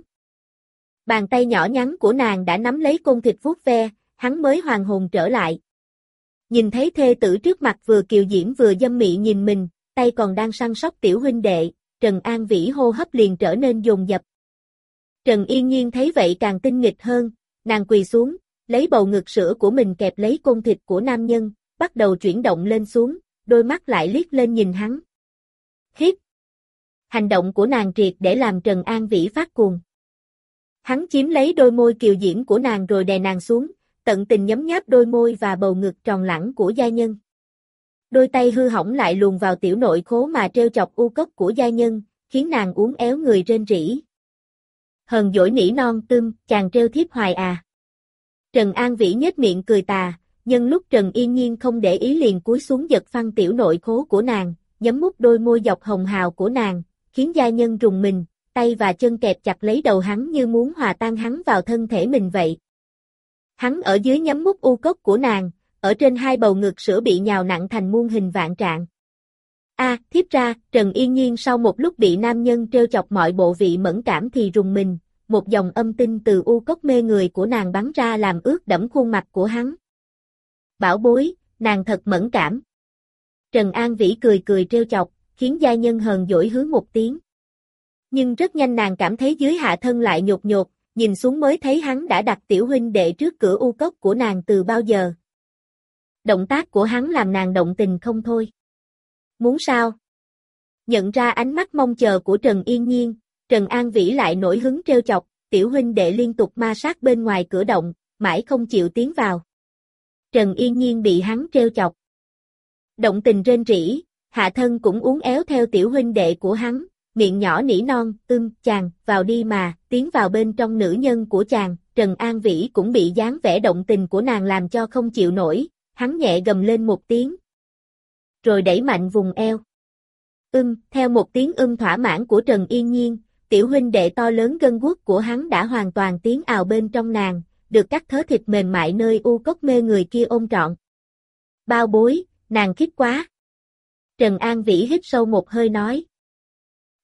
Bàn tay nhỏ nhắn của nàng đã nắm lấy côn thịt vuốt ve, hắn mới hoàn hồn trở lại. Nhìn thấy thê tử trước mặt vừa kiều diễm vừa dâm mị nhìn mình, tay còn đang săn sóc tiểu huynh đệ, Trần An Vĩ hô hấp liền trở nên dồn dập. Trần Yên Nhiên thấy vậy càng tinh nghịch hơn, nàng quỳ xuống, lấy bầu ngực sữa của mình kẹp lấy côn thịt của nam nhân, bắt đầu chuyển động lên xuống, đôi mắt lại liếc lên nhìn hắn. Khiếp! Hành động của nàng triệt để làm Trần An Vĩ phát cuồng. Hắn chiếm lấy đôi môi kiều diễm của nàng rồi đè nàng xuống, tận tình nhấm nháp đôi môi và bầu ngực tròn lẳng của gia nhân. Đôi tay hư hỏng lại luồn vào tiểu nội khố mà treo chọc u cốc của gia nhân, khiến nàng uống éo người trên rỉ. Hờn dỗi nỉ non tươm, chàng treo thiếp hoài à. Trần An Vĩ nhếch miệng cười tà, nhân lúc Trần Yên Nhiên không để ý liền cúi xuống giật phăng tiểu nội khố của nàng, nhấm mút đôi môi dọc hồng hào của nàng, khiến gia nhân rùng mình, tay và chân kẹp chặt lấy đầu hắn như muốn hòa tan hắn vào thân thể mình vậy. Hắn ở dưới nhắm mút u cốc của nàng, ở trên hai bầu ngực sữa bị nhào nặng thành muôn hình vạn trạng. A, thiếp ra, Trần Yên Nhiên sau một lúc bị nam nhân trêu chọc mọi bộ vị mẫn cảm thì rùng mình, một dòng âm tinh từ u cốc mê người của nàng bắn ra làm ướt đẫm khuôn mặt của hắn. Bảo bối, nàng thật mẫn cảm. Trần An Vĩ cười cười trêu chọc, khiến gia nhân hờn dỗi hướng một tiếng. Nhưng rất nhanh nàng cảm thấy dưới hạ thân lại nhột nhột, nhìn xuống mới thấy hắn đã đặt tiểu huynh đệ trước cửa u cốc của nàng từ bao giờ. Động tác của hắn làm nàng động tình không thôi. Muốn sao? Nhận ra ánh mắt mong chờ của Trần Yên Nhiên, Trần An Vĩ lại nổi hứng treo chọc, tiểu huynh đệ liên tục ma sát bên ngoài cửa động, mãi không chịu tiến vào. Trần Yên Nhiên bị hắn treo chọc. Động tình rên rỉ, hạ thân cũng uống éo theo tiểu huynh đệ của hắn, miệng nhỏ nỉ non, ưm, chàng, vào đi mà, tiến vào bên trong nữ nhân của chàng, Trần An Vĩ cũng bị dáng vẻ động tình của nàng làm cho không chịu nổi, hắn nhẹ gầm lên một tiếng. Rồi đẩy mạnh vùng eo. Ưm, theo một tiếng ưm thỏa mãn của Trần Yên Nhiên, tiểu huynh đệ to lớn gân guốc của hắn đã hoàn toàn tiến ào bên trong nàng, được các thớ thịt mềm mại nơi u cốc mê người kia ôm trọn. Bao bối, nàng khiếp quá. Trần An Vĩ hít sâu một hơi nói.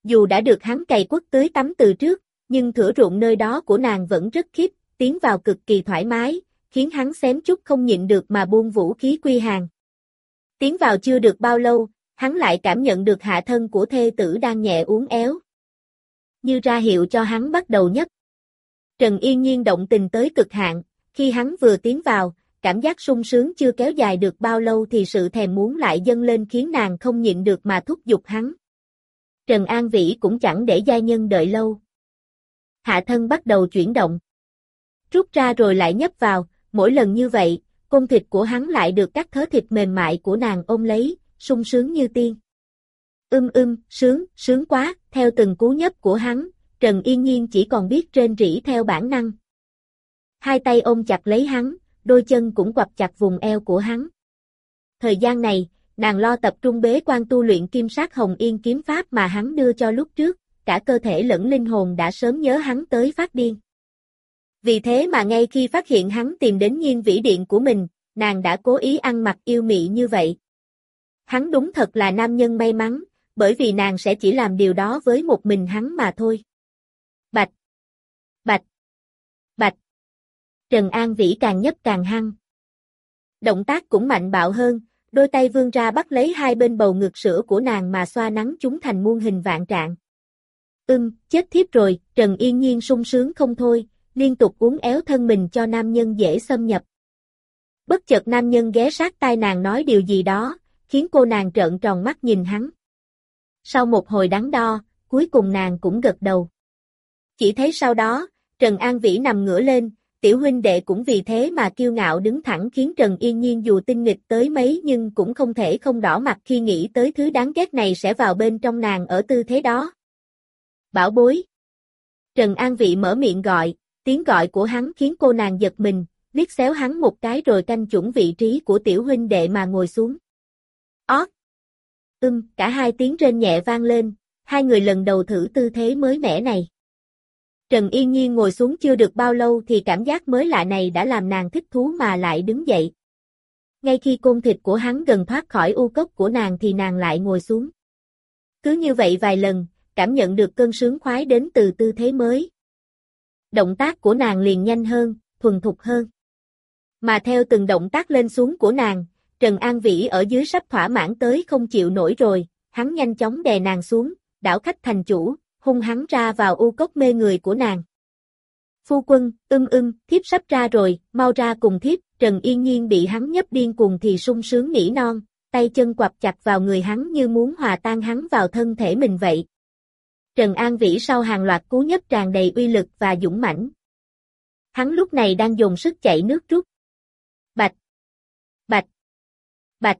Dù đã được hắn cày quất tưới tắm từ trước, nhưng thửa ruộng nơi đó của nàng vẫn rất khiếp, tiến vào cực kỳ thoải mái, khiến hắn xém chút không nhịn được mà buông vũ khí quy hàng. Tiến vào chưa được bao lâu, hắn lại cảm nhận được hạ thân của thê tử đang nhẹ uốn éo. Như ra hiệu cho hắn bắt đầu nhấp. Trần Yên Nhiên động tình tới cực hạn, khi hắn vừa tiến vào, cảm giác sung sướng chưa kéo dài được bao lâu thì sự thèm muốn lại dâng lên khiến nàng không nhịn được mà thúc giục hắn. Trần An Vĩ cũng chẳng để gia nhân đợi lâu. Hạ thân bắt đầu chuyển động. Rút ra rồi lại nhấp vào, mỗi lần như vậy, cung thịt của hắn lại được các thớ thịt mềm mại của nàng ôm lấy, sung sướng như tiên. Ưm ưm, sướng, sướng quá, theo từng cú nhấp của hắn, Trần Yên Nhiên chỉ còn biết trên rỉ theo bản năng. Hai tay ôm chặt lấy hắn, đôi chân cũng quặp chặt vùng eo của hắn. Thời gian này, nàng lo tập trung bế quan tu luyện kim sát hồng yên kiếm pháp mà hắn đưa cho lúc trước, cả cơ thể lẫn linh hồn đã sớm nhớ hắn tới phát điên. Vì thế mà ngay khi phát hiện hắn tìm đến nhiên vĩ điện của mình, nàng đã cố ý ăn mặc yêu mị như vậy. Hắn đúng thật là nam nhân may mắn, bởi vì nàng sẽ chỉ làm điều đó với một mình hắn mà thôi. Bạch! Bạch! Bạch! Trần An Vĩ càng nhấp càng hăng. Động tác cũng mạnh bạo hơn, đôi tay vươn ra bắt lấy hai bên bầu ngực sữa của nàng mà xoa nắng chúng thành muôn hình vạn trạng. Ưm, chết thiếp rồi, Trần Yên Nhiên sung sướng không thôi, liên tục uốn éo thân mình cho nam nhân dễ xâm nhập. Bất chợt nam nhân ghé sát tai nàng nói điều gì đó, khiến cô nàng trợn tròn mắt nhìn hắn. Sau một hồi đắn đo, cuối cùng nàng cũng gật đầu. Chỉ thấy sau đó, Trần An Vĩ nằm ngửa lên, tiểu huynh đệ cũng vì thế mà kiêu ngạo đứng thẳng khiến Trần Yên Nhiên dù tinh nghịch tới mấy nhưng cũng không thể không đỏ mặt khi nghĩ tới thứ đáng ghét này sẽ vào bên trong nàng ở tư thế đó. Bảo bối. Trần An Vị mở miệng gọi, tiếng gọi của hắn khiến cô nàng giật mình, liếc xéo hắn một cái rồi canh chuẩn vị trí của tiểu huynh đệ mà ngồi xuống. Ót! Ưm, cả hai tiếng rên nhẹ vang lên, hai người lần đầu thử tư thế mới mẻ này. Trần Yên Nhiên ngồi xuống chưa được bao lâu thì cảm giác mới lạ này đã làm nàng thích thú mà lại đứng dậy. Ngay khi côn thịt của hắn gần thoát khỏi u cốc của nàng thì nàng lại ngồi xuống. Cứ như vậy vài lần, cảm nhận được cơn sướng khoái đến từ tư thế mới. Động tác của nàng liền nhanh hơn, thuần thục hơn. Mà theo từng động tác lên xuống của nàng, Trần An Vĩ ở dưới sắp thỏa mãn tới không chịu nổi rồi, hắn nhanh chóng đè nàng xuống, đảo khách thành chủ, hung hắn ra vào u cốc mê người của nàng. Phu quân, ưng ưng, thiếp sắp ra rồi, mau ra cùng thiếp, Trần Yên Nhiên bị hắn nhấp điên cuồng thì sung sướng nỉ non, tay chân quặp chặt vào người hắn như muốn hòa tan hắn vào thân thể mình vậy. Trần An Vĩ sau hàng loạt cú nhấp tràn đầy uy lực và dũng mãnh. Hắn lúc này đang dùng sức chạy nước rút. Bạch! Bạch! Bạch!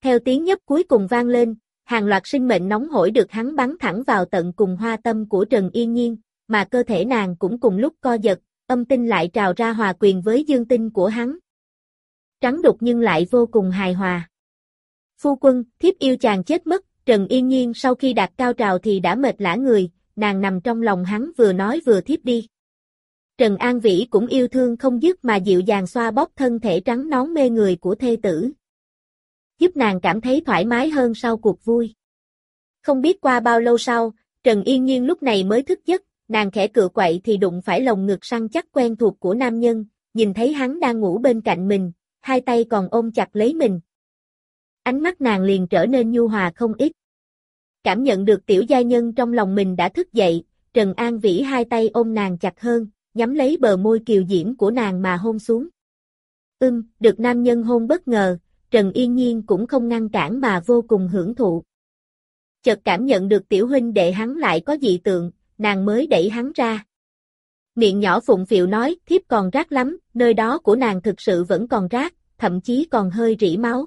Theo tiếng nhấp cuối cùng vang lên, hàng loạt sinh mệnh nóng hổi được hắn bắn thẳng vào tận cùng hoa tâm của Trần Yên Nhiên, mà cơ thể nàng cũng cùng lúc co giật, âm tinh lại trào ra hòa quyền với dương tinh của hắn. Trắng đục nhưng lại vô cùng hài hòa. Phu quân, thiếp yêu chàng chết mất, Trần Yên Nhiên sau khi đạt cao trào thì đã mệt lã người, nàng nằm trong lòng hắn vừa nói vừa thiếp đi. Trần An Vĩ cũng yêu thương không dứt mà dịu dàng xoa bóp thân thể trắng nón mê người của thê tử. Giúp nàng cảm thấy thoải mái hơn sau cuộc vui. Không biết qua bao lâu sau, Trần Yên Nhiên lúc này mới thức giấc, nàng khẽ cựa quậy thì đụng phải lồng ngực săn chắc quen thuộc của nam nhân, nhìn thấy hắn đang ngủ bên cạnh mình, hai tay còn ôm chặt lấy mình, Ánh mắt nàng liền trở nên nhu hòa không ít. Cảm nhận được tiểu gia nhân trong lòng mình đã thức dậy, Trần An Vĩ hai tay ôm nàng chặt hơn, nhắm lấy bờ môi kiều diễm của nàng mà hôn xuống. Ưm, được nam nhân hôn bất ngờ, Trần Yên Nhiên cũng không ngăn cản mà vô cùng hưởng thụ. Chợt cảm nhận được tiểu huynh đệ hắn lại có dị tượng, nàng mới đẩy hắn ra. Miệng nhỏ phụng phịu nói, thiếp còn rác lắm, nơi đó của nàng thực sự vẫn còn rác, thậm chí còn hơi rỉ máu.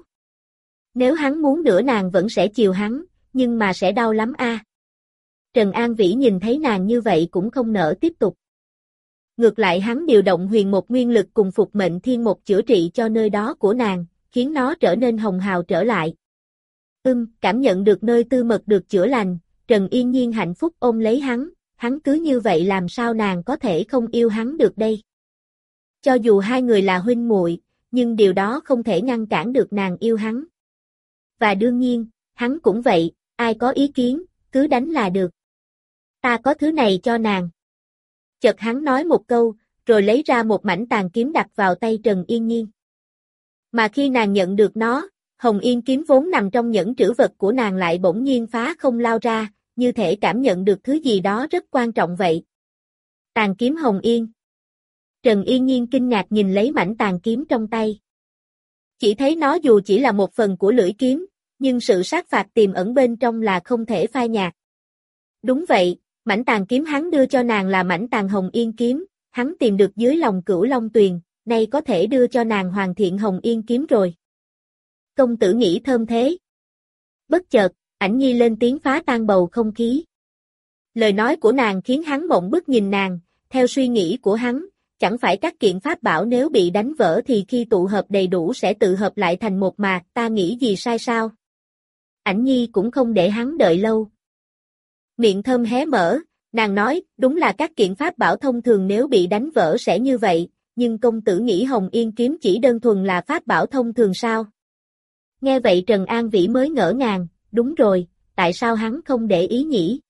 Nếu hắn muốn nữa nàng vẫn sẽ chiều hắn, nhưng mà sẽ đau lắm a. Trần An Vĩ nhìn thấy nàng như vậy cũng không nỡ tiếp tục. Ngược lại hắn điều động huyền một nguyên lực cùng phục mệnh thiên một chữa trị cho nơi đó của nàng, khiến nó trở nên hồng hào trở lại. Ưm, cảm nhận được nơi tư mật được chữa lành, Trần Yên Nhiên hạnh phúc ôm lấy hắn, hắn cứ như vậy làm sao nàng có thể không yêu hắn được đây. Cho dù hai người là huynh muội, nhưng điều đó không thể ngăn cản được nàng yêu hắn. Và đương nhiên, hắn cũng vậy, ai có ý kiến, cứ đánh là được. Ta có thứ này cho nàng. Chợt hắn nói một câu, rồi lấy ra một mảnh tàn kiếm đặt vào tay Trần Yên Nhiên. Mà khi nàng nhận được nó, Hồng Yên kiếm vốn nằm trong những trữ vật của nàng lại bỗng nhiên phá không lao ra, như thể cảm nhận được thứ gì đó rất quan trọng vậy. Tàn kiếm Hồng Yên Trần Yên Nhiên kinh ngạc nhìn lấy mảnh tàn kiếm trong tay. Chỉ thấy nó dù chỉ là một phần của lưỡi kiếm, nhưng sự sát phạt tiềm ẩn bên trong là không thể phai nhạt. Đúng vậy, mảnh tàn kiếm hắn đưa cho nàng là mảnh tàn Hồng Yên kiếm, hắn tìm được dưới lòng cửu Long Tuyền, nay có thể đưa cho nàng hoàn thiện Hồng Yên kiếm rồi. Công tử nghĩ thơm thế. Bất chợt, ảnh nhi lên tiếng phá tan bầu không khí. Lời nói của nàng khiến hắn mộng bức nhìn nàng, theo suy nghĩ của hắn, chẳng phải các kiện pháp bảo nếu bị đánh vỡ thì khi tụ hợp đầy đủ sẽ tự hợp lại thành một mà ta nghĩ gì sai sao? Ảnh nhi cũng không để hắn đợi lâu. Miệng thơm hé mở, nàng nói, đúng là các kiện pháp bảo thông thường nếu bị đánh vỡ sẽ như vậy, nhưng công tử nghĩ Hồng Yên kiếm chỉ đơn thuần là pháp bảo thông thường sao? Nghe vậy Trần An Vĩ mới ngỡ ngàng, đúng rồi, tại sao hắn không để ý nhỉ?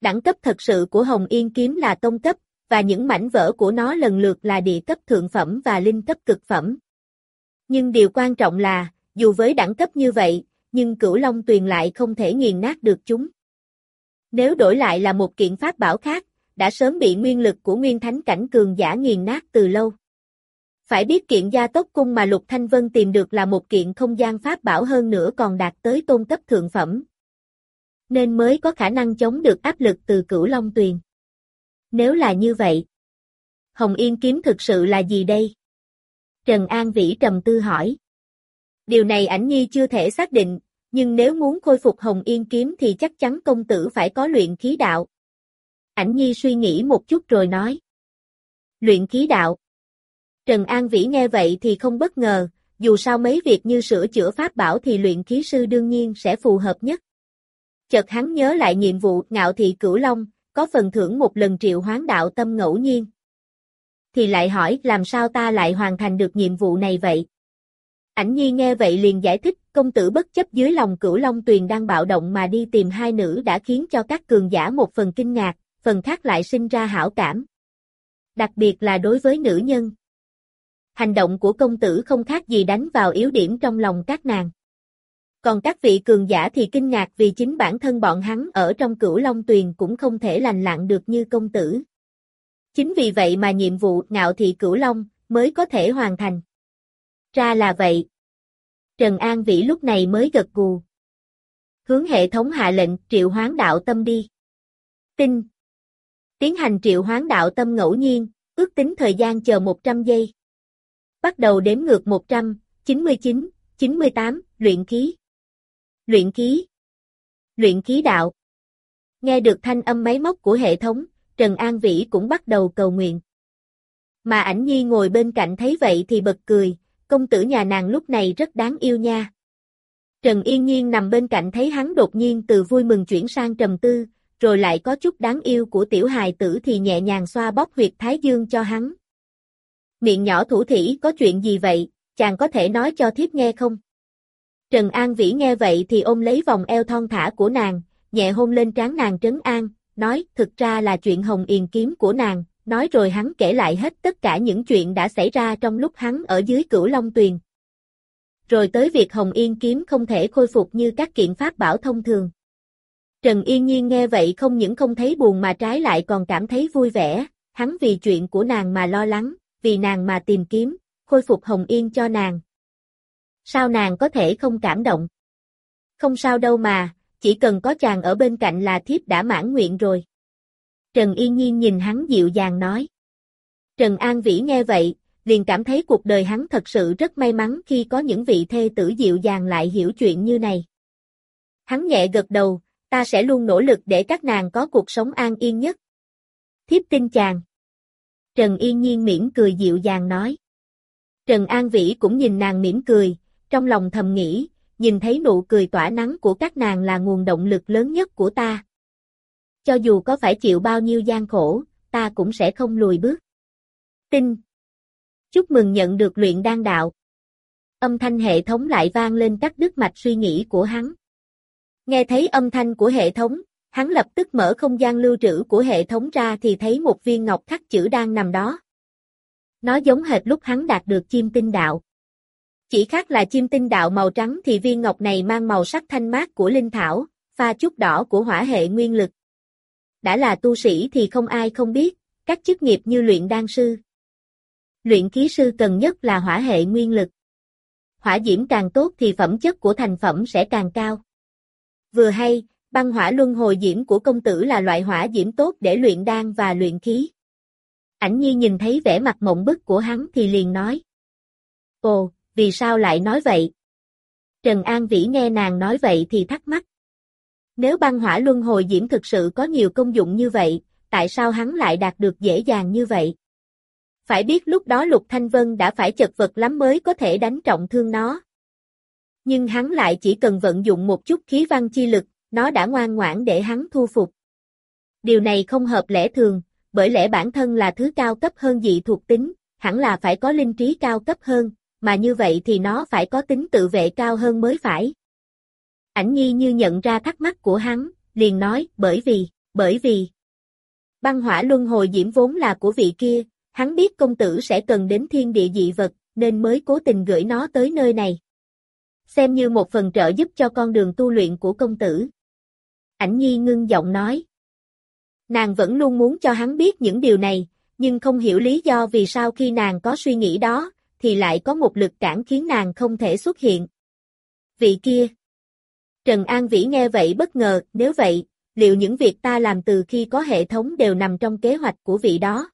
Đẳng cấp thật sự của Hồng Yên kiếm là tông cấp, và những mảnh vỡ của nó lần lượt là địa cấp thượng phẩm và linh cấp cực phẩm. Nhưng điều quan trọng là, dù với đẳng cấp như vậy, nhưng cửu long tuyền lại không thể nghiền nát được chúng. Nếu đổi lại là một kiện pháp bảo khác, đã sớm bị nguyên lực của nguyên thánh cảnh cường giả nghiền nát từ lâu. Phải biết kiện gia tốc cung mà Lục Thanh Vân tìm được là một kiện không gian pháp bảo hơn nữa còn đạt tới tôn cấp thượng phẩm. Nên mới có khả năng chống được áp lực từ cửu Long Tuyền. Nếu là như vậy, Hồng Yên kiếm thực sự là gì đây? Trần An Vĩ trầm tư hỏi. Điều này ảnh nhi chưa thể xác định, nhưng nếu muốn khôi phục Hồng Yên kiếm thì chắc chắn công tử phải có luyện khí đạo. Ảnh nhi suy nghĩ một chút rồi nói. Luyện khí đạo. Trần An Vĩ nghe vậy thì không bất ngờ, dù sao mấy việc như sửa chữa pháp bảo thì luyện khí sư đương nhiên sẽ phù hợp nhất. Chợt hắn nhớ lại nhiệm vụ ngạo thị cửu long, có phần thưởng một lần triệu hoán đạo tâm ngẫu nhiên. Thì lại hỏi làm sao ta lại hoàn thành được nhiệm vụ này vậy? Ảnh nhi nghe vậy liền giải thích, công tử bất chấp dưới lòng cửu long tuyền đang bạo động mà đi tìm hai nữ đã khiến cho các cường giả một phần kinh ngạc, phần khác lại sinh ra hảo cảm. Đặc biệt là đối với nữ nhân. Hành động của công tử không khác gì đánh vào yếu điểm trong lòng các nàng. Còn các vị cường giả thì kinh ngạc vì chính bản thân bọn hắn ở trong cửu long tuyền cũng không thể lành lặn được như công tử. Chính vì vậy mà nhiệm vụ ngạo thị cửu long mới có thể hoàn thành. Ra là vậy. Trần An Vĩ lúc này mới gật gù. Hướng hệ thống hạ lệnh triệu hoán đạo tâm đi. tin Tiến hành triệu hoán đạo tâm ngẫu nhiên, ước tính thời gian chờ 100 giây. Bắt đầu đếm ngược 100, 99, 98, luyện khí. Luyện khí. Luyện khí đạo. Nghe được thanh âm máy móc của hệ thống, Trần An Vĩ cũng bắt đầu cầu nguyện. Mà ảnh nhi ngồi bên cạnh thấy vậy thì bật cười, công tử nhà nàng lúc này rất đáng yêu nha. Trần Yên Nhiên nằm bên cạnh thấy hắn đột nhiên từ vui mừng chuyển sang trầm tư, rồi lại có chút đáng yêu của tiểu hài tử thì nhẹ nhàng xoa bóp huyệt thái dương cho hắn. Miệng nhỏ thủ thỉ có chuyện gì vậy, chàng có thể nói cho thiếp nghe không? Trần An Vĩ nghe vậy thì ôm lấy vòng eo thon thả của nàng, nhẹ hôn lên trán nàng trấn an, nói thực ra là chuyện hồng yền kiếm của nàng, nói rồi hắn kể lại hết tất cả những chuyện đã xảy ra trong lúc hắn ở dưới cửu Long Tuyền. Rồi tới việc Hồng Yên kiếm không thể khôi phục như các kiện pháp bảo thông thường. Trần Yên Nhiên nghe vậy không những không thấy buồn mà trái lại còn cảm thấy vui vẻ, hắn vì chuyện của nàng mà lo lắng, vì nàng mà tìm kiếm, khôi phục Hồng Yên cho nàng. Sao nàng có thể không cảm động? Không sao đâu mà, chỉ cần có chàng ở bên cạnh là thiếp đã mãn nguyện rồi. Trần Yên Nhiên nhìn hắn dịu dàng nói. Trần An Vĩ nghe vậy, liền cảm thấy cuộc đời hắn thật sự rất may mắn khi có những vị thê tử dịu dàng lại hiểu chuyện như này. Hắn nhẹ gật đầu, ta sẽ luôn nỗ lực để các nàng có cuộc sống an yên nhất. Thiếp tin chàng. Trần Yên Nhiên mỉm cười dịu dàng nói. Trần An Vĩ cũng nhìn nàng mỉm cười, trong lòng thầm nghĩ, nhìn thấy nụ cười tỏa nắng của các nàng là nguồn động lực lớn nhất của ta. Cho dù có phải chịu bao nhiêu gian khổ, ta cũng sẽ không lùi bước. Tin Chúc mừng nhận được luyện đan đạo. Âm thanh hệ thống lại vang lên các đứt mạch suy nghĩ của hắn. Nghe thấy âm thanh của hệ thống, hắn lập tức mở không gian lưu trữ của hệ thống ra thì thấy một viên ngọc khắc chữ đang nằm đó. Nó giống hệt lúc hắn đạt được chim tinh đạo. Chỉ khác là chim tinh đạo màu trắng thì viên ngọc này mang màu sắc thanh mát của linh thảo, pha chút đỏ của hỏa hệ nguyên lực. Đã là tu sĩ thì không ai không biết, các chức nghiệp như luyện đan sư. Luyện khí sư cần nhất là hỏa hệ nguyên lực. Hỏa diễm càng tốt thì phẩm chất của thành phẩm sẽ càng cao. Vừa hay, băng hỏa luân hồi diễm của công tử là loại hỏa diễm tốt để luyện đan và luyện khí. Ảnh nhi nhìn thấy vẻ mặt mộng bức của hắn thì liền nói. Ồ, vì sao lại nói vậy? Trần An Vĩ nghe nàng nói vậy thì thắc mắc. Nếu băng hỏa luân hồi diễm thực sự có nhiều công dụng như vậy, tại sao hắn lại đạt được dễ dàng như vậy? Phải biết lúc đó Lục Thanh Vân đã phải chật vật lắm mới có thể đánh trọng thương nó. Nhưng hắn lại chỉ cần vận dụng một chút khí văn chi lực, nó đã ngoan ngoãn để hắn thu phục. Điều này không hợp lẽ thường, bởi lẽ bản thân là thứ cao cấp hơn dị thuộc tính, hẳn là phải có linh trí cao cấp hơn, mà như vậy thì nó phải có tính tự vệ cao hơn mới phải. Ảnh nhi như nhận ra thắc mắc của hắn, liền nói, bởi vì, bởi vì. Băng hỏa luân hồi diễm vốn là của vị kia, hắn biết công tử sẽ cần đến thiên địa dị vật, nên mới cố tình gửi nó tới nơi này. Xem như một phần trợ giúp cho con đường tu luyện của công tử. Ảnh nhi ngưng giọng nói. Nàng vẫn luôn muốn cho hắn biết những điều này, nhưng không hiểu lý do vì sao khi nàng có suy nghĩ đó, thì lại có một lực cản khiến nàng không thể xuất hiện. Vị kia. Trần An Vĩ nghe vậy bất ngờ, nếu vậy, liệu những việc ta làm từ khi có hệ thống đều nằm trong kế hoạch của vị đó?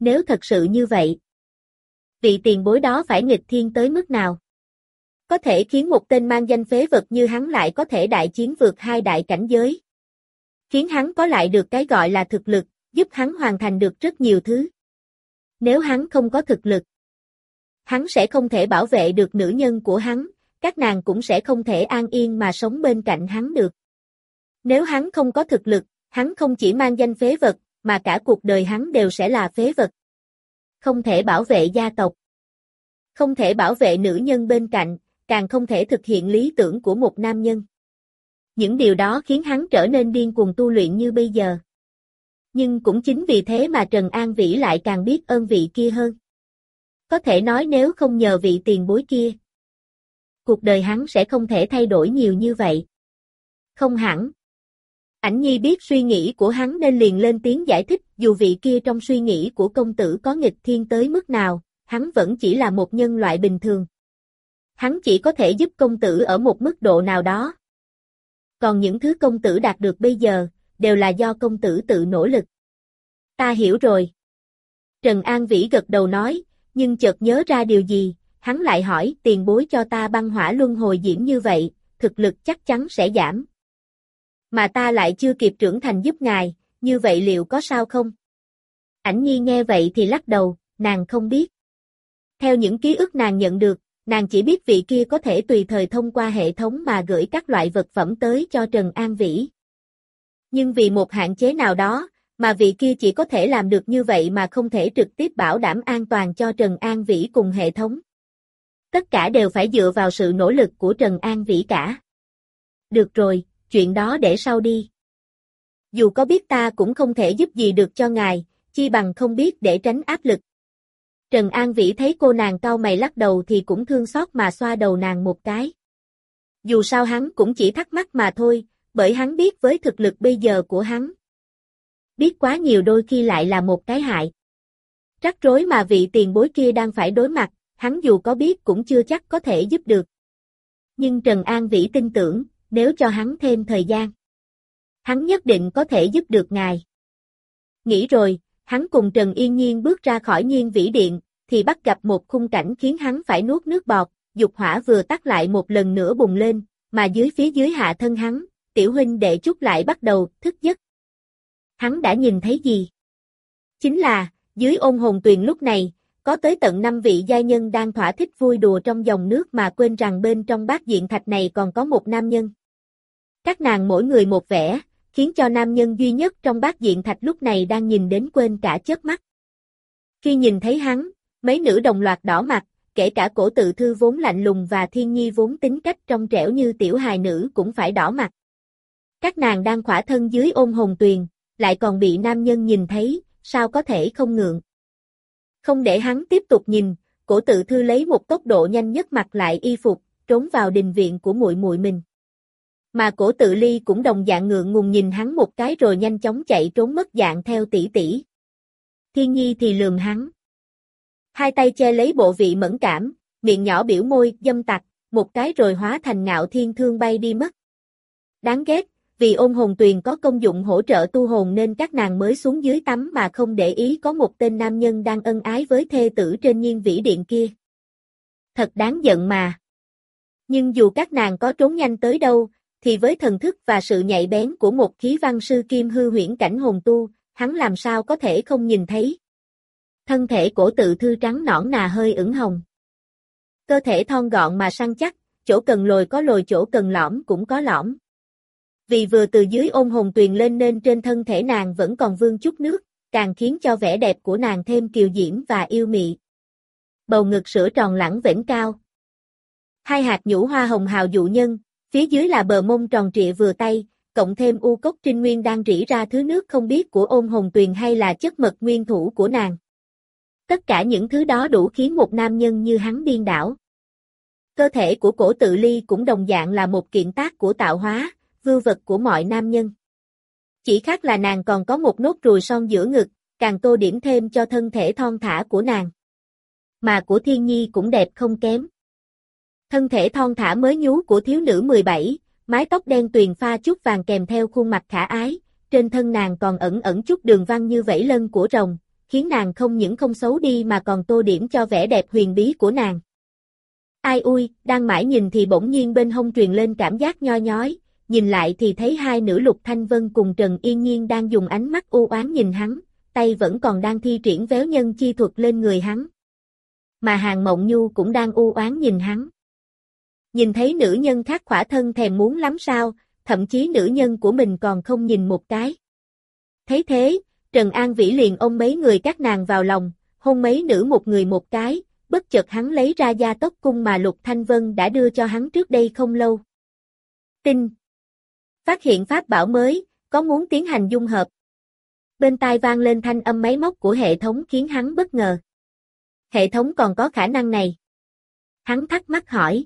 Nếu thật sự như vậy, vị tiền bối đó phải nghịch thiên tới mức nào? Có thể khiến một tên mang danh phế vật như hắn lại có thể đại chiến vượt hai đại cảnh giới. Khiến hắn có lại được cái gọi là thực lực, giúp hắn hoàn thành được rất nhiều thứ. Nếu hắn không có thực lực, hắn sẽ không thể bảo vệ được nữ nhân của hắn, các nàng cũng sẽ không thể an yên mà sống bên cạnh hắn được. Nếu hắn không có thực lực, hắn không chỉ mang danh phế vật, mà cả cuộc đời hắn đều sẽ là phế vật. Không thể bảo vệ gia tộc. Không thể bảo vệ nữ nhân bên cạnh, càng không thể thực hiện lý tưởng của một nam nhân. Những điều đó khiến hắn trở nên điên cuồng tu luyện như bây giờ. Nhưng cũng chính vì thế mà Trần An Vĩ lại càng biết ơn vị kia hơn. Có thể nói nếu không nhờ vị tiền bối kia, cuộc đời hắn sẽ không thể thay đổi nhiều như vậy. Không hẳn. Ảnh nhi biết suy nghĩ của hắn nên liền lên tiếng giải thích dù vị kia trong suy nghĩ của công tử có nghịch thiên tới mức nào, hắn vẫn chỉ là một nhân loại bình thường. Hắn chỉ có thể giúp công tử ở một mức độ nào đó. Còn những thứ công tử đạt được bây giờ, đều là do công tử tự nỗ lực. Ta hiểu rồi. Trần An Vĩ gật đầu nói, nhưng chợt nhớ ra điều gì, hắn lại hỏi tiền bối cho ta băng hỏa luân hồi diễm như vậy, thực lực chắc chắn sẽ giảm. Mà ta lại chưa kịp trưởng thành giúp ngài, như vậy liệu có sao không? Ảnh nhi nghe vậy thì lắc đầu, nàng không biết. Theo những ký ức nàng nhận được, nàng chỉ biết vị kia có thể tùy thời thông qua hệ thống mà gửi các loại vật phẩm tới cho Trần An Vĩ. Nhưng vì một hạn chế nào đó, mà vị kia chỉ có thể làm được như vậy mà không thể trực tiếp bảo đảm an toàn cho Trần An Vĩ cùng hệ thống. Tất cả đều phải dựa vào sự nỗ lực của Trần An Vĩ cả. Được rồi, chuyện đó để sau đi. Dù có biết ta cũng không thể giúp gì được cho ngài, chi bằng không biết để tránh áp lực. Trần An Vĩ thấy cô nàng cau mày lắc đầu thì cũng thương xót mà xoa đầu nàng một cái. Dù sao hắn cũng chỉ thắc mắc mà thôi, bởi hắn biết với thực lực bây giờ của hắn. Biết quá nhiều đôi khi lại là một cái hại. Rắc rối mà vị tiền bối kia đang phải đối mặt, hắn dù có biết cũng chưa chắc có thể giúp được. Nhưng Trần An Vĩ tin tưởng, nếu cho hắn thêm thời gian, hắn nhất định có thể giúp được ngài. Nghĩ rồi, hắn cùng Trần Yên Nhiên bước ra khỏi nhiên vĩ điện, thì bắt gặp một khung cảnh khiến hắn phải nuốt nước bọt, dục hỏa vừa tắt lại một lần nữa bùng lên, mà dưới phía dưới hạ thân hắn, tiểu huynh đệ chút lại bắt đầu thức giấc. Hắn đã nhìn thấy gì? Chính là, dưới ôn hồn tuyền lúc này, có tới tận năm vị gia nhân đang thỏa thích vui đùa trong dòng nước mà quên rằng bên trong bát diện thạch này còn có một nam nhân. Các nàng mỗi người một vẻ, khiến cho nam nhân duy nhất trong bát diện thạch lúc này đang nhìn đến quên cả chớp mắt. Khi nhìn thấy hắn, mấy nữ đồng loạt đỏ mặt, kể cả cổ tự thư vốn lạnh lùng và thiên nhi vốn tính cách trong trẻo như tiểu hài nữ cũng phải đỏ mặt. Các nàng đang khỏa thân dưới ôn hồn tuyền, lại còn bị nam nhân nhìn thấy, sao có thể không ngượng. Không để hắn tiếp tục nhìn, cổ tự thư lấy một tốc độ nhanh nhất mặc lại y phục, trốn vào đình viện của muội muội mình. Mà cổ tự ly cũng đồng dạng ngượng ngùng nhìn hắn một cái rồi nhanh chóng chạy trốn mất dạng theo tỷ tỷ. Thiên nhi thì lườm hắn. Hai tay che lấy bộ vị mẫn cảm, miệng nhỏ biểu môi, dâm tặc, một cái rồi hóa thành ngạo thiên thương bay đi mất. Đáng ghét, vì ôn hồn tuyền có công dụng hỗ trợ tu hồn nên các nàng mới xuống dưới tắm mà không để ý có một tên nam nhân đang ân ái với thê tử trên nhiên vĩ điện kia. Thật đáng giận mà. Nhưng dù các nàng có trốn nhanh tới đâu, thì với thần thức và sự nhạy bén của một khí văn sư kim hư huyễn cảnh hồn tu, hắn làm sao có thể không nhìn thấy. Thân thể cổ tự thư trắng nõn nà hơi ửng hồng. Cơ thể thon gọn mà săn chắc, chỗ cần lồi có lồi chỗ cần lõm cũng có lõm. Vì vừa từ dưới ôn hồn tuyền lên nên trên thân thể nàng vẫn còn vương chút nước, càng khiến cho vẻ đẹp của nàng thêm kiều diễm và yêu mị. Bầu ngực sữa tròn lẳng vẻn cao. Hai hạt nhũ hoa hồng hào dụ nhân, phía dưới là bờ mông tròn trịa vừa tay, cộng thêm u cốc trinh nguyên đang rỉ ra thứ nước không biết của ôn hồn tuyền hay là chất mật nguyên thủ của nàng. Tất cả những thứ đó đủ khiến một nam nhân như hắn điên đảo. Cơ thể của cổ tự ly cũng đồng dạng là một kiện tác của tạo hóa, vưu vật của mọi nam nhân. Chỉ khác là nàng còn có một nốt ruồi son giữa ngực, càng tô điểm thêm cho thân thể thon thả của nàng. Mà của thiên nhi cũng đẹp không kém. Thân thể thon thả mới nhú của thiếu nữ 17, mái tóc đen tuyền pha chút vàng kèm theo khuôn mặt khả ái, trên thân nàng còn ẩn ẩn chút đường văn như vẫy lân của rồng, khiến nàng không những không xấu đi mà còn tô điểm cho vẻ đẹp huyền bí của nàng. Ai ui, đang mãi nhìn thì bỗng nhiên bên hông truyền lên cảm giác nho nhói, nhìn lại thì thấy hai nữ Lục Thanh Vân cùng Trần Yên Nhiên đang dùng ánh mắt u oán nhìn hắn, tay vẫn còn đang thi triển véo nhân chi thuật lên người hắn. Mà Hàng Mộng Nhu cũng đang u oán nhìn hắn. Nhìn thấy nữ nhân khác khỏa thân thèm muốn lắm sao, thậm chí nữ nhân của mình còn không nhìn một cái. Thấy thế, Trần An Vĩ liền ôm mấy người các nàng vào lòng, hôn mấy nữ một người một cái, bất chợt hắn lấy ra gia tốc cung mà Lục Thanh Vân đã đưa cho hắn trước đây không lâu. tin. Phát hiện pháp bảo mới, có muốn tiến hành dung hợp. Bên tai vang lên thanh âm máy móc của hệ thống khiến hắn bất ngờ. Hệ thống còn có khả năng này. Hắn thắc mắc hỏi.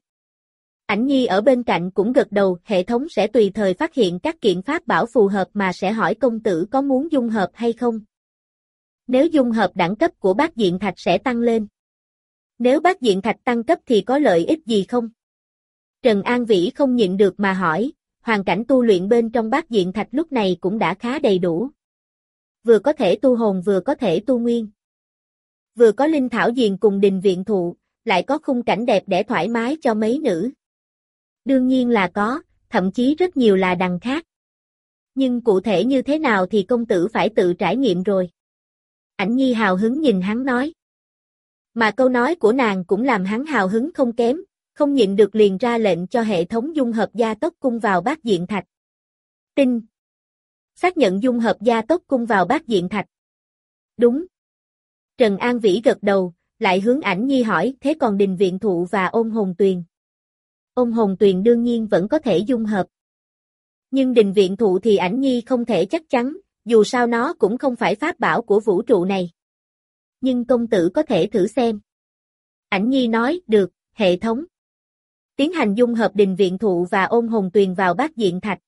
Ảnh Nhi ở bên cạnh cũng gật đầu, hệ thống sẽ tùy thời phát hiện các kiện pháp bảo phù hợp mà sẽ hỏi công tử có muốn dung hợp hay không. Nếu dung hợp đẳng cấp của bác diện thạch sẽ tăng lên. Nếu bác diện thạch tăng cấp thì có lợi ích gì không? Trần An Vĩ không nhịn được mà hỏi, hoàn cảnh tu luyện bên trong bát diện thạch lúc này cũng đã khá đầy đủ. Vừa có thể tu hồn vừa có thể tu nguyên. Vừa có linh thảo diền cùng đình viện thụ, lại có khung cảnh đẹp để thoải mái cho mấy nữ. Đương nhiên là có, thậm chí rất nhiều là đằng khác. Nhưng cụ thể như thế nào thì công tử phải tự trải nghiệm rồi. Ảnh nhi hào hứng nhìn hắn nói. Mà câu nói của nàng cũng làm hắn hào hứng không kém, không nhịn được liền ra lệnh cho hệ thống dung hợp gia tốc cung vào bát diện thạch. Tin, Xác nhận dung hợp gia tốc cung vào bát diện thạch. Đúng. Trần An Vĩ gật đầu, lại hướng ảnh nhi hỏi thế còn đình viện thụ và ôn hồn tuyền. Ôn hồn tuyền đương nhiên vẫn có thể dung hợp. Nhưng đình viện thụ thì ảnh nhi không thể chắc chắn, dù sao nó cũng không phải pháp bảo của vũ trụ này. Nhưng công tử có thể thử xem. Ảnh nhi nói, được, hệ thống tiến hành dung hợp đình viện thụ và ôn hồn tuyền vào bát diện thạch.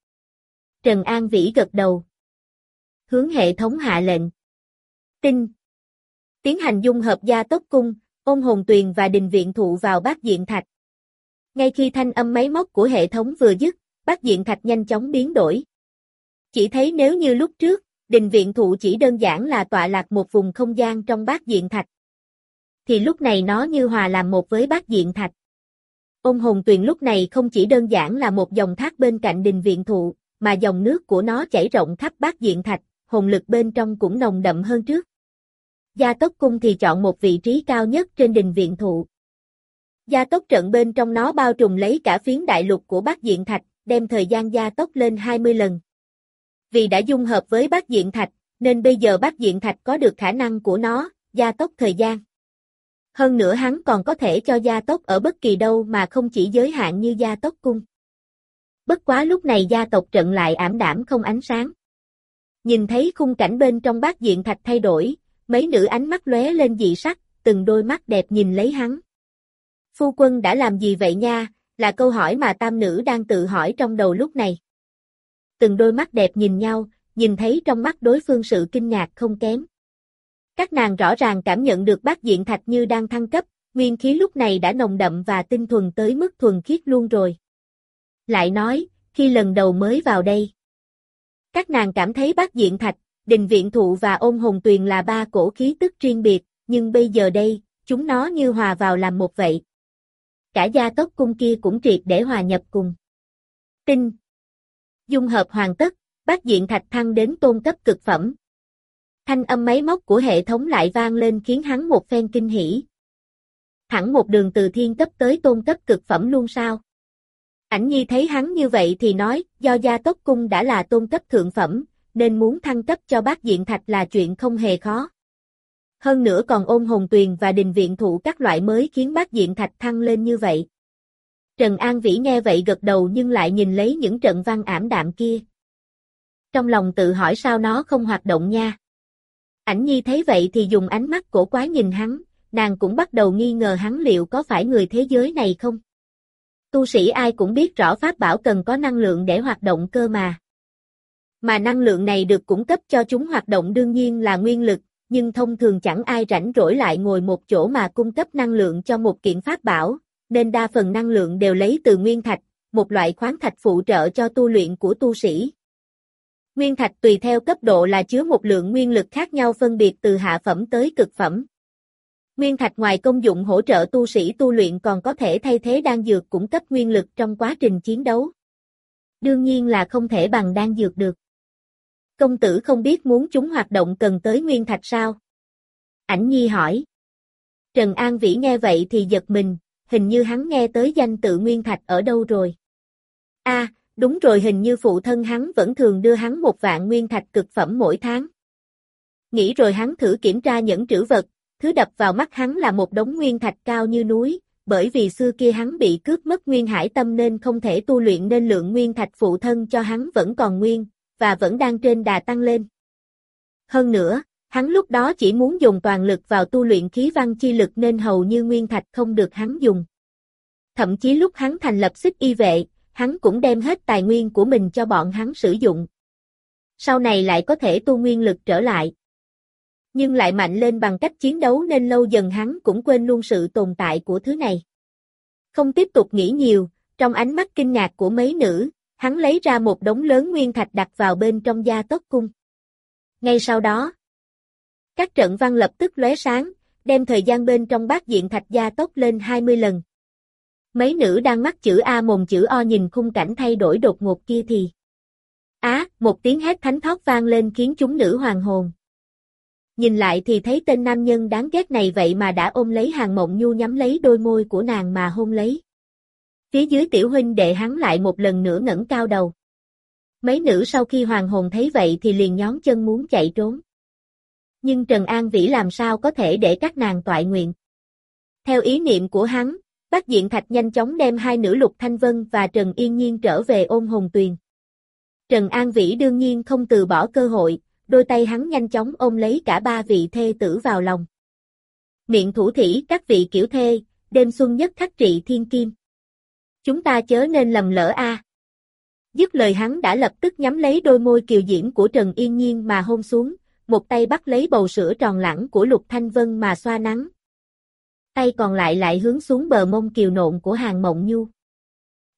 Trần An Vĩ gật đầu. Hướng hệ thống hạ lệnh. Tinh. Tiến hành dung hợp gia tốc cung, ôn hồn tuyền và đình viện thụ vào bát diện thạch. Ngay khi thanh âm máy móc của hệ thống vừa dứt, bát diện thạch nhanh chóng biến đổi. Chỉ thấy nếu như lúc trước, đình viện thụ chỉ đơn giản là tọa lạc một vùng không gian trong bát diện thạch. Thì lúc này nó như hòa làm một với bát diện thạch. Ông hồn tuyền lúc này không chỉ đơn giản là một dòng thác bên cạnh đình viện thụ, mà dòng nước của nó chảy rộng khắp bát diện thạch, hồn lực bên trong cũng nồng đậm hơn trước. Gia tốc cung thì chọn một vị trí cao nhất trên đình viện thụ. Gia tốc trận bên trong nó bao trùm lấy cả phiến đại lục của bát diện thạch, đem thời gian gia tốc lên 20 lần. Vì đã dung hợp với bát diện thạch, nên bây giờ bát diện thạch có được khả năng của nó, gia tốc thời gian. Hơn nữa hắn còn có thể cho gia tốc ở bất kỳ đâu mà không chỉ giới hạn như gia tốc cung. Bất quá lúc này gia tộc trận lại ảm đảm không ánh sáng. Nhìn thấy khung cảnh bên trong bát diện thạch thay đổi, mấy nữ ánh mắt lóe lên dị sắc, từng đôi mắt đẹp nhìn lấy hắn. Phu quân đã làm gì vậy nha, là câu hỏi mà tam nữ đang tự hỏi trong đầu lúc này. Từng đôi mắt đẹp nhìn nhau, nhìn thấy trong mắt đối phương sự kinh ngạc không kém. Các nàng rõ ràng cảm nhận được bát diện thạch như đang thăng cấp, nguyên khí lúc này đã nồng đậm và tinh thuần tới mức thuần khiết luôn rồi. Lại nói, khi lần đầu mới vào đây, các nàng cảm thấy bát diện thạch, đình viện thụ và ôn hồn tuyền là ba cổ khí tức riêng biệt, nhưng bây giờ đây, chúng nó như hòa vào làm một vậy. Cả gia tốc cung kia cũng triệt để hòa nhập cùng. Tinh Dung hợp hoàn tất, bát diện thạch thăng đến tôn cấp cực phẩm. Thanh âm máy móc của hệ thống lại vang lên khiến hắn một phen kinh hỉ. Thẳng một đường từ thiên cấp tới tôn cấp cực phẩm luôn sao? Ảnh nhi thấy hắn như vậy thì nói, do gia tốc cung đã là tôn cấp thượng phẩm, nên muốn thăng cấp cho bác diện thạch là chuyện không hề khó. Hơn nữa còn ôn hồn tuyền và đình viện thụ các loại mới khiến bác diện thạch thăng lên như vậy. Trần An Vĩ nghe vậy gật đầu nhưng lại nhìn lấy những trận văn ảm đạm kia. Trong lòng tự hỏi sao nó không hoạt động nha. Ảnh nhi thấy vậy thì dùng ánh mắt cổ quái nhìn hắn, nàng cũng bắt đầu nghi ngờ hắn liệu có phải người thế giới này không. Tu sĩ ai cũng biết rõ pháp bảo cần có năng lượng để hoạt động cơ mà. Mà năng lượng này được cung cấp cho chúng hoạt động đương nhiên là nguyên lực, nhưng thông thường chẳng ai rảnh rỗi lại ngồi một chỗ mà cung cấp năng lượng cho một kiện pháp bảo, nên đa phần năng lượng đều lấy từ nguyên thạch, một loại khoáng thạch phụ trợ cho tu luyện của tu sĩ. Nguyên thạch tùy theo cấp độ là chứa một lượng nguyên lực khác nhau phân biệt từ hạ phẩm tới cực phẩm. Nguyên thạch ngoài công dụng hỗ trợ tu sĩ tu luyện còn có thể thay thế đan dược cung cấp nguyên lực trong quá trình chiến đấu. Đương nhiên là không thể bằng đan dược được. Công tử không biết muốn chúng hoạt động cần tới nguyên thạch sao? Ảnh nhi hỏi. Trần An Vĩ nghe vậy thì giật mình, hình như hắn nghe tới danh tự nguyên thạch ở đâu rồi. a à, đúng rồi hình như phụ thân hắn vẫn thường đưa hắn một vạn nguyên thạch cực phẩm mỗi tháng. Nghĩ rồi hắn thử kiểm tra những trữ vật, thứ đập vào mắt hắn là một đống nguyên thạch cao như núi, bởi vì xưa kia hắn bị cướp mất nguyên hải tâm nên không thể tu luyện nên lượng nguyên thạch phụ thân cho hắn vẫn còn nguyên, và vẫn đang trên đà tăng lên. Hơn nữa, hắn lúc đó chỉ muốn dùng toàn lực vào tu luyện khí văn chi lực nên hầu như nguyên thạch không được hắn dùng. Thậm chí lúc hắn thành lập xích y vệ, hắn cũng đem hết tài nguyên của mình cho bọn hắn sử dụng. Sau này lại có thể tu nguyên lực trở lại. Nhưng lại mạnh lên bằng cách chiến đấu nên lâu dần hắn cũng quên luôn sự tồn tại của thứ này. Không tiếp tục nghĩ nhiều, trong ánh mắt kinh ngạc của mấy nữ, hắn lấy ra một đống lớn nguyên thạch đặt vào bên trong gia tốc cung. Ngay sau đó, các trận văn lập tức lóe sáng, đem thời gian bên trong bát diện thạch gia tốc lên 20 lần. Mấy nữ đang mắc chữ A mồm chữ O nhìn khung cảnh thay đổi đột ngột kia thì. Á, một tiếng hét thánh thót vang lên khiến chúng nữ hoàng hồn. Nhìn lại thì thấy tên nam nhân đáng ghét này vậy mà đã ôm lấy hàng mộng nhu nhắm lấy đôi môi của nàng mà hôn lấy. Phía dưới tiểu huynh đệ hắn lại một lần nữa ngẩng cao đầu. Mấy nữ sau khi hoàng hồn thấy vậy thì liền nhón chân muốn chạy trốn. Nhưng Trần An Vĩ làm sao có thể để các nàng toại nguyện. Theo ý niệm của hắn, Bác Diện Thạch nhanh chóng đem hai nữ Lục Thanh Vân và Trần Yên Nhiên trở về ôn hồn tuyền. Trần An Vĩ đương nhiên không từ bỏ cơ hội, đôi tay hắn nhanh chóng ôm lấy cả ba vị thê tử vào lòng. Miệng thủ thỉ các vị kiểu thê, đêm xuân nhất khắc trị thiên kim. Chúng ta chớ nên lầm lỡ a. Dứt lời hắn đã lập tức nhắm lấy đôi môi kiều diễm của Trần Yên Nhiên mà hôn xuống, một tay bắt lấy bầu sữa tròn lẳng của Lục Thanh Vân mà xoa nắng. Tay còn lại lại hướng xuống bờ mông kiều nộn của hàng mộng nhu.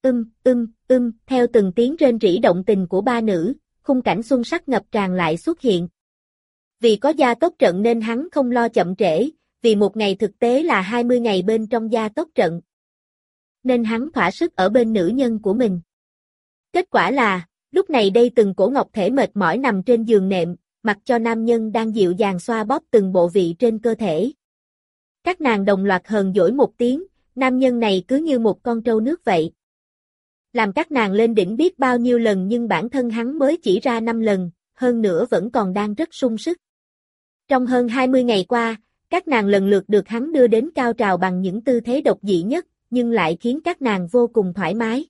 Ưm, ưm, ưm, theo từng tiếng rên rỉ động tình của ba nữ, khung cảnh xuân sắc ngập tràn lại xuất hiện. Vì có gia tốc trận nên hắn không lo chậm trễ, vì một ngày thực tế là 20 ngày bên trong gia tốc trận. Nên hắn thỏa sức ở bên nữ nhân của mình. Kết quả là, lúc này đây từng cổ ngọc thể mệt mỏi nằm trên giường nệm, mặc cho nam nhân đang dịu dàng xoa bóp từng bộ vị trên cơ thể. Các nàng đồng loạt hờn dỗi một tiếng, nam nhân này cứ như một con trâu nước vậy. Làm các nàng lên đỉnh biết bao nhiêu lần nhưng bản thân hắn mới chỉ ra 5 lần, hơn nữa vẫn còn đang rất sung sức. Trong hơn 20 ngày qua, các nàng lần lượt được hắn đưa đến cao trào bằng những tư thế độc dị nhất, nhưng lại khiến các nàng vô cùng thoải mái.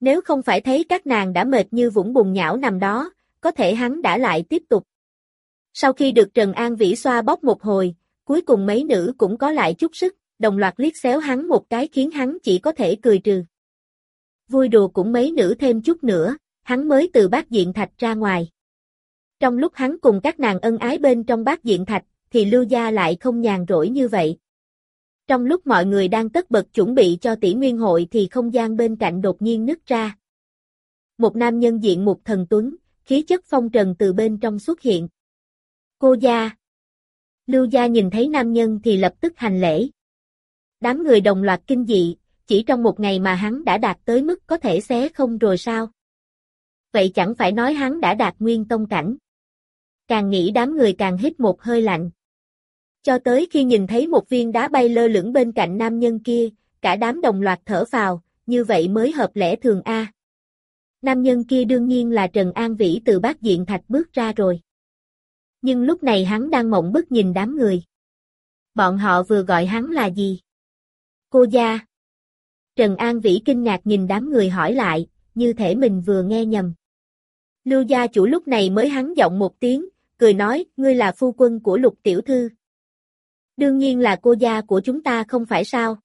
Nếu không phải thấy các nàng đã mệt như vũng bùn nhão nằm đó, có thể hắn đã lại tiếp tục. Sau khi được Trần An Vĩ xoa bóp một hồi, cuối cùng mấy nữ cũng có lại chút sức, đồng loạt liếc xéo hắn một cái khiến hắn chỉ có thể cười trừ. Vui đùa cũng mấy nữ thêm chút nữa, hắn mới từ bát diện thạch ra ngoài. Trong lúc hắn cùng các nàng ân ái bên trong bát diện thạch, thì Lưu Gia lại không nhàn rỗi như vậy. Trong lúc mọi người đang tất bật chuẩn bị cho tỷ nguyên hội thì không gian bên cạnh đột nhiên nứt ra. Một nam nhân diện một thần tuấn, khí chất phong trần từ bên trong xuất hiện. Cô gia. Lưu gia nhìn thấy nam nhân thì lập tức hành lễ. Đám người đồng loạt kinh dị, chỉ trong một ngày mà hắn đã đạt tới mức có thể xé không rồi sao? Vậy chẳng phải nói hắn đã đạt nguyên tông cảnh. Càng nghĩ đám người càng hít một hơi lạnh. Cho tới khi nhìn thấy một viên đá bay lơ lửng bên cạnh nam nhân kia, cả đám đồng loạt thở vào, như vậy mới hợp lẽ thường A. Nam nhân kia đương nhiên là Trần An Vĩ từ bát diện thạch bước ra rồi. Nhưng lúc này hắn đang mộng bức nhìn đám người. Bọn họ vừa gọi hắn là gì? Cô gia. Trần An Vĩ kinh ngạc nhìn đám người hỏi lại, như thể mình vừa nghe nhầm. Lưu gia chủ lúc này mới hắn giọng một tiếng, cười nói, ngươi là phu quân của lục tiểu thư. Đương nhiên là cô gia của chúng ta không phải sao.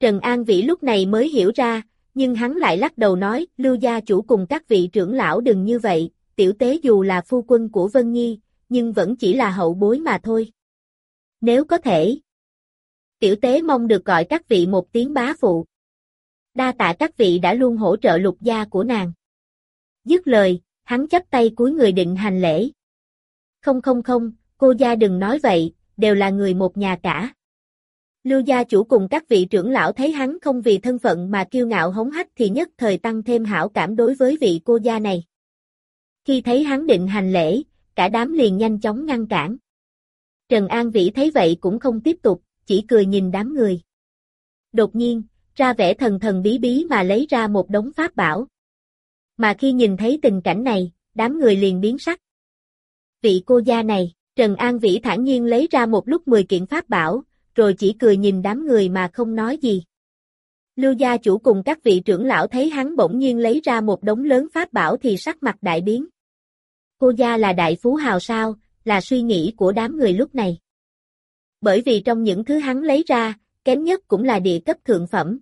Trần An Vĩ lúc này mới hiểu ra, nhưng hắn lại lắc đầu nói, lưu gia chủ cùng các vị trưởng lão đừng như vậy, tiểu tế dù là phu quân của Vân Nhi, nhưng vẫn chỉ là hậu bối mà thôi. Nếu có thể, tiểu tế mong được gọi các vị một tiếng bá phụ. Đa tạ các vị đã luôn hỗ trợ lục gia của nàng. Dứt lời, hắn chấp tay cuối người định hành lễ. Không không không, cô gia đừng nói vậy, đều là người một nhà cả. Lưu gia chủ cùng các vị trưởng lão thấy hắn không vì thân phận mà kiêu ngạo hống hách thì nhất thời tăng thêm hảo cảm đối với vị cô gia này. Khi thấy hắn định hành lễ, cả đám liền nhanh chóng ngăn cản. Trần An Vĩ thấy vậy cũng không tiếp tục, chỉ cười nhìn đám người. Đột nhiên, ra vẻ thần thần bí bí mà lấy ra một đống pháp bảo. Mà khi nhìn thấy tình cảnh này, đám người liền biến sắc. Vị cô gia này, Trần An Vĩ thản nhiên lấy ra một lúc 10 kiện pháp bảo, rồi chỉ cười nhìn đám người mà không nói gì. Lưu gia chủ cùng các vị trưởng lão thấy hắn bỗng nhiên lấy ra một đống lớn pháp bảo thì sắc mặt đại biến. Cô gia là đại phú hào sao, là suy nghĩ của đám người lúc này. Bởi vì trong những thứ hắn lấy ra, kém nhất cũng là địa cấp thượng phẩm.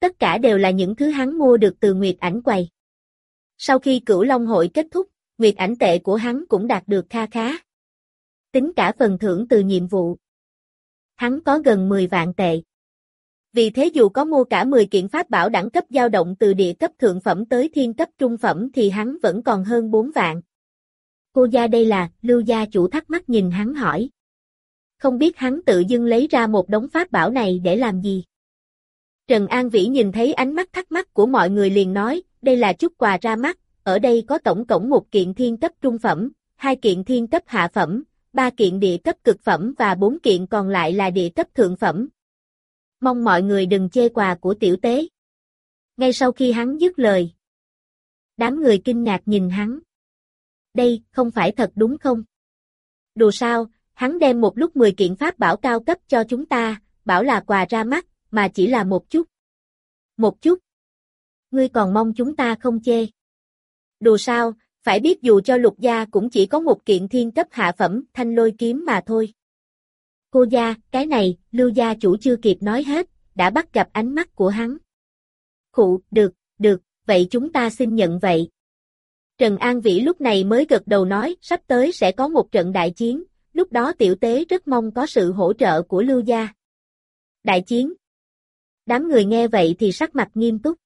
Tất cả đều là những thứ hắn mua được từ Nguyệt ảnh quầy. Sau khi cửu Long hội kết thúc, Nguyệt ảnh tệ của hắn cũng đạt được kha khá. Tính cả phần thưởng từ nhiệm vụ. Hắn có gần 10 vạn tệ. Vì thế dù có mua cả 10 kiện pháp bảo đẳng cấp dao động từ địa cấp thượng phẩm tới thiên cấp trung phẩm thì hắn vẫn còn hơn 4 vạn. Cô gia đây là, lưu gia chủ thắc mắc nhìn hắn hỏi. Không biết hắn tự dưng lấy ra một đống pháp bảo này để làm gì. Trần An Vĩ nhìn thấy ánh mắt thắc mắc của mọi người liền nói, đây là chút quà ra mắt, ở đây có tổng cộng một kiện thiên cấp trung phẩm, hai kiện thiên cấp hạ phẩm, ba kiện địa cấp cực phẩm và bốn kiện còn lại là địa cấp thượng phẩm. Mong mọi người đừng chê quà của tiểu tế. Ngay sau khi hắn dứt lời, đám người kinh ngạc nhìn hắn. Đây, không phải thật đúng không? Đùa sao, hắn đem một lúc 10 kiện pháp bảo cao cấp cho chúng ta, bảo là quà ra mắt, mà chỉ là một chút. Một chút. Ngươi còn mong chúng ta không chê. Đùa sao, phải biết dù cho lục gia cũng chỉ có một kiện thiên cấp hạ phẩm thanh lôi kiếm mà thôi. Cô gia, cái này, lưu gia chủ chưa kịp nói hết, đã bắt gặp ánh mắt của hắn. Khụ, được, được, vậy chúng ta xin nhận vậy. Trần An Vĩ lúc này mới gật đầu nói, sắp tới sẽ có một trận đại chiến, lúc đó tiểu tế rất mong có sự hỗ trợ của lưu gia. Đại chiến. Đám người nghe vậy thì sắc mặt nghiêm túc.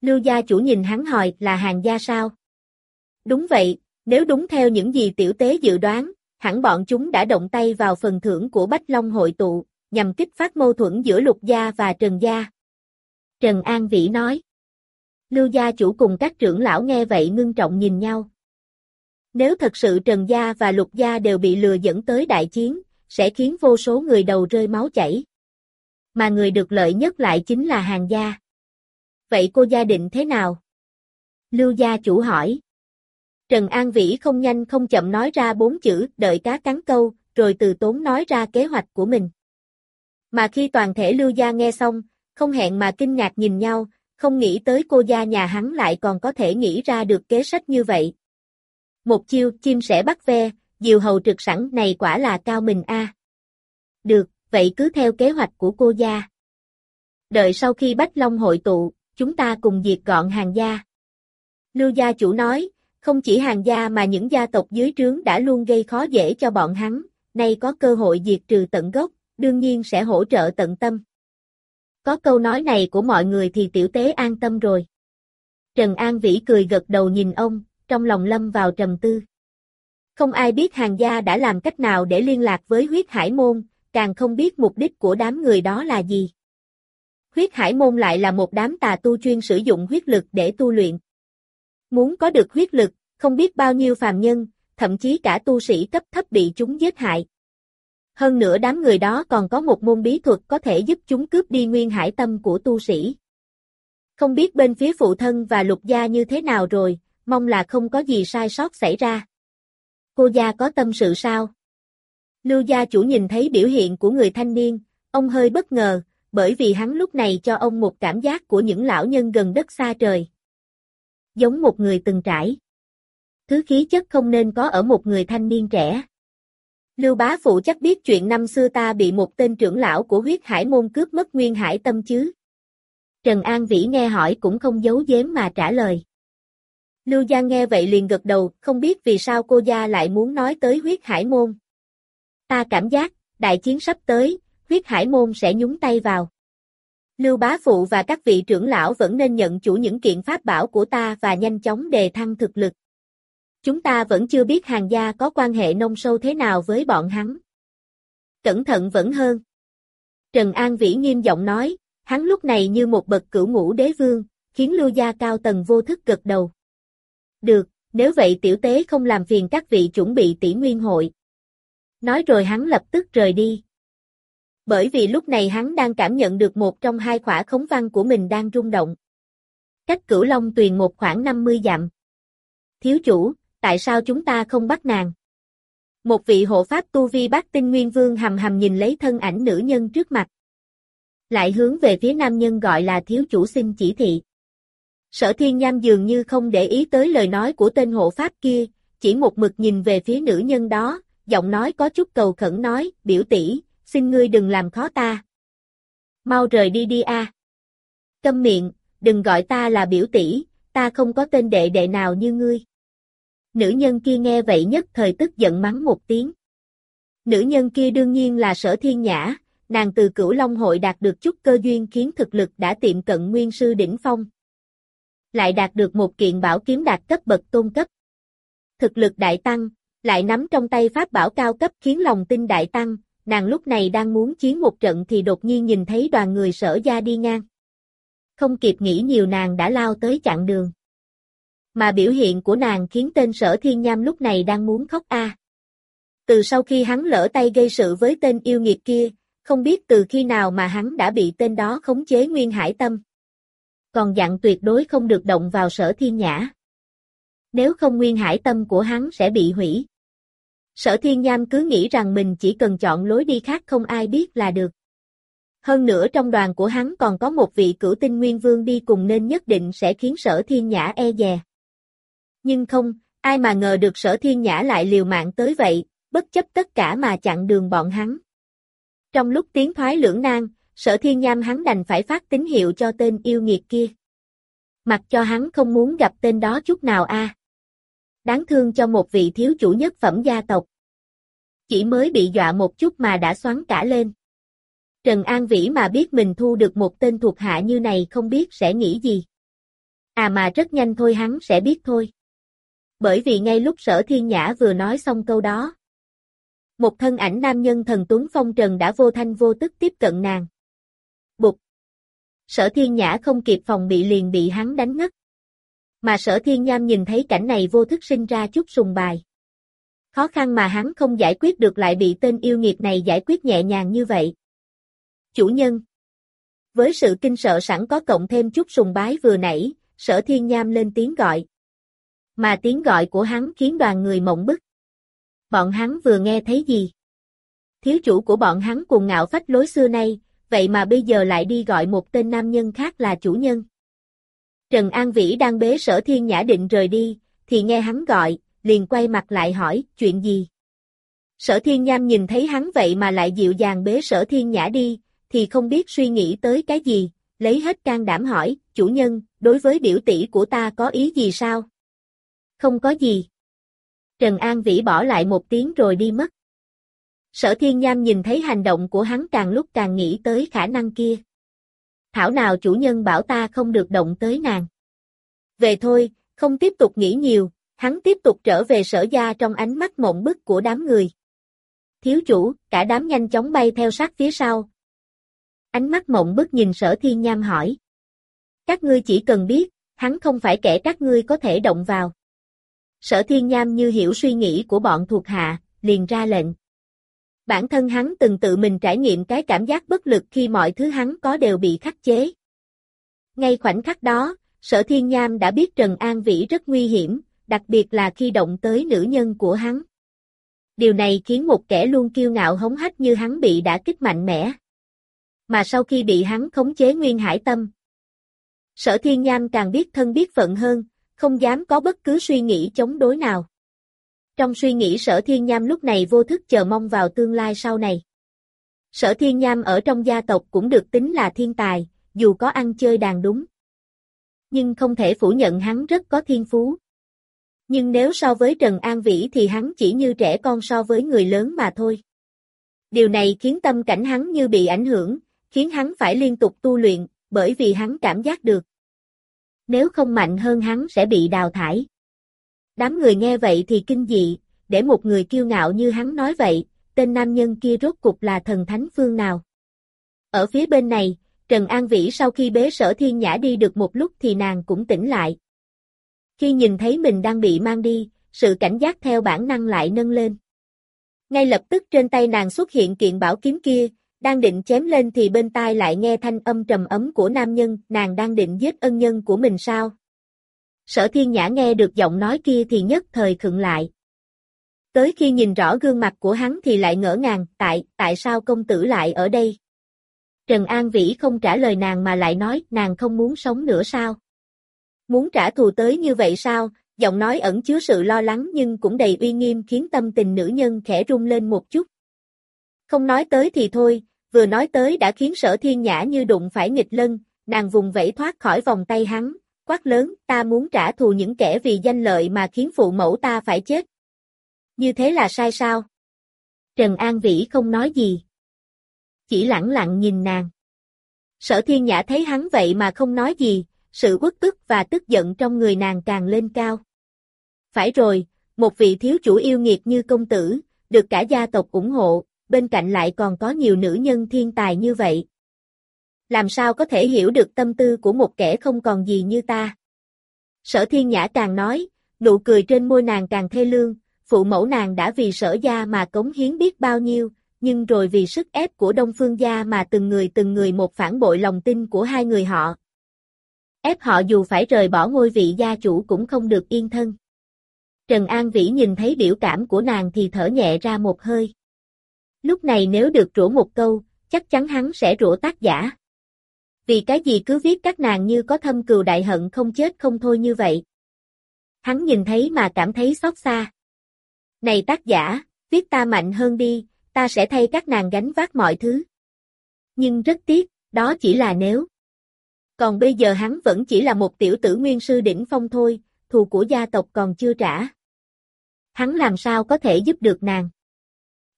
Lưu gia chủ nhìn hắn hỏi là hàng gia sao? Đúng vậy, nếu đúng theo những gì tiểu tế dự đoán, hẳn bọn chúng đã động tay vào phần thưởng của Bách Long hội tụ, nhằm kích phát mâu thuẫn giữa Lục Gia và Trần Gia. Trần An Vĩ nói. Lưu gia chủ cùng các trưởng lão nghe vậy ngưng trọng nhìn nhau. Nếu thật sự Trần Gia và Lục Gia đều bị lừa dẫn tới đại chiến, sẽ khiến vô số người đầu rơi máu chảy. Mà người được lợi nhất lại chính là hàng gia. Vậy cô gia định thế nào? Lưu gia chủ hỏi. Trần An Vĩ không nhanh không chậm nói ra bốn chữ, đợi cá cắn câu, rồi từ tốn nói ra kế hoạch của mình. Mà khi toàn thể Lưu Gia nghe xong, không hẹn mà kinh ngạc nhìn nhau, không nghĩ tới cô gia nhà hắn lại còn có thể nghĩ ra được kế sách như vậy. Một chiêu chim sẻ bắt ve, diều hầu trực sẵn này quả là cao mình a. Được, vậy cứ theo kế hoạch của cô gia. Đợi sau khi Bách Long hội tụ, chúng ta cùng diệt gọn hàng gia. Lưu gia chủ nói, không chỉ hàng gia mà những gia tộc dưới trướng đã luôn gây khó dễ cho bọn hắn, nay có cơ hội diệt trừ tận gốc, đương nhiên sẽ hỗ trợ tận tâm. Có câu nói này của mọi người thì tiểu tế an tâm rồi. Trần An Vĩ cười gật đầu nhìn ông, trong lòng lâm vào trầm tư. Không ai biết hàng gia đã làm cách nào để liên lạc với huyết hải môn, càng không biết mục đích của đám người đó là gì. Huyết hải môn lại là một đám tà tu chuyên sử dụng huyết lực để tu luyện. Muốn có được huyết lực, không biết bao nhiêu phàm nhân, thậm chí cả tu sĩ cấp thấp bị chúng giết hại. Hơn nữa đám người đó còn có một môn bí thuật có thể giúp chúng cướp đi nguyên hải tâm của tu sĩ. Không biết bên phía phụ thân và lục gia như thế nào rồi, mong là không có gì sai sót xảy ra. Cô gia có tâm sự sao? Lưu gia chủ nhìn thấy biểu hiện của người thanh niên, ông hơi bất ngờ, bởi vì hắn lúc này cho ông một cảm giác của những lão nhân gần đất xa trời. Giống một người từng trải. Thứ khí chất không nên có ở một người thanh niên trẻ. Lưu bá phụ chắc biết chuyện năm xưa ta bị một tên trưởng lão của huyết hải môn cướp mất nguyên hải tâm chứ. Trần An Vĩ nghe hỏi cũng không giấu giếm mà trả lời. Lưu Giang nghe vậy liền gật đầu, không biết vì sao cô gia lại muốn nói tới huyết hải môn. Ta cảm giác, đại chiến sắp tới, huyết hải môn sẽ nhúng tay vào. Lưu bá phụ và các vị trưởng lão vẫn nên nhận chủ những kiện pháp bảo của ta và nhanh chóng đề thăng thực lực. Chúng ta vẫn chưa biết hàng gia có quan hệ nông sâu thế nào với bọn hắn. Cẩn thận vẫn hơn. Trần An Vĩ nghiêm giọng nói, hắn lúc này như một bậc cửu ngũ đế vương, khiến lưu gia cao tầng vô thức gật đầu. Được, nếu vậy tiểu tế không làm phiền các vị chuẩn bị tỷ nguyên hội. Nói rồi hắn lập tức rời đi. Bởi vì lúc này hắn đang cảm nhận được một trong hai khỏa khống văn của mình đang rung động. Cách cửu long tuyền một khoảng 50 dặm. Thiếu chủ, tại sao chúng ta không bắt nàng? Một vị hộ pháp tu vi bác tinh nguyên vương hầm hầm nhìn lấy thân ảnh nữ nhân trước mặt. Lại hướng về phía nam nhân gọi là thiếu chủ xin chỉ thị. Sở thiên nham dường như không để ý tới lời nói của tên hộ pháp kia, chỉ một mực nhìn về phía nữ nhân đó, giọng nói có chút cầu khẩn nói, biểu tỷ, xin ngươi đừng làm khó ta. Mau rời đi đi a. Câm miệng, đừng gọi ta là biểu tỷ, ta không có tên đệ đệ nào như ngươi. Nữ nhân kia nghe vậy nhất thời tức giận mắng một tiếng. Nữ nhân kia đương nhiên là sở thiên nhã, nàng từ cửu Long hội đạt được chút cơ duyên khiến thực lực đã tiệm cận nguyên sư đỉnh phong. Lại đạt được một kiện bảo kiếm đạt cấp bậc tôn cấp. Thực lực đại tăng, lại nắm trong tay pháp bảo cao cấp khiến lòng tin đại tăng, nàng lúc này đang muốn chiến một trận thì đột nhiên nhìn thấy đoàn người sở gia đi ngang. Không kịp nghĩ nhiều nàng đã lao tới chặn đường. Mà biểu hiện của nàng khiến tên sở thiên nham lúc này đang muốn khóc a. Từ sau khi hắn lỡ tay gây sự với tên yêu nghiệt kia, không biết từ khi nào mà hắn đã bị tên đó khống chế nguyên hải tâm. Còn dặn tuyệt đối không được động vào sở thiên nhã. Nếu không nguyên hải tâm của hắn sẽ bị hủy. Sở thiên nham cứ nghĩ rằng mình chỉ cần chọn lối đi khác không ai biết là được. Hơn nữa trong đoàn của hắn còn có một vị cửu tinh nguyên vương đi cùng nên nhất định sẽ khiến sở thiên nhã e dè. Nhưng không, ai mà ngờ được sở thiên nhã lại liều mạng tới vậy, bất chấp tất cả mà chặn đường bọn hắn. Trong lúc tiến thoái lưỡng nan, sở thiên nham hắn đành phải phát tín hiệu cho tên yêu nghiệt kia. Mặc cho hắn không muốn gặp tên đó chút nào a. Đáng thương cho một vị thiếu chủ nhất phẩm gia tộc. Chỉ mới bị dọa một chút mà đã xoắn cả lên. Trần An Vĩ mà biết mình thu được một tên thuộc hạ như này không biết sẽ nghĩ gì. À mà rất nhanh thôi hắn sẽ biết thôi bởi vì ngay lúc sở thiên nhã vừa nói xong câu đó. Một thân ảnh nam nhân thần tuấn phong trần đã vô thanh vô tức tiếp cận nàng. Bụt! Sở thiên nhã không kịp phòng bị liền bị hắn đánh ngất. Mà sở thiên nham nhìn thấy cảnh này vô thức sinh ra chút sùng bài. Khó khăn mà hắn không giải quyết được lại bị tên yêu nghiệt này giải quyết nhẹ nhàng như vậy. Chủ nhân! Với sự kinh sợ sẵn có cộng thêm chút sùng bái vừa nãy, sở thiên nham lên tiếng gọi mà tiếng gọi của hắn khiến đoàn người mộng bức. Bọn hắn vừa nghe thấy gì? Thiếu chủ của bọn hắn cùng ngạo phách lối xưa nay, vậy mà bây giờ lại đi gọi một tên nam nhân khác là chủ nhân. Trần An Vĩ đang bế sở thiên nhã định rời đi, thì nghe hắn gọi, liền quay mặt lại hỏi, chuyện gì? Sở thiên nham nhìn thấy hắn vậy mà lại dịu dàng bế sở thiên nhã đi, thì không biết suy nghĩ tới cái gì, lấy hết can đảm hỏi, chủ nhân, đối với biểu tỷ của ta có ý gì sao? Không có gì. Trần An Vĩ bỏ lại một tiếng rồi đi mất. Sở Thiên Nham nhìn thấy hành động của hắn càng lúc càng nghĩ tới khả năng kia. Thảo nào chủ nhân bảo ta không được động tới nàng. Về thôi, không tiếp tục nghĩ nhiều, hắn tiếp tục trở về sở gia trong ánh mắt mộng bức của đám người. Thiếu chủ, cả đám nhanh chóng bay theo sát phía sau. Ánh mắt mộng bức nhìn sở thiên nham hỏi. Các ngươi chỉ cần biết, hắn không phải kẻ các ngươi có thể động vào. Sở thiên nham như hiểu suy nghĩ của bọn thuộc hạ, liền ra lệnh. Bản thân hắn từng tự mình trải nghiệm cái cảm giác bất lực khi mọi thứ hắn có đều bị khắc chế. Ngay khoảnh khắc đó, sở thiên nham đã biết Trần An Vĩ rất nguy hiểm, đặc biệt là khi động tới nữ nhân của hắn. Điều này khiến một kẻ luôn kiêu ngạo hống hách như hắn bị đã kích mạnh mẽ. Mà sau khi bị hắn khống chế nguyên hải tâm, sở thiên nham càng biết thân biết phận hơn, không dám có bất cứ suy nghĩ chống đối nào. Trong suy nghĩ sở thiên nham lúc này vô thức chờ mong vào tương lai sau này. Sở thiên nham ở trong gia tộc cũng được tính là thiên tài, dù có ăn chơi đàn đúng. Nhưng không thể phủ nhận hắn rất có thiên phú. Nhưng nếu so với Trần An Vĩ thì hắn chỉ như trẻ con so với người lớn mà thôi. Điều này khiến tâm cảnh hắn như bị ảnh hưởng, khiến hắn phải liên tục tu luyện, bởi vì hắn cảm giác được. Nếu không mạnh hơn hắn sẽ bị đào thải. Đám người nghe vậy thì kinh dị, để một người kiêu ngạo như hắn nói vậy, tên nam nhân kia rốt cục là thần thánh phương nào. Ở phía bên này, Trần An Vĩ sau khi bế sở thiên nhã đi được một lúc thì nàng cũng tỉnh lại. Khi nhìn thấy mình đang bị mang đi, sự cảnh giác theo bản năng lại nâng lên. Ngay lập tức trên tay nàng xuất hiện kiện bảo kiếm kia, đang định chém lên thì bên tai lại nghe thanh âm trầm ấm của nam nhân, nàng đang định giết ân nhân của mình sao? Sở thiên nhã nghe được giọng nói kia thì nhất thời khựng lại. Tới khi nhìn rõ gương mặt của hắn thì lại ngỡ ngàng, tại, tại sao công tử lại ở đây? Trần An Vĩ không trả lời nàng mà lại nói, nàng không muốn sống nữa sao? Muốn trả thù tới như vậy sao? Giọng nói ẩn chứa sự lo lắng nhưng cũng đầy uy nghiêm khiến tâm tình nữ nhân khẽ rung lên một chút. Không nói tới thì thôi, vừa nói tới đã khiến sở thiên nhã như đụng phải nghịch lân, nàng vùng vẫy thoát khỏi vòng tay hắn, quát lớn, ta muốn trả thù những kẻ vì danh lợi mà khiến phụ mẫu ta phải chết. Như thế là sai sao? Trần An Vĩ không nói gì. Chỉ lặng lặng nhìn nàng. Sở thiên nhã thấy hắn vậy mà không nói gì, sự quốc tức và tức giận trong người nàng càng lên cao. Phải rồi, một vị thiếu chủ yêu nghiệt như công tử, được cả gia tộc ủng hộ, bên cạnh lại còn có nhiều nữ nhân thiên tài như vậy. Làm sao có thể hiểu được tâm tư của một kẻ không còn gì như ta? Sở thiên nhã càng nói, nụ cười trên môi nàng càng thê lương, phụ mẫu nàng đã vì sở gia mà cống hiến biết bao nhiêu, nhưng rồi vì sức ép của Đông Phương gia mà từng người từng người một phản bội lòng tin của hai người họ. Ép họ dù phải rời bỏ ngôi vị gia chủ cũng không được yên thân. Trần An Vĩ nhìn thấy biểu cảm của nàng thì thở nhẹ ra một hơi. Lúc này nếu được rủa một câu, chắc chắn hắn sẽ rủa tác giả. Vì cái gì cứ viết các nàng như có thâm cừu đại hận không chết không thôi như vậy. Hắn nhìn thấy mà cảm thấy xót xa. Này tác giả, viết ta mạnh hơn đi, ta sẽ thay các nàng gánh vác mọi thứ. Nhưng rất tiếc, đó chỉ là nếu. Còn bây giờ hắn vẫn chỉ là một tiểu tử nguyên sư đỉnh phong thôi, thù của gia tộc còn chưa trả. Hắn làm sao có thể giúp được nàng?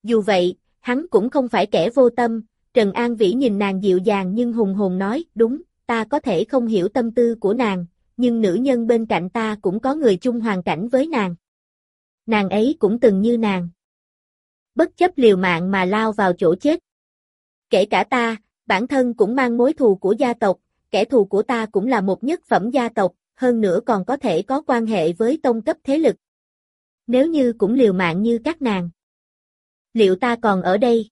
Dù vậy, hắn cũng không phải kẻ vô tâm, Trần An Vĩ nhìn nàng dịu dàng nhưng hùng hồn nói, đúng, ta có thể không hiểu tâm tư của nàng, nhưng nữ nhân bên cạnh ta cũng có người chung hoàn cảnh với nàng. Nàng ấy cũng từng như nàng. Bất chấp liều mạng mà lao vào chỗ chết. Kể cả ta, bản thân cũng mang mối thù của gia tộc, kẻ thù của ta cũng là một nhất phẩm gia tộc, hơn nữa còn có thể có quan hệ với tông cấp thế lực. Nếu như cũng liều mạng như các nàng. Liệu ta còn ở đây?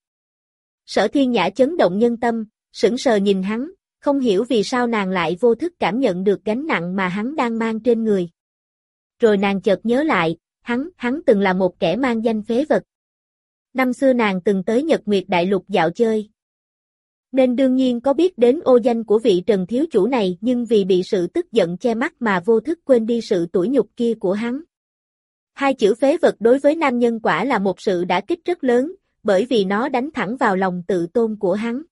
Sở thiên nhã chấn động nhân tâm, sững sờ nhìn hắn, không hiểu vì sao nàng lại vô thức cảm nhận được gánh nặng mà hắn đang mang trên người. Rồi nàng chợt nhớ lại, hắn, hắn từng là một kẻ mang danh phế vật. Năm xưa nàng từng tới Nhật Nguyệt Đại Lục dạo chơi. Nên đương nhiên có biết đến ô danh của vị Trần Thiếu Chủ này nhưng vì bị sự tức giận che mắt mà vô thức quên đi sự tủi nhục kia của hắn. Hai chữ phế vật đối với nam nhân quả là một sự đã kích rất lớn, bởi vì nó đánh thẳng vào lòng tự tôn của hắn.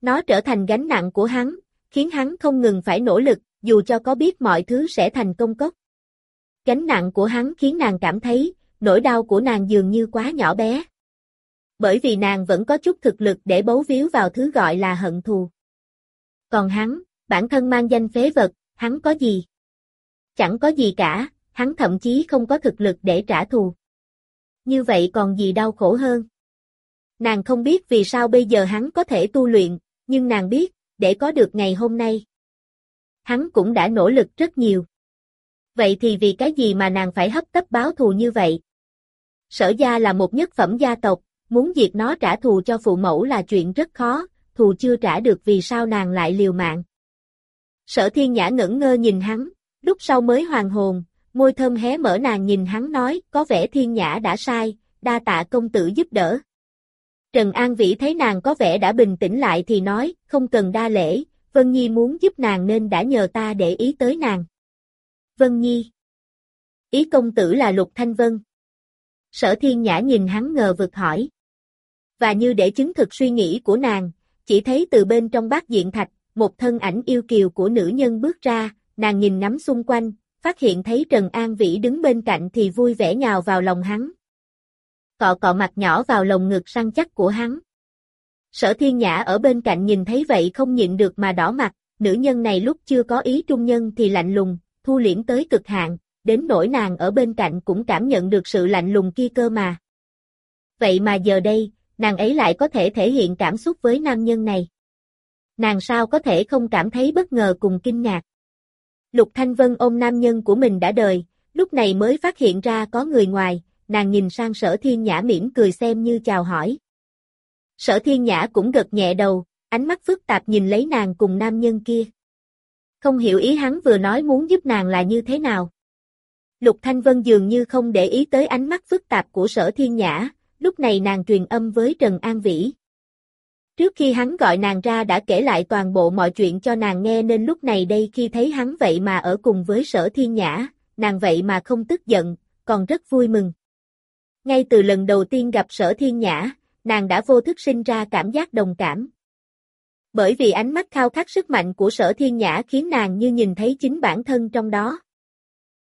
Nó trở thành gánh nặng của hắn, khiến hắn không ngừng phải nỗ lực, dù cho có biết mọi thứ sẽ thành công cốc. Gánh nặng của hắn khiến nàng cảm thấy, nỗi đau của nàng dường như quá nhỏ bé. Bởi vì nàng vẫn có chút thực lực để bấu víu vào thứ gọi là hận thù. Còn hắn, bản thân mang danh phế vật, hắn có gì? Chẳng có gì cả, hắn thậm chí không có thực lực để trả thù. Như vậy còn gì đau khổ hơn? Nàng không biết vì sao bây giờ hắn có thể tu luyện, nhưng nàng biết, để có được ngày hôm nay. Hắn cũng đã nỗ lực rất nhiều. Vậy thì vì cái gì mà nàng phải hấp tấp báo thù như vậy? Sở gia là một nhất phẩm gia tộc, muốn diệt nó trả thù cho phụ mẫu là chuyện rất khó, thù chưa trả được vì sao nàng lại liều mạng. Sở thiên nhã ngẩn ngơ nhìn hắn, lúc sau mới hoàng hồn, môi thơm hé mở nàng nhìn hắn nói, có vẻ thiên nhã đã sai, đa tạ công tử giúp đỡ. Trần An Vĩ thấy nàng có vẻ đã bình tĩnh lại thì nói, không cần đa lễ, Vân Nhi muốn giúp nàng nên đã nhờ ta để ý tới nàng. Vân Nhi Ý công tử là Lục Thanh Vân. Sở thiên nhã nhìn hắn ngờ vực hỏi. Và như để chứng thực suy nghĩ của nàng, chỉ thấy từ bên trong bát diện thạch, một thân ảnh yêu kiều của nữ nhân bước ra, nàng nhìn ngắm xung quanh, phát hiện thấy Trần An Vĩ đứng bên cạnh thì vui vẻ nhào vào lòng hắn. Cọ cọ mặt nhỏ vào lồng ngực săn chắc của hắn. Sở thiên nhã ở bên cạnh nhìn thấy vậy không nhịn được mà đỏ mặt, nữ nhân này lúc chưa có ý trung nhân thì lạnh lùng, thu liễm tới cực hạn, đến nỗi nàng ở bên cạnh cũng cảm nhận được sự lạnh lùng kia cơ mà. Vậy mà giờ đây, nàng ấy lại có thể thể hiện cảm xúc với nam nhân này. Nàng sao có thể không cảm thấy bất ngờ cùng kinh ngạc. Lục Thanh Vân ôm nam nhân của mình đã đời, lúc này mới phát hiện ra có người ngoài, nàng nhìn sang sở thiên nhã mỉm cười xem như chào hỏi. Sở thiên nhã cũng gật nhẹ đầu, ánh mắt phức tạp nhìn lấy nàng cùng nam nhân kia. Không hiểu ý hắn vừa nói muốn giúp nàng là như thế nào. Lục Thanh Vân dường như không để ý tới ánh mắt phức tạp của sở thiên nhã, lúc này nàng truyền âm với Trần An Vĩ. Trước khi hắn gọi nàng ra đã kể lại toàn bộ mọi chuyện cho nàng nghe nên lúc này đây khi thấy hắn vậy mà ở cùng với sở thiên nhã, nàng vậy mà không tức giận, còn rất vui mừng. Ngay từ lần đầu tiên gặp sở thiên nhã, nàng đã vô thức sinh ra cảm giác đồng cảm. Bởi vì ánh mắt khao khát sức mạnh của sở thiên nhã khiến nàng như nhìn thấy chính bản thân trong đó.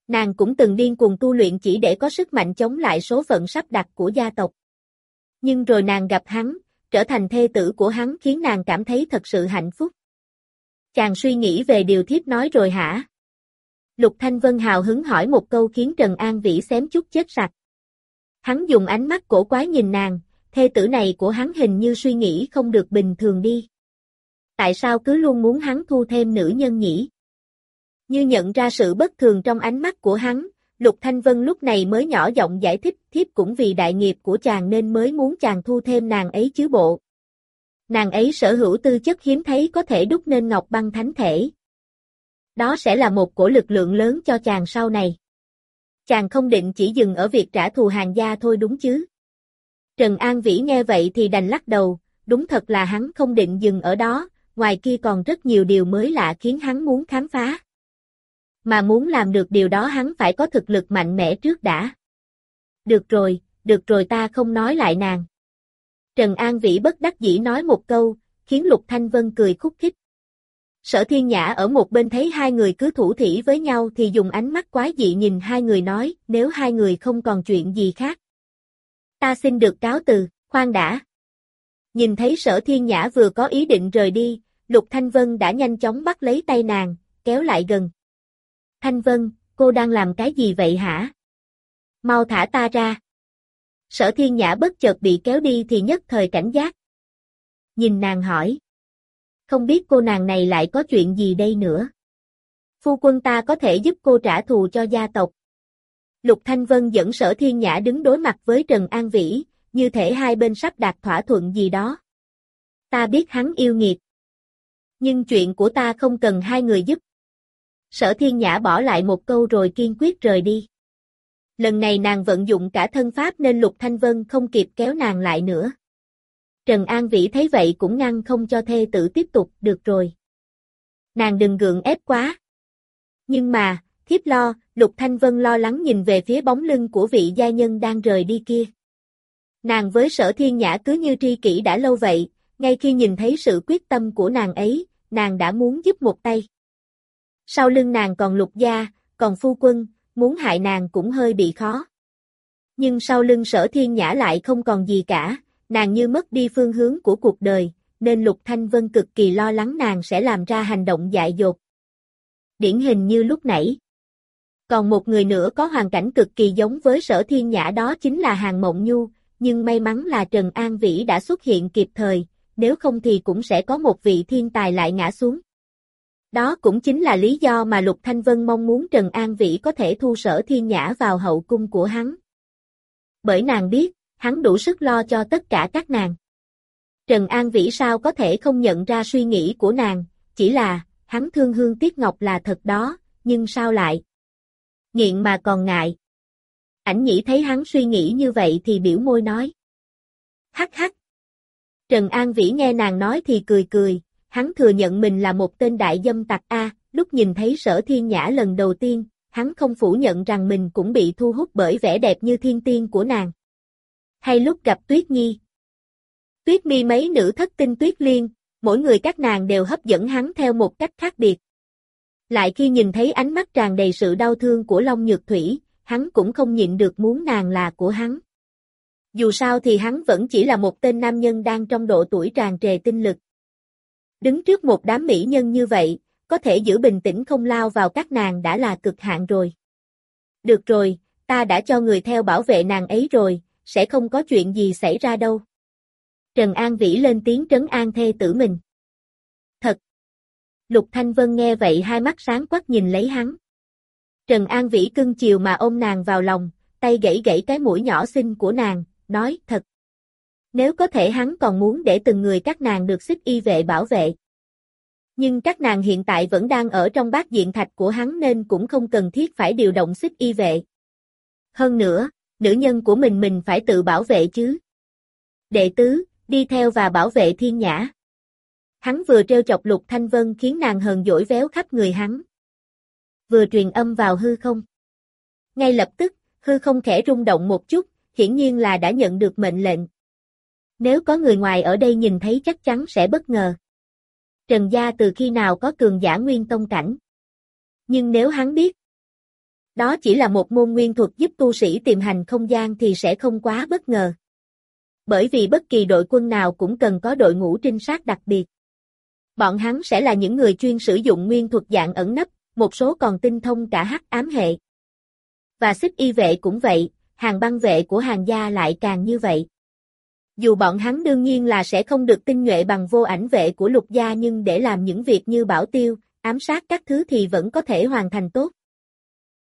Nàng cũng từng điên cuồng tu luyện chỉ để có sức mạnh chống lại số phận sắp đặt của gia tộc. Nhưng rồi nàng gặp hắn, trở thành thê tử của hắn khiến nàng cảm thấy thật sự hạnh phúc. Chàng suy nghĩ về điều thiếp nói rồi hả? Lục Thanh Vân hào hứng hỏi một câu khiến Trần An Vĩ xém chút chết sạch. Hắn dùng ánh mắt cổ quái nhìn nàng, thê tử này của hắn hình như suy nghĩ không được bình thường đi. Tại sao cứ luôn muốn hắn thu thêm nữ nhân nhỉ? Như nhận ra sự bất thường trong ánh mắt của hắn, Lục Thanh Vân lúc này mới nhỏ giọng giải thích thiếp cũng vì đại nghiệp của chàng nên mới muốn chàng thu thêm nàng ấy chứ bộ. Nàng ấy sở hữu tư chất hiếm thấy có thể đúc nên ngọc băng thánh thể. Đó sẽ là một cổ lực lượng lớn cho chàng sau này. Chàng không định chỉ dừng ở việc trả thù hàng gia thôi đúng chứ. Trần An Vĩ nghe vậy thì đành lắc đầu, đúng thật là hắn không định dừng ở đó, ngoài kia còn rất nhiều điều mới lạ khiến hắn muốn khám phá. Mà muốn làm được điều đó hắn phải có thực lực mạnh mẽ trước đã. Được rồi, được rồi ta không nói lại nàng. Trần An Vĩ bất đắc dĩ nói một câu, khiến Lục Thanh Vân cười khúc khích. Sở Thiên Nhã ở một bên thấy hai người cứ thủ thỉ với nhau thì dùng ánh mắt quái dị nhìn hai người nói, nếu hai người không còn chuyện gì khác. Ta xin được cáo từ, khoan đã. Nhìn thấy sở Thiên Nhã vừa có ý định rời đi, Lục Thanh Vân đã nhanh chóng bắt lấy tay nàng, kéo lại gần. Thanh Vân, cô đang làm cái gì vậy hả? Mau thả ta ra. Sở thiên nhã bất chợt bị kéo đi thì nhất thời cảnh giác. Nhìn nàng hỏi. Không biết cô nàng này lại có chuyện gì đây nữa? Phu quân ta có thể giúp cô trả thù cho gia tộc. Lục Thanh Vân dẫn sở thiên nhã đứng đối mặt với Trần An Vĩ, như thể hai bên sắp đạt thỏa thuận gì đó. Ta biết hắn yêu nghiệt. Nhưng chuyện của ta không cần hai người giúp. Sở thiên nhã bỏ lại một câu rồi kiên quyết rời đi. Lần này nàng vận dụng cả thân pháp nên Lục Thanh Vân không kịp kéo nàng lại nữa. Trần An Vĩ thấy vậy cũng ngăn không cho thê tử tiếp tục, được rồi. Nàng đừng gượng ép quá. Nhưng mà, thiếp lo, Lục Thanh Vân lo lắng nhìn về phía bóng lưng của vị gia nhân đang rời đi kia. Nàng với sở thiên nhã cứ như tri kỷ đã lâu vậy, ngay khi nhìn thấy sự quyết tâm của nàng ấy, nàng đã muốn giúp một tay. Sau lưng nàng còn lục gia, còn phu quân, muốn hại nàng cũng hơi bị khó. Nhưng sau lưng sở thiên nhã lại không còn gì cả, nàng như mất đi phương hướng của cuộc đời, nên Lục Thanh Vân cực kỳ lo lắng nàng sẽ làm ra hành động dại dột. Điển hình như lúc nãy. Còn một người nữa có hoàn cảnh cực kỳ giống với sở thiên nhã đó chính là Hàng Mộng Nhu, nhưng may mắn là Trần An Vĩ đã xuất hiện kịp thời, nếu không thì cũng sẽ có một vị thiên tài lại ngã xuống. Đó cũng chính là lý do mà Lục Thanh Vân mong muốn Trần An Vĩ có thể thu sở thiên nhã vào hậu cung của hắn. Bởi nàng biết, hắn đủ sức lo cho tất cả các nàng. Trần An Vĩ sao có thể không nhận ra suy nghĩ của nàng, chỉ là, hắn thương hương tiếc ngọc là thật đó, nhưng sao lại? Nghiện mà còn ngại. Ảnh nhĩ thấy hắn suy nghĩ như vậy thì biểu môi nói. Hắc hắc. Trần An Vĩ nghe nàng nói thì cười cười, hắn thừa nhận mình là một tên đại dâm tặc A, lúc nhìn thấy sở thiên nhã lần đầu tiên, hắn không phủ nhận rằng mình cũng bị thu hút bởi vẻ đẹp như thiên tiên của nàng. Hay lúc gặp Tuyết Nhi. Tuyết mi mấy nữ thất tinh Tuyết Liên, mỗi người các nàng đều hấp dẫn hắn theo một cách khác biệt. Lại khi nhìn thấy ánh mắt tràn đầy sự đau thương của Long Nhược Thủy, hắn cũng không nhịn được muốn nàng là của hắn. Dù sao thì hắn vẫn chỉ là một tên nam nhân đang trong độ tuổi tràn trề tinh lực. Đứng trước một đám mỹ nhân như vậy, có thể giữ bình tĩnh không lao vào các nàng đã là cực hạn rồi. Được rồi, ta đã cho người theo bảo vệ nàng ấy rồi, sẽ không có chuyện gì xảy ra đâu. Trần An Vĩ lên tiếng trấn an thê tử mình. Thật. Lục Thanh Vân nghe vậy hai mắt sáng quắc nhìn lấy hắn. Trần An Vĩ cưng chiều mà ôm nàng vào lòng, tay gãy gãy cái mũi nhỏ xinh của nàng, nói thật. Nếu có thể hắn còn muốn để từng người các nàng được xích y vệ bảo vệ. Nhưng các nàng hiện tại vẫn đang ở trong bát diện thạch của hắn nên cũng không cần thiết phải điều động xích y vệ. Hơn nữa, nữ nhân của mình mình phải tự bảo vệ chứ. Đệ tứ, đi theo và bảo vệ thiên nhã. Hắn vừa treo chọc lục thanh vân khiến nàng hờn dỗi véo khắp người hắn. Vừa truyền âm vào hư không. Ngay lập tức, hư không khẽ rung động một chút, hiển nhiên là đã nhận được mệnh lệnh. Nếu có người ngoài ở đây nhìn thấy chắc chắn sẽ bất ngờ. Trần Gia từ khi nào có cường giả nguyên tông cảnh. Nhưng nếu hắn biết, đó chỉ là một môn nguyên thuật giúp tu sĩ tìm hành không gian thì sẽ không quá bất ngờ. Bởi vì bất kỳ đội quân nào cũng cần có đội ngũ trinh sát đặc biệt. Bọn hắn sẽ là những người chuyên sử dụng nguyên thuật dạng ẩn nấp, một số còn tinh thông cả hắc ám hệ. Và xích y vệ cũng vậy, hàng băng vệ của hàng gia lại càng như vậy. Dù bọn hắn đương nhiên là sẽ không được tinh nhuệ bằng vô ảnh vệ của lục gia nhưng để làm những việc như bảo tiêu, ám sát các thứ thì vẫn có thể hoàn thành tốt.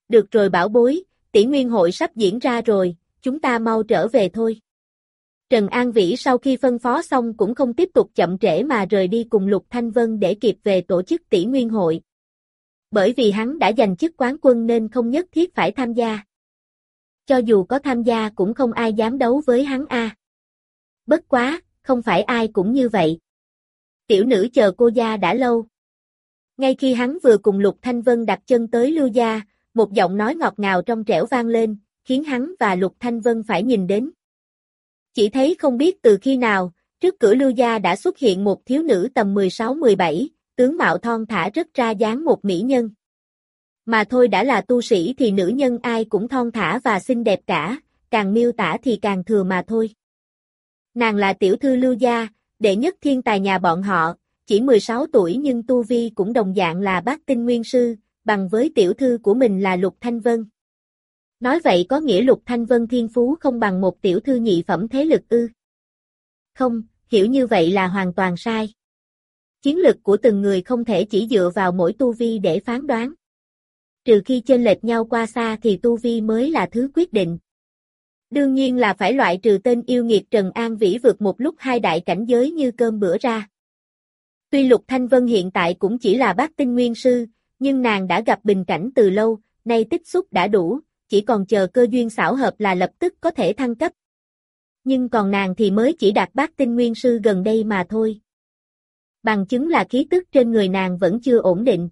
Được rồi bảo bối, tỷ nguyên hội sắp diễn ra rồi, chúng ta mau trở về thôi. Trần An Vĩ sau khi phân phó xong cũng không tiếp tục chậm trễ mà rời đi cùng Lục Thanh Vân để kịp về tổ chức tỷ nguyên hội. Bởi vì hắn đã giành chức quán quân nên không nhất thiết phải tham gia. Cho dù có tham gia cũng không ai dám đấu với hắn a. Bất quá, không phải ai cũng như vậy. Tiểu nữ chờ cô gia đã lâu. Ngay khi hắn vừa cùng Lục Thanh Vân đặt chân tới Lưu Gia, một giọng nói ngọt ngào trong trẻo vang lên, khiến hắn và Lục Thanh Vân phải nhìn đến. Chỉ thấy không biết từ khi nào, trước cửa Lưu Gia đã xuất hiện một thiếu nữ tầm 16-17, tướng mạo thon thả rất ra dáng một mỹ nhân. Mà thôi đã là tu sĩ thì nữ nhân ai cũng thon thả và xinh đẹp cả, càng miêu tả thì càng thừa mà thôi. Nàng là tiểu thư lưu gia, đệ nhất thiên tài nhà bọn họ, chỉ 16 tuổi nhưng tu vi cũng đồng dạng là bác tinh nguyên sư, bằng với tiểu thư của mình là Lục Thanh Vân. Nói vậy có nghĩa Lục Thanh Vân thiên phú không bằng một tiểu thư nhị phẩm thế lực ư. Không, hiểu như vậy là hoàn toàn sai. Chiến lực của từng người không thể chỉ dựa vào mỗi tu vi để phán đoán. Trừ khi chênh lệch nhau qua xa thì tu vi mới là thứ quyết định. Đương nhiên là phải loại trừ tên yêu nghiệt Trần An Vĩ vượt một lúc hai đại cảnh giới như cơm bữa ra. Tuy Lục Thanh Vân hiện tại cũng chỉ là bác tinh nguyên sư, nhưng nàng đã gặp bình cảnh từ lâu, nay tích xúc đã đủ, chỉ còn chờ cơ duyên xảo hợp là lập tức có thể thăng cấp. Nhưng còn nàng thì mới chỉ đạt bát tinh nguyên sư gần đây mà thôi. Bằng chứng là khí tức trên người nàng vẫn chưa ổn định.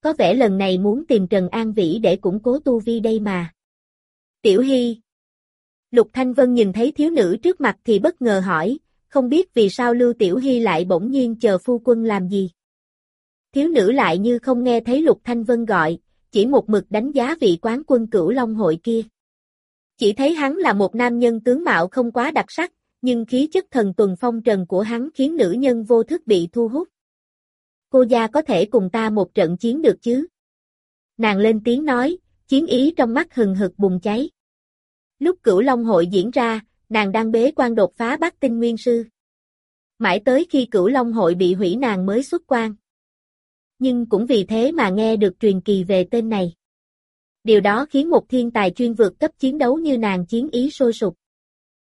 Có vẻ lần này muốn tìm Trần An Vĩ để củng cố tu vi đây mà. Tiểu Hy Lục Thanh Vân nhìn thấy thiếu nữ trước mặt thì bất ngờ hỏi, không biết vì sao Lưu Tiểu Hy lại bỗng nhiên chờ phu quân làm gì. Thiếu nữ lại như không nghe thấy Lục Thanh Vân gọi, chỉ một mực đánh giá vị quán quân cửu Long hội kia. Chỉ thấy hắn là một nam nhân tướng mạo không quá đặc sắc, nhưng khí chất thần tuần phong trần của hắn khiến nữ nhân vô thức bị thu hút. Cô gia có thể cùng ta một trận chiến được chứ? Nàng lên tiếng nói, chiến ý trong mắt hừng hực bùng cháy. Lúc cửu Long hội diễn ra, nàng đang bế quan đột phá bắt tinh nguyên sư. Mãi tới khi cửu Long hội bị hủy nàng mới xuất quan. Nhưng cũng vì thế mà nghe được truyền kỳ về tên này. Điều đó khiến một thiên tài chuyên vượt cấp chiến đấu như nàng chiến ý sôi sục.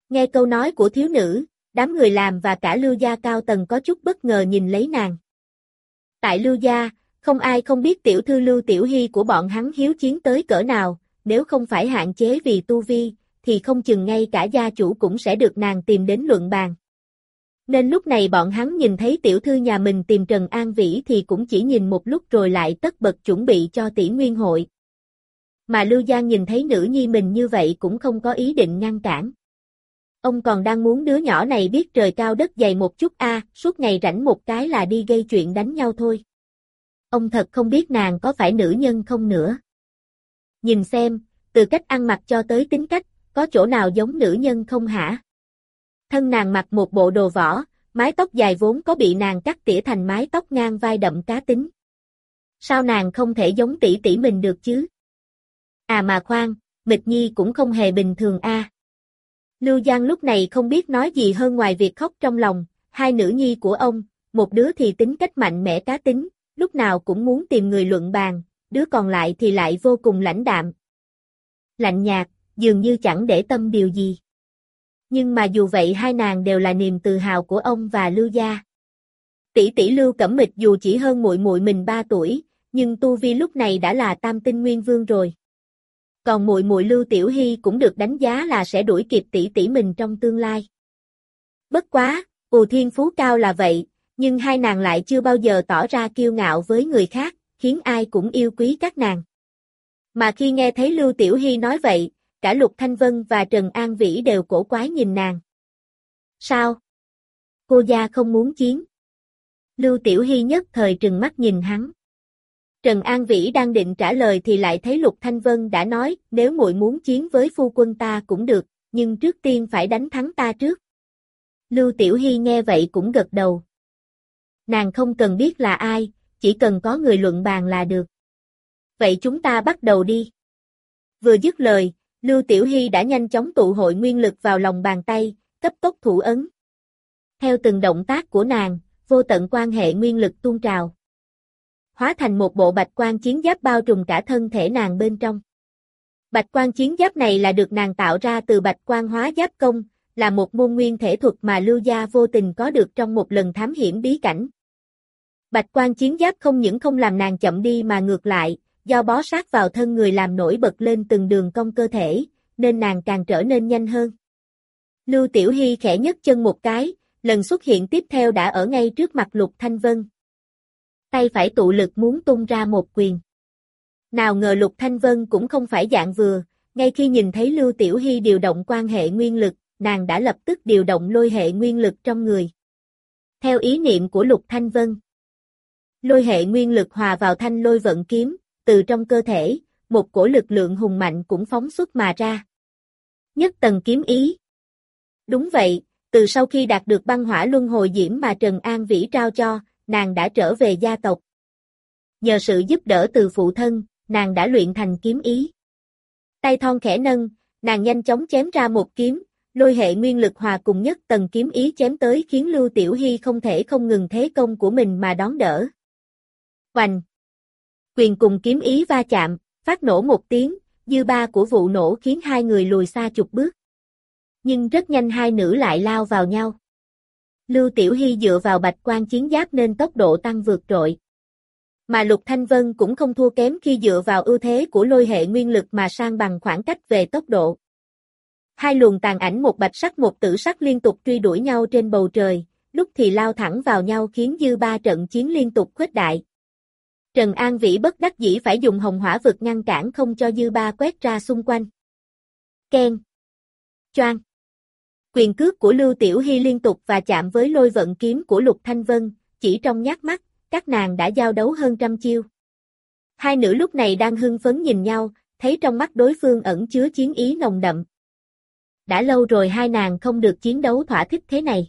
Nghe câu nói của thiếu nữ, đám người làm và cả lưu gia cao tầng có chút bất ngờ nhìn lấy nàng. Tại lưu gia, không ai không biết tiểu thư lưu tiểu hy của bọn hắn hiếu chiến tới cỡ nào, nếu không phải hạn chế vì tu vi, thì không chừng ngay cả gia chủ cũng sẽ được nàng tìm đến luận bàn. Nên lúc này bọn hắn nhìn thấy tiểu thư nhà mình tìm Trần An Vĩ thì cũng chỉ nhìn một lúc rồi lại tất bật chuẩn bị cho tỷ nguyên hội. Mà Lưu Giang nhìn thấy nữ nhi mình như vậy cũng không có ý định ngăn cản. Ông còn đang muốn đứa nhỏ này biết trời cao đất dày một chút a, suốt ngày rảnh một cái là đi gây chuyện đánh nhau thôi. Ông thật không biết nàng có phải nữ nhân không nữa. Nhìn xem, từ cách ăn mặc cho tới tính cách, có chỗ nào giống nữ nhân không hả? Thân nàng mặc một bộ đồ vỏ, mái tóc dài vốn có bị nàng cắt tỉa thành mái tóc ngang vai đậm cá tính. Sao nàng không thể giống tỷ tỷ mình được chứ? À mà khoan, Mịch Nhi cũng không hề bình thường a. Lưu Giang lúc này không biết nói gì hơn ngoài việc khóc trong lòng, hai nữ nhi của ông, một đứa thì tính cách mạnh mẽ cá tính, lúc nào cũng muốn tìm người luận bàn, đứa còn lại thì lại vô cùng lãnh đạm. Lạnh nhạt, dường như chẳng để tâm điều gì. Nhưng mà dù vậy hai nàng đều là niềm tự hào của ông và Lưu gia. Tỷ tỷ Lưu Cẩm Mịch dù chỉ hơn muội muội mình 3 tuổi, nhưng tu vi lúc này đã là Tam Tinh Nguyên Vương rồi. Còn muội muội Lưu Tiểu Hy cũng được đánh giá là sẽ đuổi kịp tỷ tỷ mình trong tương lai. Bất quá, Ù Thiên Phú cao là vậy, nhưng hai nàng lại chưa bao giờ tỏ ra kiêu ngạo với người khác, khiến ai cũng yêu quý các nàng. Mà khi nghe thấy Lưu Tiểu Hy nói vậy, cả Lục Thanh Vân và Trần An Vĩ đều cổ quái nhìn nàng. Sao? Cô gia không muốn chiến. Lưu Tiểu Hy nhất thời trừng mắt nhìn hắn. Trần An Vĩ đang định trả lời thì lại thấy Lục Thanh Vân đã nói, nếu muội muốn chiến với phu quân ta cũng được, nhưng trước tiên phải đánh thắng ta trước. Lưu Tiểu Hy nghe vậy cũng gật đầu. Nàng không cần biết là ai, chỉ cần có người luận bàn là được. Vậy chúng ta bắt đầu đi. Vừa dứt lời, Lưu Tiểu Hy đã nhanh chóng tụ hội nguyên lực vào lòng bàn tay, cấp tốc thủ ấn. Theo từng động tác của nàng, vô tận quan hệ nguyên lực tuôn trào. Hóa thành một bộ bạch quan chiến giáp bao trùm cả thân thể nàng bên trong. Bạch quan chiến giáp này là được nàng tạo ra từ bạch quan hóa giáp công, là một môn nguyên thể thuật mà Lưu Gia vô tình có được trong một lần thám hiểm bí cảnh. Bạch quan chiến giáp không những không làm nàng chậm đi mà ngược lại, do bó sát vào thân người làm nổi bật lên từng đường cong cơ thể, nên nàng càng trở nên nhanh hơn. Lưu Tiểu Hy khẽ nhấc chân một cái, lần xuất hiện tiếp theo đã ở ngay trước mặt Lục Thanh Vân. Tay phải tụ lực muốn tung ra một quyền. Nào ngờ Lục Thanh Vân cũng không phải dạng vừa, ngay khi nhìn thấy Lưu Tiểu Hy điều động quan hệ nguyên lực, nàng đã lập tức điều động lôi hệ nguyên lực trong người. Theo ý niệm của Lục Thanh Vân, lôi hệ nguyên lực hòa vào thanh lôi vận kiếm, từ trong cơ thể, một cổ lực lượng hùng mạnh cũng phóng xuất mà ra. Nhất tầng kiếm ý. Đúng vậy, từ sau khi đạt được băng hỏa luân hồi diễm mà Trần An Vĩ trao cho, nàng đã trở về gia tộc. Nhờ sự giúp đỡ từ phụ thân, nàng đã luyện thành kiếm ý. Tay thon khẽ nâng, nàng nhanh chóng chém ra một kiếm, lôi hệ nguyên lực hòa cùng nhất tầng kiếm ý chém tới khiến Lưu Tiểu Hy không thể không ngừng thế công của mình mà đón đỡ. Hoành! Quyền cùng kiếm ý va chạm, phát nổ một tiếng, dư ba của vụ nổ khiến hai người lùi xa chục bước. Nhưng rất nhanh hai nữ lại lao vào nhau. Lưu Tiểu Hy dựa vào bạch quan chiến giáp nên tốc độ tăng vượt trội. Mà Lục Thanh Vân cũng không thua kém khi dựa vào ưu thế của lôi hệ nguyên lực mà sang bằng khoảng cách về tốc độ. Hai luồng tàn ảnh một bạch sắc một tử sắc liên tục truy đuổi nhau trên bầu trời, lúc thì lao thẳng vào nhau khiến dư ba trận chiến liên tục khuếch đại. Trần An Vĩ bất đắc dĩ phải dùng hồng hỏa vực ngăn cản không cho dư ba quét ra xung quanh. Ken. Choang. Quyền cước của Lưu Tiểu Hy liên tục và chạm với lôi vận kiếm của Lục Thanh Vân, chỉ trong nhát mắt, các nàng đã giao đấu hơn trăm chiêu. Hai nữ lúc này đang hưng phấn nhìn nhau, thấy trong mắt đối phương ẩn chứa chiến ý nồng đậm. Đã lâu rồi hai nàng không được chiến đấu thỏa thích thế này.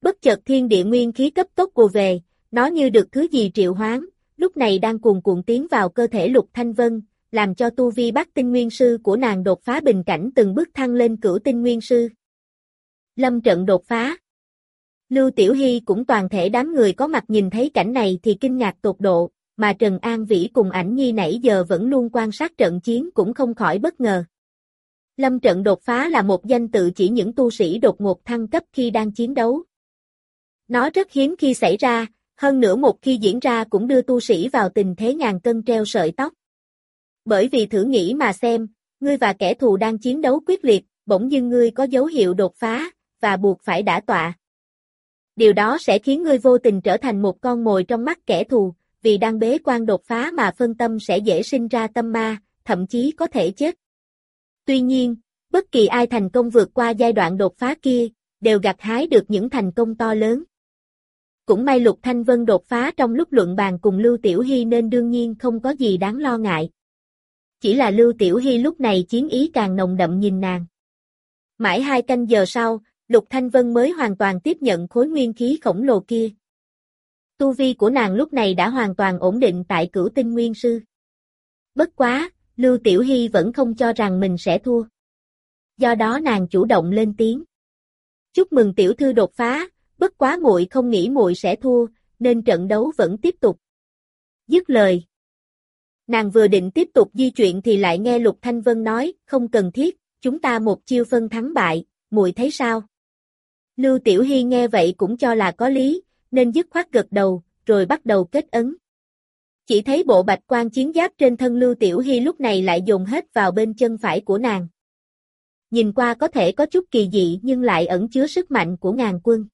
Bất chợt thiên địa nguyên khí cấp tốc của về, nó như được thứ gì triệu hoán, lúc này đang cuồn cuộn tiến vào cơ thể Lục Thanh Vân, làm cho tu vi bát tinh nguyên sư của nàng đột phá bình cảnh từng bước thăng lên cửu tinh nguyên sư. Lâm trận đột phá. Lưu Tiểu Hy cũng toàn thể đám người có mặt nhìn thấy cảnh này thì kinh ngạc tột độ, mà Trần An Vĩ cùng ảnh nhi nãy giờ vẫn luôn quan sát trận chiến cũng không khỏi bất ngờ. Lâm trận đột phá là một danh tự chỉ những tu sĩ đột ngột thăng cấp khi đang chiến đấu. Nó rất hiếm khi xảy ra, hơn nữa một khi diễn ra cũng đưa tu sĩ vào tình thế ngàn cân treo sợi tóc. Bởi vì thử nghĩ mà xem, ngươi và kẻ thù đang chiến đấu quyết liệt, bỗng dưng ngươi có dấu hiệu đột phá, và buộc phải đả tọa. Điều đó sẽ khiến ngươi vô tình trở thành một con mồi trong mắt kẻ thù, vì đang bế quan đột phá mà phân tâm sẽ dễ sinh ra tâm ma, thậm chí có thể chết. Tuy nhiên, bất kỳ ai thành công vượt qua giai đoạn đột phá kia, đều gặt hái được những thành công to lớn. Cũng may Lục Thanh Vân đột phá trong lúc luận bàn cùng Lưu Tiểu Hy nên đương nhiên không có gì đáng lo ngại. Chỉ là Lưu Tiểu Hy lúc này chiến ý càng nồng đậm nhìn nàng. Mãi hai canh giờ sau, Lục Thanh Vân mới hoàn toàn tiếp nhận khối nguyên khí khổng lồ kia. Tu vi của nàng lúc này đã hoàn toàn ổn định tại cửu tinh nguyên sư. Bất quá, Lưu Tiểu Hy vẫn không cho rằng mình sẽ thua. Do đó nàng chủ động lên tiếng. Chúc mừng tiểu thư đột phá, bất quá muội không nghĩ muội sẽ thua, nên trận đấu vẫn tiếp tục. Dứt lời. Nàng vừa định tiếp tục di chuyển thì lại nghe Lục Thanh Vân nói, không cần thiết, chúng ta một chiêu phân thắng bại, muội thấy sao? Lưu Tiểu Hy nghe vậy cũng cho là có lý, nên dứt khoát gật đầu, rồi bắt đầu kết ấn. Chỉ thấy bộ bạch quan chiến giáp trên thân Lưu Tiểu Hy lúc này lại dùng hết vào bên chân phải của nàng. Nhìn qua có thể có chút kỳ dị nhưng lại ẩn chứa sức mạnh của ngàn quân.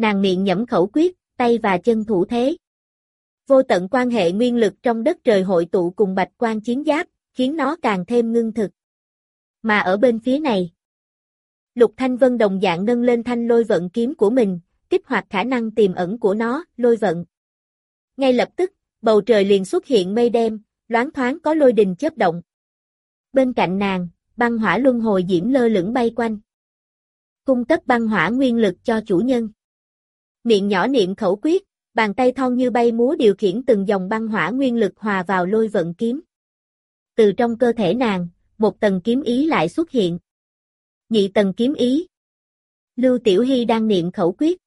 Nàng miệng nhẩm khẩu quyết, tay và chân thủ thế. Vô tận quan hệ nguyên lực trong đất trời hội tụ cùng bạch quan chiến giáp, khiến nó càng thêm ngưng thực. Mà ở bên phía này, Lục Thanh Vân đồng dạng nâng lên thanh lôi vận kiếm của mình, kích hoạt khả năng tiềm ẩn của nó, lôi vận. Ngay lập tức, bầu trời liền xuất hiện mây đen, loáng thoáng có lôi đình chớp động. Bên cạnh nàng, băng hỏa luân hồi diễm lơ lửng bay quanh. Cung cấp băng hỏa nguyên lực cho chủ nhân. Miệng nhỏ niệm khẩu quyết, bàn tay thon như bay múa điều khiển từng dòng băng hỏa nguyên lực hòa vào lôi vận kiếm. Từ trong cơ thể nàng, một tầng kiếm ý lại xuất hiện. Nhị tầng kiếm ý. Lưu Tiểu Hy đang niệm khẩu quyết.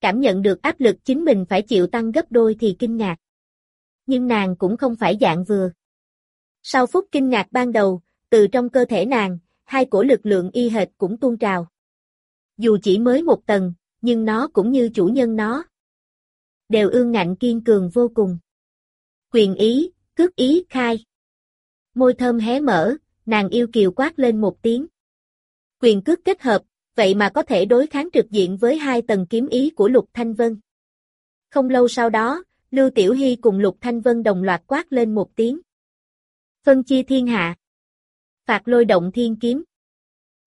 Cảm nhận được áp lực chính mình phải chịu tăng gấp đôi thì kinh ngạc. Nhưng nàng cũng không phải dạng vừa. Sau phút kinh ngạc ban đầu, từ trong cơ thể nàng, hai cổ lực lượng y hệt cũng tuôn trào. Dù chỉ mới một tầng, nhưng nó cũng như chủ nhân nó. Đều ương ngạnh kiên cường vô cùng. Quyền ý, cước ý khai. Môi thơm hé mở, nàng yêu kiều quát lên một tiếng. Quyền cước kết hợp, vậy mà có thể đối kháng trực diện với hai tầng kiếm ý của Lục Thanh Vân. Không lâu sau đó, Lưu Tiểu Hy cùng Lục Thanh Vân đồng loạt quát lên một tiếng. Phân chia thiên hạ. Phạt lôi động thiên kiếm.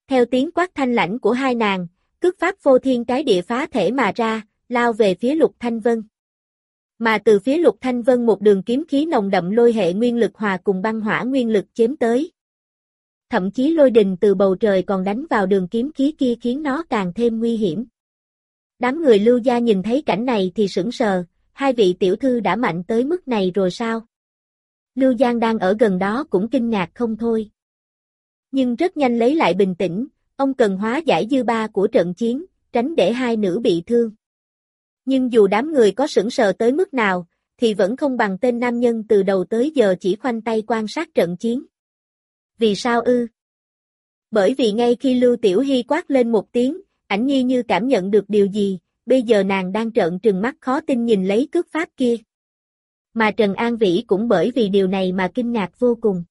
Theo tiếng quát thanh lãnh của hai nàng, cước pháp vô thiên cái địa phá thể mà ra, lao về phía Lục Thanh Vân. Mà từ phía Lục Thanh Vân một đường kiếm khí nồng đậm lôi hệ nguyên lực hòa cùng băng hỏa nguyên lực chém tới. Thậm chí lôi đình từ bầu trời còn đánh vào đường kiếm khí kia khiến nó càng thêm nguy hiểm. Đám người lưu gia nhìn thấy cảnh này thì sững sờ, hai vị tiểu thư đã mạnh tới mức này rồi sao? Lưu Giang đang ở gần đó cũng kinh ngạc không thôi. Nhưng rất nhanh lấy lại bình tĩnh, ông cần hóa giải dư ba của trận chiến, tránh để hai nữ bị thương. Nhưng dù đám người có sững sờ tới mức nào, thì vẫn không bằng tên nam nhân từ đầu tới giờ chỉ khoanh tay quan sát trận chiến. Vì sao ư? Bởi vì ngay khi Lưu Tiểu Hy quát lên một tiếng, ảnh nhi như cảm nhận được điều gì, bây giờ nàng đang trợn trừng mắt khó tin nhìn lấy cước pháp kia. Mà Trần An Vĩ cũng bởi vì điều này mà kinh ngạc vô cùng.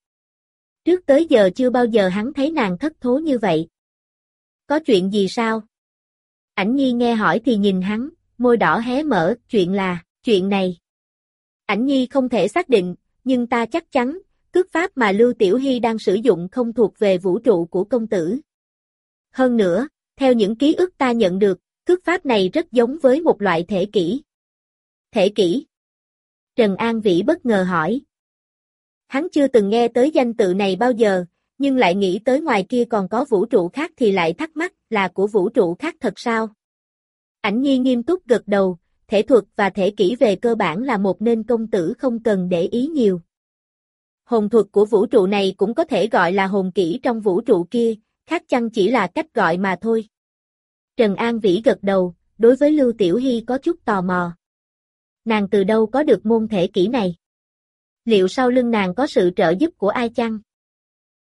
Trước tới giờ chưa bao giờ hắn thấy nàng thất thố như vậy. Có chuyện gì sao? Ảnh nhi nghe hỏi thì nhìn hắn, môi đỏ hé mở, chuyện là, chuyện này. Ảnh nhi không thể xác định, nhưng ta chắc chắn, cước pháp mà Lưu Tiểu Hy đang sử dụng không thuộc về vũ trụ của công tử. Hơn nữa, theo những ký ức ta nhận được, cước pháp này rất giống với một loại thể kỷ. Thể kỷ? Trần An Vĩ bất ngờ hỏi. Hắn chưa từng nghe tới danh tự này bao giờ, nhưng lại nghĩ tới ngoài kia còn có vũ trụ khác thì lại thắc mắc là của vũ trụ khác thật sao? Ảnh nhi nghiêm túc gật đầu, thể thuật và thể kỹ về cơ bản là một nên công tử không cần để ý nhiều. Hồn thuật của vũ trụ này cũng có thể gọi là hồn kỹ trong vũ trụ kia, khác chăng chỉ là cách gọi mà thôi. Trần An Vĩ gật đầu, đối với Lưu Tiểu Hy có chút tò mò. Nàng từ đâu có được môn thể kỹ này? Liệu sau lưng nàng có sự trợ giúp của ai chăng?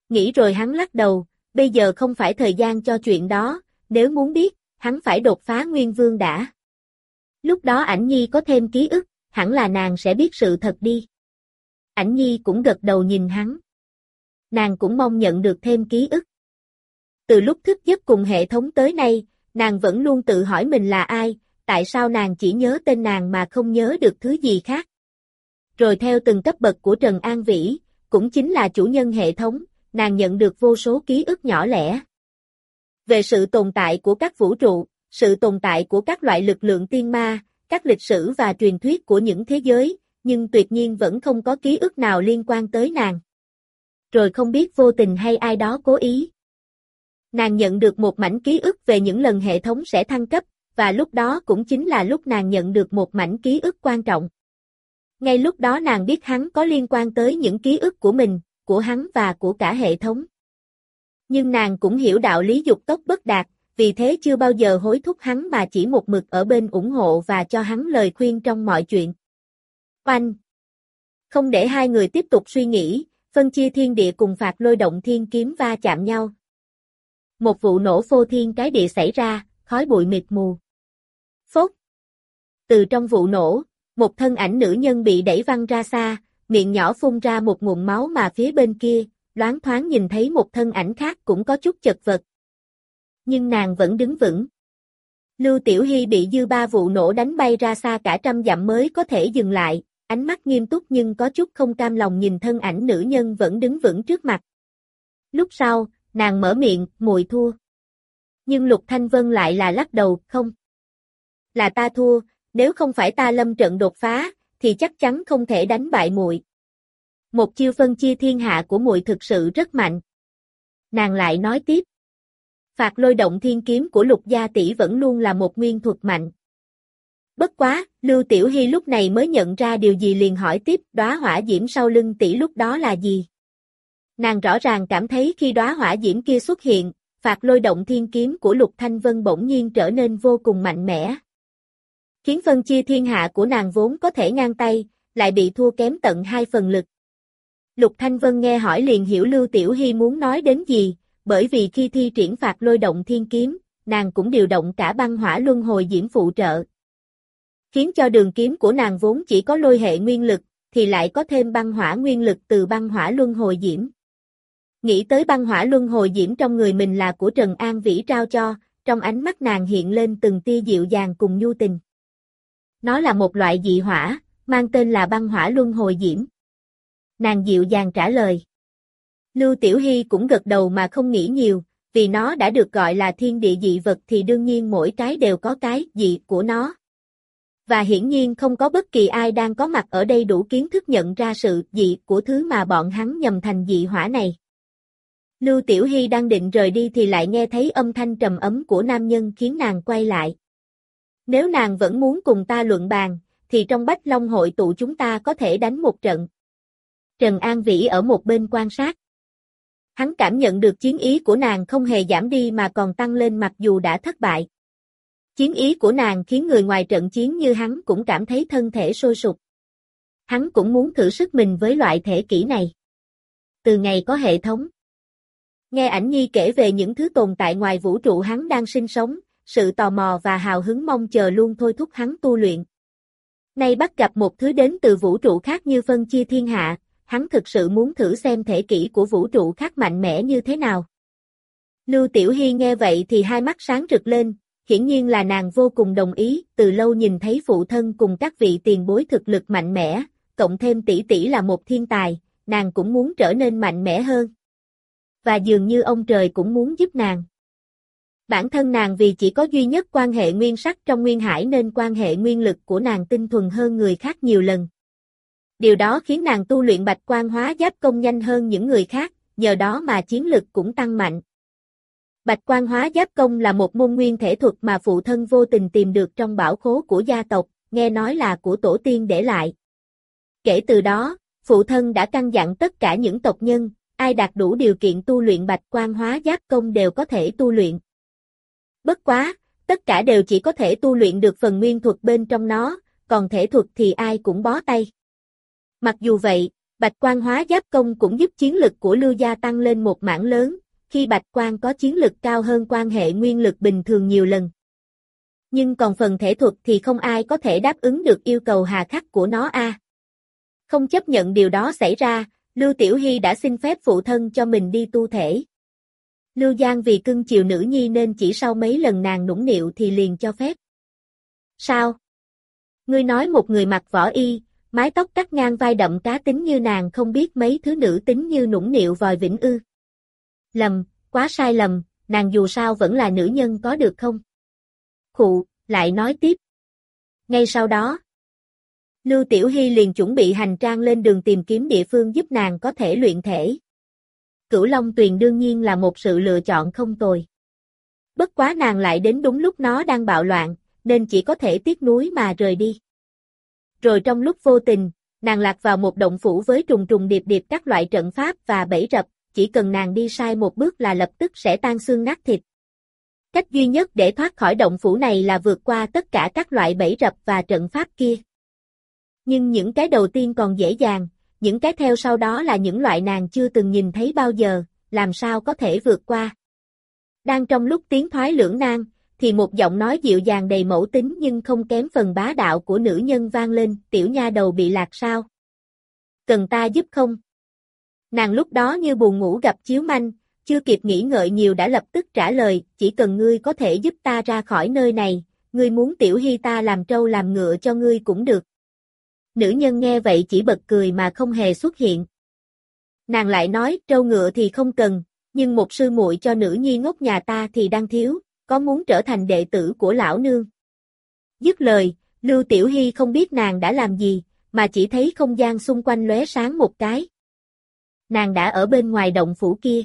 Nghĩ rồi hắn lắc đầu, bây giờ không phải thời gian cho chuyện đó, nếu muốn biết, hắn phải đột phá Nguyên Vương đã. Lúc đó ảnh nhi có thêm ký ức, hẳn là nàng sẽ biết sự thật đi. Ảnh nhi cũng gật đầu nhìn hắn. Nàng cũng mong nhận được thêm ký ức. Từ lúc thức giấc cùng hệ thống tới nay, nàng vẫn luôn tự hỏi mình là ai, tại sao nàng chỉ nhớ tên nàng mà không nhớ được thứ gì khác. Rồi theo từng cấp bậc của Trần An Vĩ, cũng chính là chủ nhân hệ thống, nàng nhận được vô số ký ức nhỏ lẻ. Về sự tồn tại của các vũ trụ, sự tồn tại của các loại lực lượng tiên ma, các lịch sử và truyền thuyết của những thế giới, nhưng tuyệt nhiên vẫn không có ký ức nào liên quan tới nàng. Rồi không biết vô tình hay ai đó cố ý. Nàng nhận được một mảnh ký ức về những lần hệ thống sẽ thăng cấp, và lúc đó cũng chính là lúc nàng nhận được một mảnh ký ức quan trọng. Ngay lúc đó nàng biết hắn có liên quan tới những ký ức của mình, của hắn và của cả hệ thống. Nhưng nàng cũng hiểu đạo lý dục tốc bất đạt, vì thế chưa bao giờ hối thúc hắn mà chỉ một mực ở bên ủng hộ và cho hắn lời khuyên trong mọi chuyện. Oanh! Không để hai người tiếp tục suy nghĩ, phân chia thiên địa cùng phạt lôi động thiên kiếm va chạm nhau. Một vụ nổ phô thiên cái địa xảy ra, khói bụi mịt mù. Phốt! Từ trong vụ nổ, một thân ảnh nữ nhân bị đẩy văng ra xa, miệng nhỏ phun ra một nguồn máu mà phía bên kia, loáng thoáng nhìn thấy một thân ảnh khác cũng có chút chật vật. Nhưng nàng vẫn đứng vững. Lưu Tiểu Hy bị dư ba vụ nổ đánh bay ra xa cả trăm dặm mới có thể dừng lại, ánh mắt nghiêm túc nhưng có chút không cam lòng nhìn thân ảnh nữ nhân vẫn đứng vững trước mặt. Lúc sau, nàng mở miệng, mùi thua. Nhưng Lục Thanh Vân lại là lắc đầu, không. Là ta thua, nếu không phải ta lâm trận đột phá, thì chắc chắn không thể đánh bại muội. Một chiêu phân chia thiên hạ của muội thực sự rất mạnh. Nàng lại nói tiếp. Phạt lôi động thiên kiếm của lục gia tỷ vẫn luôn là một nguyên thuật mạnh. Bất quá, Lưu Tiểu Hy lúc này mới nhận ra điều gì liền hỏi tiếp đóa hỏa diễm sau lưng tỷ lúc đó là gì. Nàng rõ ràng cảm thấy khi đóa hỏa diễm kia xuất hiện, phạt lôi động thiên kiếm của Lục Thanh Vân bỗng nhiên trở nên vô cùng mạnh mẽ. Khiến phân chia thiên hạ của nàng vốn có thể ngang tay, lại bị thua kém tận hai phần lực. Lục Thanh Vân nghe hỏi liền hiểu Lưu Tiểu Hy muốn nói đến gì, bởi vì khi thi triển phạt lôi động thiên kiếm, nàng cũng điều động cả băng hỏa luân hồi diễm phụ trợ. Khiến cho đường kiếm của nàng vốn chỉ có lôi hệ nguyên lực, thì lại có thêm băng hỏa nguyên lực từ băng hỏa luân hồi diễm. Nghĩ tới băng hỏa luân hồi diễm trong người mình là của Trần An Vĩ trao cho, trong ánh mắt nàng hiện lên từng tia dịu dàng cùng nhu tình. Nó là một loại dị hỏa, mang tên là băng hỏa luân hồi diễm. Nàng dịu dàng trả lời. Lưu Tiểu Hy cũng gật đầu mà không nghĩ nhiều, vì nó đã được gọi là thiên địa dị vật thì đương nhiên mỗi cái đều có cái dị của nó. Và hiển nhiên không có bất kỳ ai đang có mặt ở đây đủ kiến thức nhận ra sự dị của thứ mà bọn hắn nhầm thành dị hỏa này. Lưu Tiểu Hy đang định rời đi thì lại nghe thấy âm thanh trầm ấm của nam nhân khiến nàng quay lại. Nếu nàng vẫn muốn cùng ta luận bàn, thì trong Bách Long hội tụ chúng ta có thể đánh một trận. Trần An Vĩ ở một bên quan sát. Hắn cảm nhận được chiến ý của nàng không hề giảm đi mà còn tăng lên mặc dù đã thất bại. Chiến ý của nàng khiến người ngoài trận chiến như hắn cũng cảm thấy thân thể sôi sục. Hắn cũng muốn thử sức mình với loại thể kỹ này. Từ ngày có hệ thống. Nghe ảnh nhi kể về những thứ tồn tại ngoài vũ trụ hắn đang sinh sống, sự tò mò và hào hứng mong chờ luôn thôi thúc hắn tu luyện. Nay bắt gặp một thứ đến từ vũ trụ khác như phân chia thiên hạ, hắn thực sự muốn thử xem thể kỷ của vũ trụ khác mạnh mẽ như thế nào. Lưu Tiểu Hy nghe vậy thì hai mắt sáng rực lên, hiển nhiên là nàng vô cùng đồng ý, từ lâu nhìn thấy phụ thân cùng các vị tiền bối thực lực mạnh mẽ, cộng thêm tỷ tỷ là một thiên tài, nàng cũng muốn trở nên mạnh mẽ hơn. Và dường như ông trời cũng muốn giúp nàng. Bản thân nàng vì chỉ có duy nhất quan hệ nguyên sắc trong nguyên hải nên quan hệ nguyên lực của nàng tinh thuần hơn người khác nhiều lần. Điều đó khiến nàng tu luyện bạch quan hóa giáp công nhanh hơn những người khác, nhờ đó mà chiến lực cũng tăng mạnh. Bạch quan hóa giáp công là một môn nguyên thể thuật mà phụ thân vô tình tìm được trong bảo khố của gia tộc, nghe nói là của tổ tiên để lại. Kể từ đó, phụ thân đã căn dặn tất cả những tộc nhân, ai đạt đủ điều kiện tu luyện bạch quan hóa giáp công đều có thể tu luyện. Bất quá, tất cả đều chỉ có thể tu luyện được phần nguyên thuật bên trong nó, còn thể thuật thì ai cũng bó tay. Mặc dù vậy, bạch quan hóa giáp công cũng giúp chiến lực của Lưu Gia tăng lên một mảng lớn, khi bạch quan có chiến lực cao hơn quan hệ nguyên lực bình thường nhiều lần. Nhưng còn phần thể thuật thì không ai có thể đáp ứng được yêu cầu hà khắc của nó a. Không chấp nhận điều đó xảy ra, Lưu Tiểu Hy đã xin phép phụ thân cho mình đi tu thể. Lưu Giang vì cưng chiều nữ nhi nên chỉ sau mấy lần nàng nũng nịu thì liền cho phép. Sao? Ngươi nói một người mặc võ y, mái tóc cắt ngang vai đậm cá tính như nàng không biết mấy thứ nữ tính như nũng nịu vòi vĩnh ư. Lầm, quá sai lầm, nàng dù sao vẫn là nữ nhân có được không? Khụ, lại nói tiếp. Ngay sau đó, Lưu Tiểu Hy liền chuẩn bị hành trang lên đường tìm kiếm địa phương giúp nàng có thể luyện thể. Cửu Long Tuyền đương nhiên là một sự lựa chọn không tồi. Bất quá nàng lại đến đúng lúc nó đang bạo loạn, nên chỉ có thể tiếc núi mà rời đi. Rồi trong lúc vô tình, nàng lạc vào một động phủ với trùng trùng điệp điệp các loại trận pháp và bẫy rập, chỉ cần nàng đi sai một bước là lập tức sẽ tan xương nát thịt. Cách duy nhất để thoát khỏi động phủ này là vượt qua tất cả các loại bẫy rập và trận pháp kia. Nhưng những cái đầu tiên còn dễ dàng, những cái theo sau đó là những loại nàng chưa từng nhìn thấy bao giờ, làm sao có thể vượt qua. Đang trong lúc tiếng thoái lưỡng nan, thì một giọng nói dịu dàng đầy mẫu tính nhưng không kém phần bá đạo của nữ nhân vang lên, tiểu nha đầu bị lạc sao? Cần ta giúp không? Nàng lúc đó như buồn ngủ gặp chiếu manh, chưa kịp nghĩ ngợi nhiều đã lập tức trả lời, chỉ cần ngươi có thể giúp ta ra khỏi nơi này, ngươi muốn tiểu hy ta làm trâu làm ngựa cho ngươi cũng được. Nữ nhân nghe vậy chỉ bật cười mà không hề xuất hiện. Nàng lại nói, trâu ngựa thì không cần, nhưng một sư muội cho nữ nhi ngốc nhà ta thì đang thiếu, có muốn trở thành đệ tử của lão nương. Dứt lời, Lưu Tiểu Hy không biết nàng đã làm gì, mà chỉ thấy không gian xung quanh lóe sáng một cái. Nàng đã ở bên ngoài động phủ kia.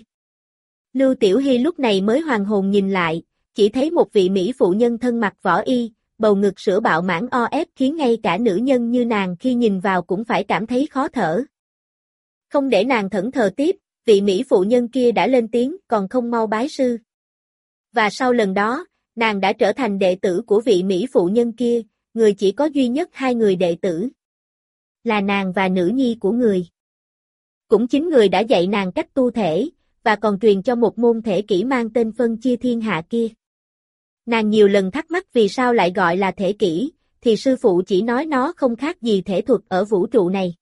Lưu Tiểu Hy lúc này mới hoàng hồn nhìn lại, chỉ thấy một vị Mỹ phụ nhân thân mặc võ y, bầu ngực sữa bạo mãn o ép khiến ngay cả nữ nhân như nàng khi nhìn vào cũng phải cảm thấy khó thở. Không để nàng thẫn thờ tiếp, vị Mỹ phụ nhân kia đã lên tiếng còn không mau bái sư. Và sau lần đó, nàng đã trở thành đệ tử của vị Mỹ phụ nhân kia, người chỉ có duy nhất hai người đệ tử. Là nàng và nữ nhi của người. Cũng chính người đã dạy nàng cách tu thể, và còn truyền cho một môn thể kỹ mang tên phân chia thiên hạ kia. Nàng nhiều lần thắc mắc vì sao lại gọi là thể kỹ, thì sư phụ chỉ nói nó không khác gì thể thuật ở vũ trụ này.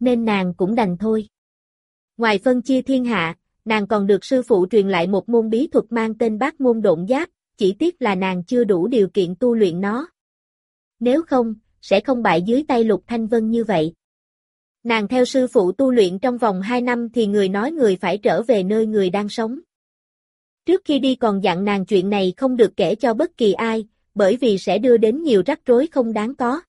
Nên nàng cũng đành thôi. Ngoài phân chia thiên hạ, nàng còn được sư phụ truyền lại một môn bí thuật mang tên bát môn độn giáp, chỉ tiếc là nàng chưa đủ điều kiện tu luyện nó. Nếu không, sẽ không bại dưới tay lục thanh vân như vậy. Nàng theo sư phụ tu luyện trong vòng 2 năm thì người nói người phải trở về nơi người đang sống. Trước khi đi còn dặn nàng chuyện này không được kể cho bất kỳ ai, bởi vì sẽ đưa đến nhiều rắc rối không đáng có.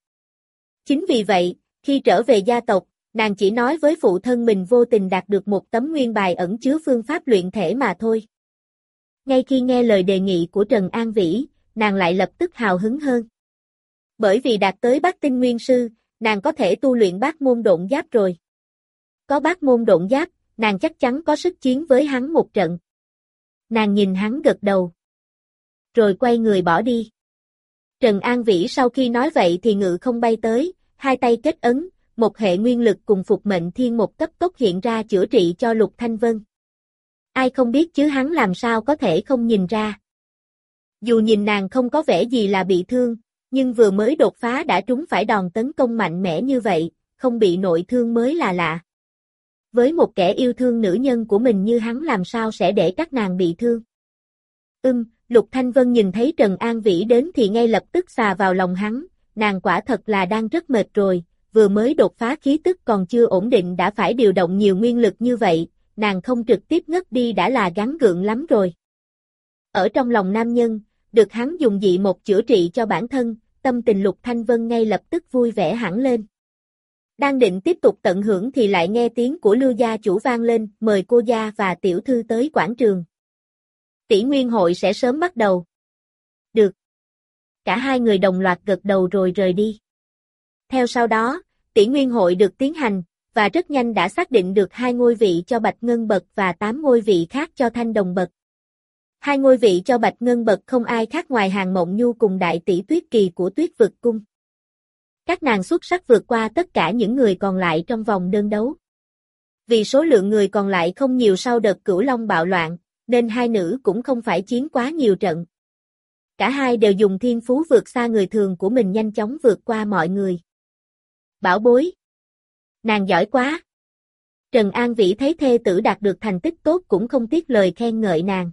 Chính vì vậy, khi trở về gia tộc, nàng chỉ nói với phụ thân mình vô tình đạt được một tấm nguyên bài ẩn chứa phương pháp luyện thể mà thôi. Ngay khi nghe lời đề nghị của Trần An Vĩ, nàng lại lập tức hào hứng hơn. Bởi vì đạt tới bát tinh nguyên sư, nàng có thể tu luyện bát môn độn giáp rồi. Có bát môn độn giáp, nàng chắc chắn có sức chiến với hắn một trận. Nàng nhìn hắn gật đầu. Rồi quay người bỏ đi. Trần An Vĩ sau khi nói vậy thì ngự không bay tới, hai tay kết ấn, một hệ nguyên lực cùng phục mệnh thiên một cấp tốc hiện ra chữa trị cho Lục Thanh Vân. Ai không biết chứ hắn làm sao có thể không nhìn ra. Dù nhìn nàng không có vẻ gì là bị thương, nhưng vừa mới đột phá đã trúng phải đòn tấn công mạnh mẽ như vậy, không bị nội thương mới là lạ. Với một kẻ yêu thương nữ nhân của mình như hắn làm sao sẽ để các nàng bị thương. Ưm, Lục Thanh Vân nhìn thấy Trần An Vĩ đến thì ngay lập tức xà vào lòng hắn, nàng quả thật là đang rất mệt rồi, vừa mới đột phá khí tức còn chưa ổn định đã phải điều động nhiều nguyên lực như vậy, nàng không trực tiếp ngất đi đã là gắn gượng lắm rồi. Ở trong lòng nam nhân, được hắn dùng dị một chữa trị cho bản thân, tâm tình Lục Thanh Vân ngay lập tức vui vẻ hẳn lên. Đang định tiếp tục tận hưởng thì lại nghe tiếng của lưu gia chủ vang lên, mời cô gia và tiểu thư tới quảng trường. Tỷ nguyên hội sẽ sớm bắt đầu. Được. Cả hai người đồng loạt gật đầu rồi rời đi. Theo sau đó, tỷ nguyên hội được tiến hành, và rất nhanh đã xác định được hai ngôi vị cho Bạch Ngân Bật và tám ngôi vị khác cho Thanh Đồng Bật. Hai ngôi vị cho Bạch Ngân Bật không ai khác ngoài Hàng Mộng Nhu cùng đại tỷ Tuyết Kỳ của Tuyết Vực Cung. Các nàng xuất sắc vượt qua tất cả những người còn lại trong vòng đơn đấu. Vì số lượng người còn lại không nhiều sau đợt cửu long bạo loạn, nên hai nữ cũng không phải chiến quá nhiều trận. Cả hai đều dùng thiên phú vượt xa người thường của mình nhanh chóng vượt qua mọi người. Bảo bối. Nàng giỏi quá. Trần An Vĩ thấy thê tử đạt được thành tích tốt cũng không tiếc lời khen ngợi nàng.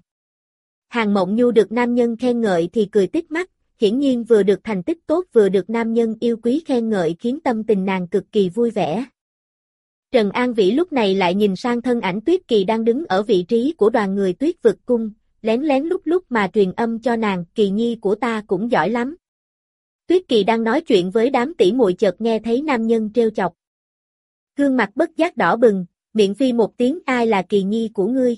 Hàng Mộng Nhu được nam nhân khen ngợi thì cười tít mắt, hiển nhiên vừa được thành tích tốt vừa được nam nhân yêu quý khen ngợi khiến tâm tình nàng cực kỳ vui vẻ. Trần An Vĩ lúc này lại nhìn sang thân ảnh Tuyết Kỳ đang đứng ở vị trí của đoàn người Tuyết vực cung, lén lén lúc lúc mà truyền âm cho nàng, Kỳ Nhi của ta cũng giỏi lắm. Tuyết Kỳ đang nói chuyện với đám tỷ muội chợt nghe thấy nam nhân trêu chọc. Gương mặt bất giác đỏ bừng, miệng phi một tiếng ai là Kỳ Nhi của ngươi.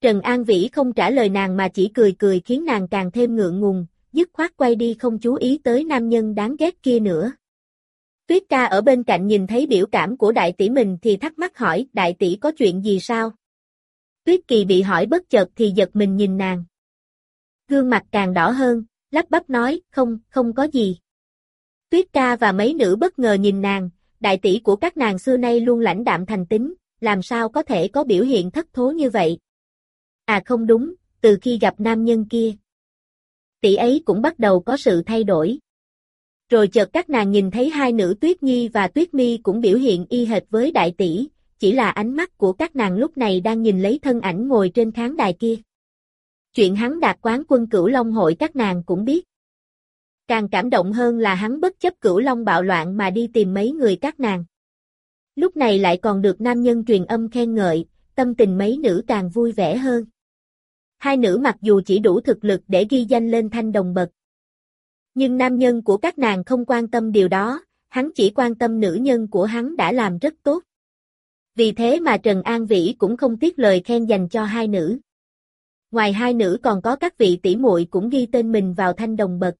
Trần An Vĩ không trả lời nàng mà chỉ cười cười khiến nàng càng thêm ngượng ngùng, dứt khoát quay đi không chú ý tới nam nhân đáng ghét kia nữa. Tuyết ca ở bên cạnh nhìn thấy biểu cảm của đại tỷ mình thì thắc mắc hỏi đại tỷ có chuyện gì sao? Tuyết kỳ bị hỏi bất chợt thì giật mình nhìn nàng. Gương mặt càng đỏ hơn, lắp bắp nói không, không có gì. Tuyết ca và mấy nữ bất ngờ nhìn nàng, đại tỷ của các nàng xưa nay luôn lãnh đạm thành tính, làm sao có thể có biểu hiện thất thố như vậy? À không đúng, từ khi gặp nam nhân kia. Tỷ ấy cũng bắt đầu có sự thay đổi. Rồi chợt các nàng nhìn thấy hai nữ Tuyết Nhi và Tuyết Mi cũng biểu hiện y hệt với đại tỷ, chỉ là ánh mắt của các nàng lúc này đang nhìn lấy thân ảnh ngồi trên khán đài kia. Chuyện hắn đạt quán quân cửu Long hội các nàng cũng biết. Càng cảm động hơn là hắn bất chấp cửu Long bạo loạn mà đi tìm mấy người các nàng. Lúc này lại còn được nam nhân truyền âm khen ngợi, tâm tình mấy nữ càng vui vẻ hơn. Hai nữ mặc dù chỉ đủ thực lực để ghi danh lên thanh đồng bậc. Nhưng nam nhân của các nàng không quan tâm điều đó, hắn chỉ quan tâm nữ nhân của hắn đã làm rất tốt. Vì thế mà Trần An Vĩ cũng không tiếc lời khen dành cho hai nữ. Ngoài hai nữ còn có các vị tỷ muội cũng ghi tên mình vào thanh đồng bậc.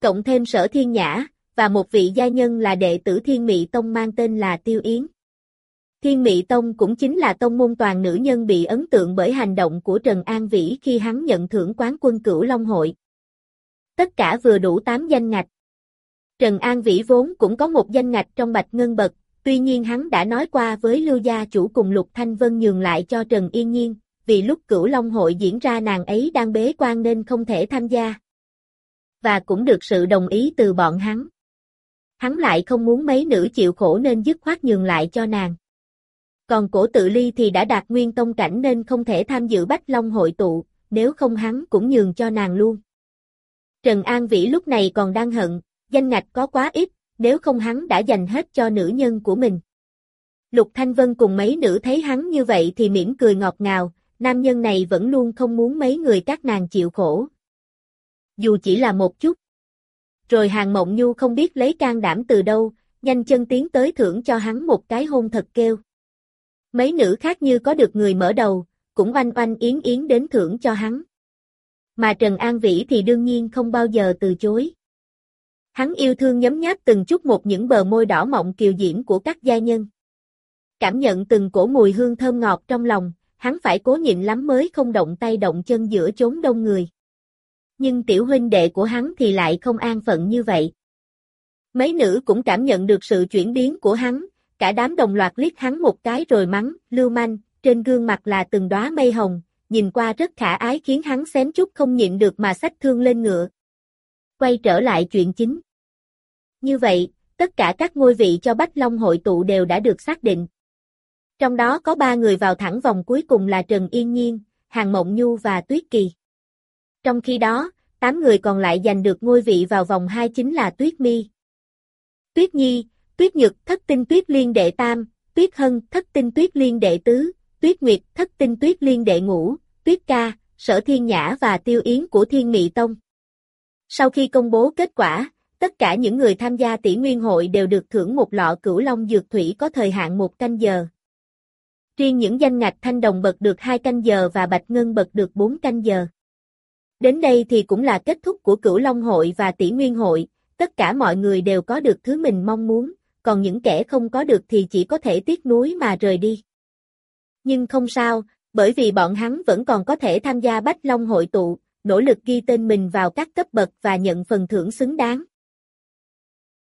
Cộng thêm sở thiên nhã, và một vị gia nhân là đệ tử thiên mị tông mang tên là Tiêu Yến. Thiên Mị Tông cũng chính là tông môn toàn nữ nhân bị ấn tượng bởi hành động của Trần An Vĩ khi hắn nhận thưởng quán quân cửu Long Hội. Tất cả vừa đủ 8 danh ngạch. Trần An Vĩ vốn cũng có một danh ngạch trong Bạch Ngân bậc, tuy nhiên hắn đã nói qua với Lưu Gia chủ cùng Lục Thanh Vân nhường lại cho Trần Yên Nhiên, vì lúc cửu Long Hội diễn ra nàng ấy đang bế quan nên không thể tham gia. Và cũng được sự đồng ý từ bọn hắn. Hắn lại không muốn mấy nữ chịu khổ nên dứt khoát nhường lại cho nàng. Còn cổ tự ly thì đã đạt nguyên tông cảnh nên không thể tham dự Bách Long hội tụ, nếu không hắn cũng nhường cho nàng luôn. Trần An Vĩ lúc này còn đang hận, danh ngạch có quá ít, nếu không hắn đã dành hết cho nữ nhân của mình. Lục Thanh Vân cùng mấy nữ thấy hắn như vậy thì mỉm cười ngọt ngào, nam nhân này vẫn luôn không muốn mấy người các nàng chịu khổ. Dù chỉ là một chút. Rồi hàng mộng nhu không biết lấy can đảm từ đâu, nhanh chân tiến tới thưởng cho hắn một cái hôn thật kêu. Mấy nữ khác như có được người mở đầu, cũng oanh oanh yến yến đến thưởng cho hắn. Mà Trần An Vĩ thì đương nhiên không bao giờ từ chối. Hắn yêu thương nhấm nháp từng chút một những bờ môi đỏ mọng kiều diễm của các gia nhân. Cảm nhận từng cổ mùi hương thơm ngọt trong lòng, hắn phải cố nhịn lắm mới không động tay động chân giữa chốn đông người. Nhưng tiểu huynh đệ của hắn thì lại không an phận như vậy. Mấy nữ cũng cảm nhận được sự chuyển biến của hắn, cả đám đồng loạt liếc hắn một cái rồi mắng, lưu manh, trên gương mặt là từng đóa mây hồng, nhìn qua rất khả ái khiến hắn xém chút không nhịn được mà sách thương lên ngựa. quay trở lại chuyện chính. Như vậy, tất cả các ngôi vị cho Bách Long hội tụ đều đã được xác định. Trong đó có ba người vào thẳng vòng cuối cùng là Trần Yên Nhiên, Hàng Mộng Nhu và Tuyết Kỳ. Trong khi đó, tám người còn lại giành được ngôi vị vào vòng 2 chính là Tuyết Mi, Tuyết Nhi, Tuyết Nhược, Thất Tinh Tuyết Liên đệ tam, Tuyết Hân, Thất Tinh Tuyết Liên đệ tứ, Tuyết Nguyệt, Thất Tinh Tuyết Liên đệ ngũ, Tuyết Ca, Sở Thiên Nhã và Tiêu Yến của Thiên Mị Tông. Sau khi công bố kết quả, tất cả những người tham gia tỷ nguyên hội đều được thưởng một lọ cửu long dược thủy có thời hạn một canh giờ. Riêng những danh ngạch thanh đồng bật được 2 canh giờ và bạch ngân bật được 4 canh giờ. Đến đây thì cũng là kết thúc của cửu long hội và tỷ nguyên hội, tất cả mọi người đều có được thứ mình mong muốn, còn những kẻ không có được thì chỉ có thể tiếc nuối mà rời đi. Nhưng không sao, bởi vì bọn hắn vẫn còn có thể tham gia Bách Long hội tụ, nỗ lực ghi tên mình vào các cấp bậc và nhận phần thưởng xứng đáng.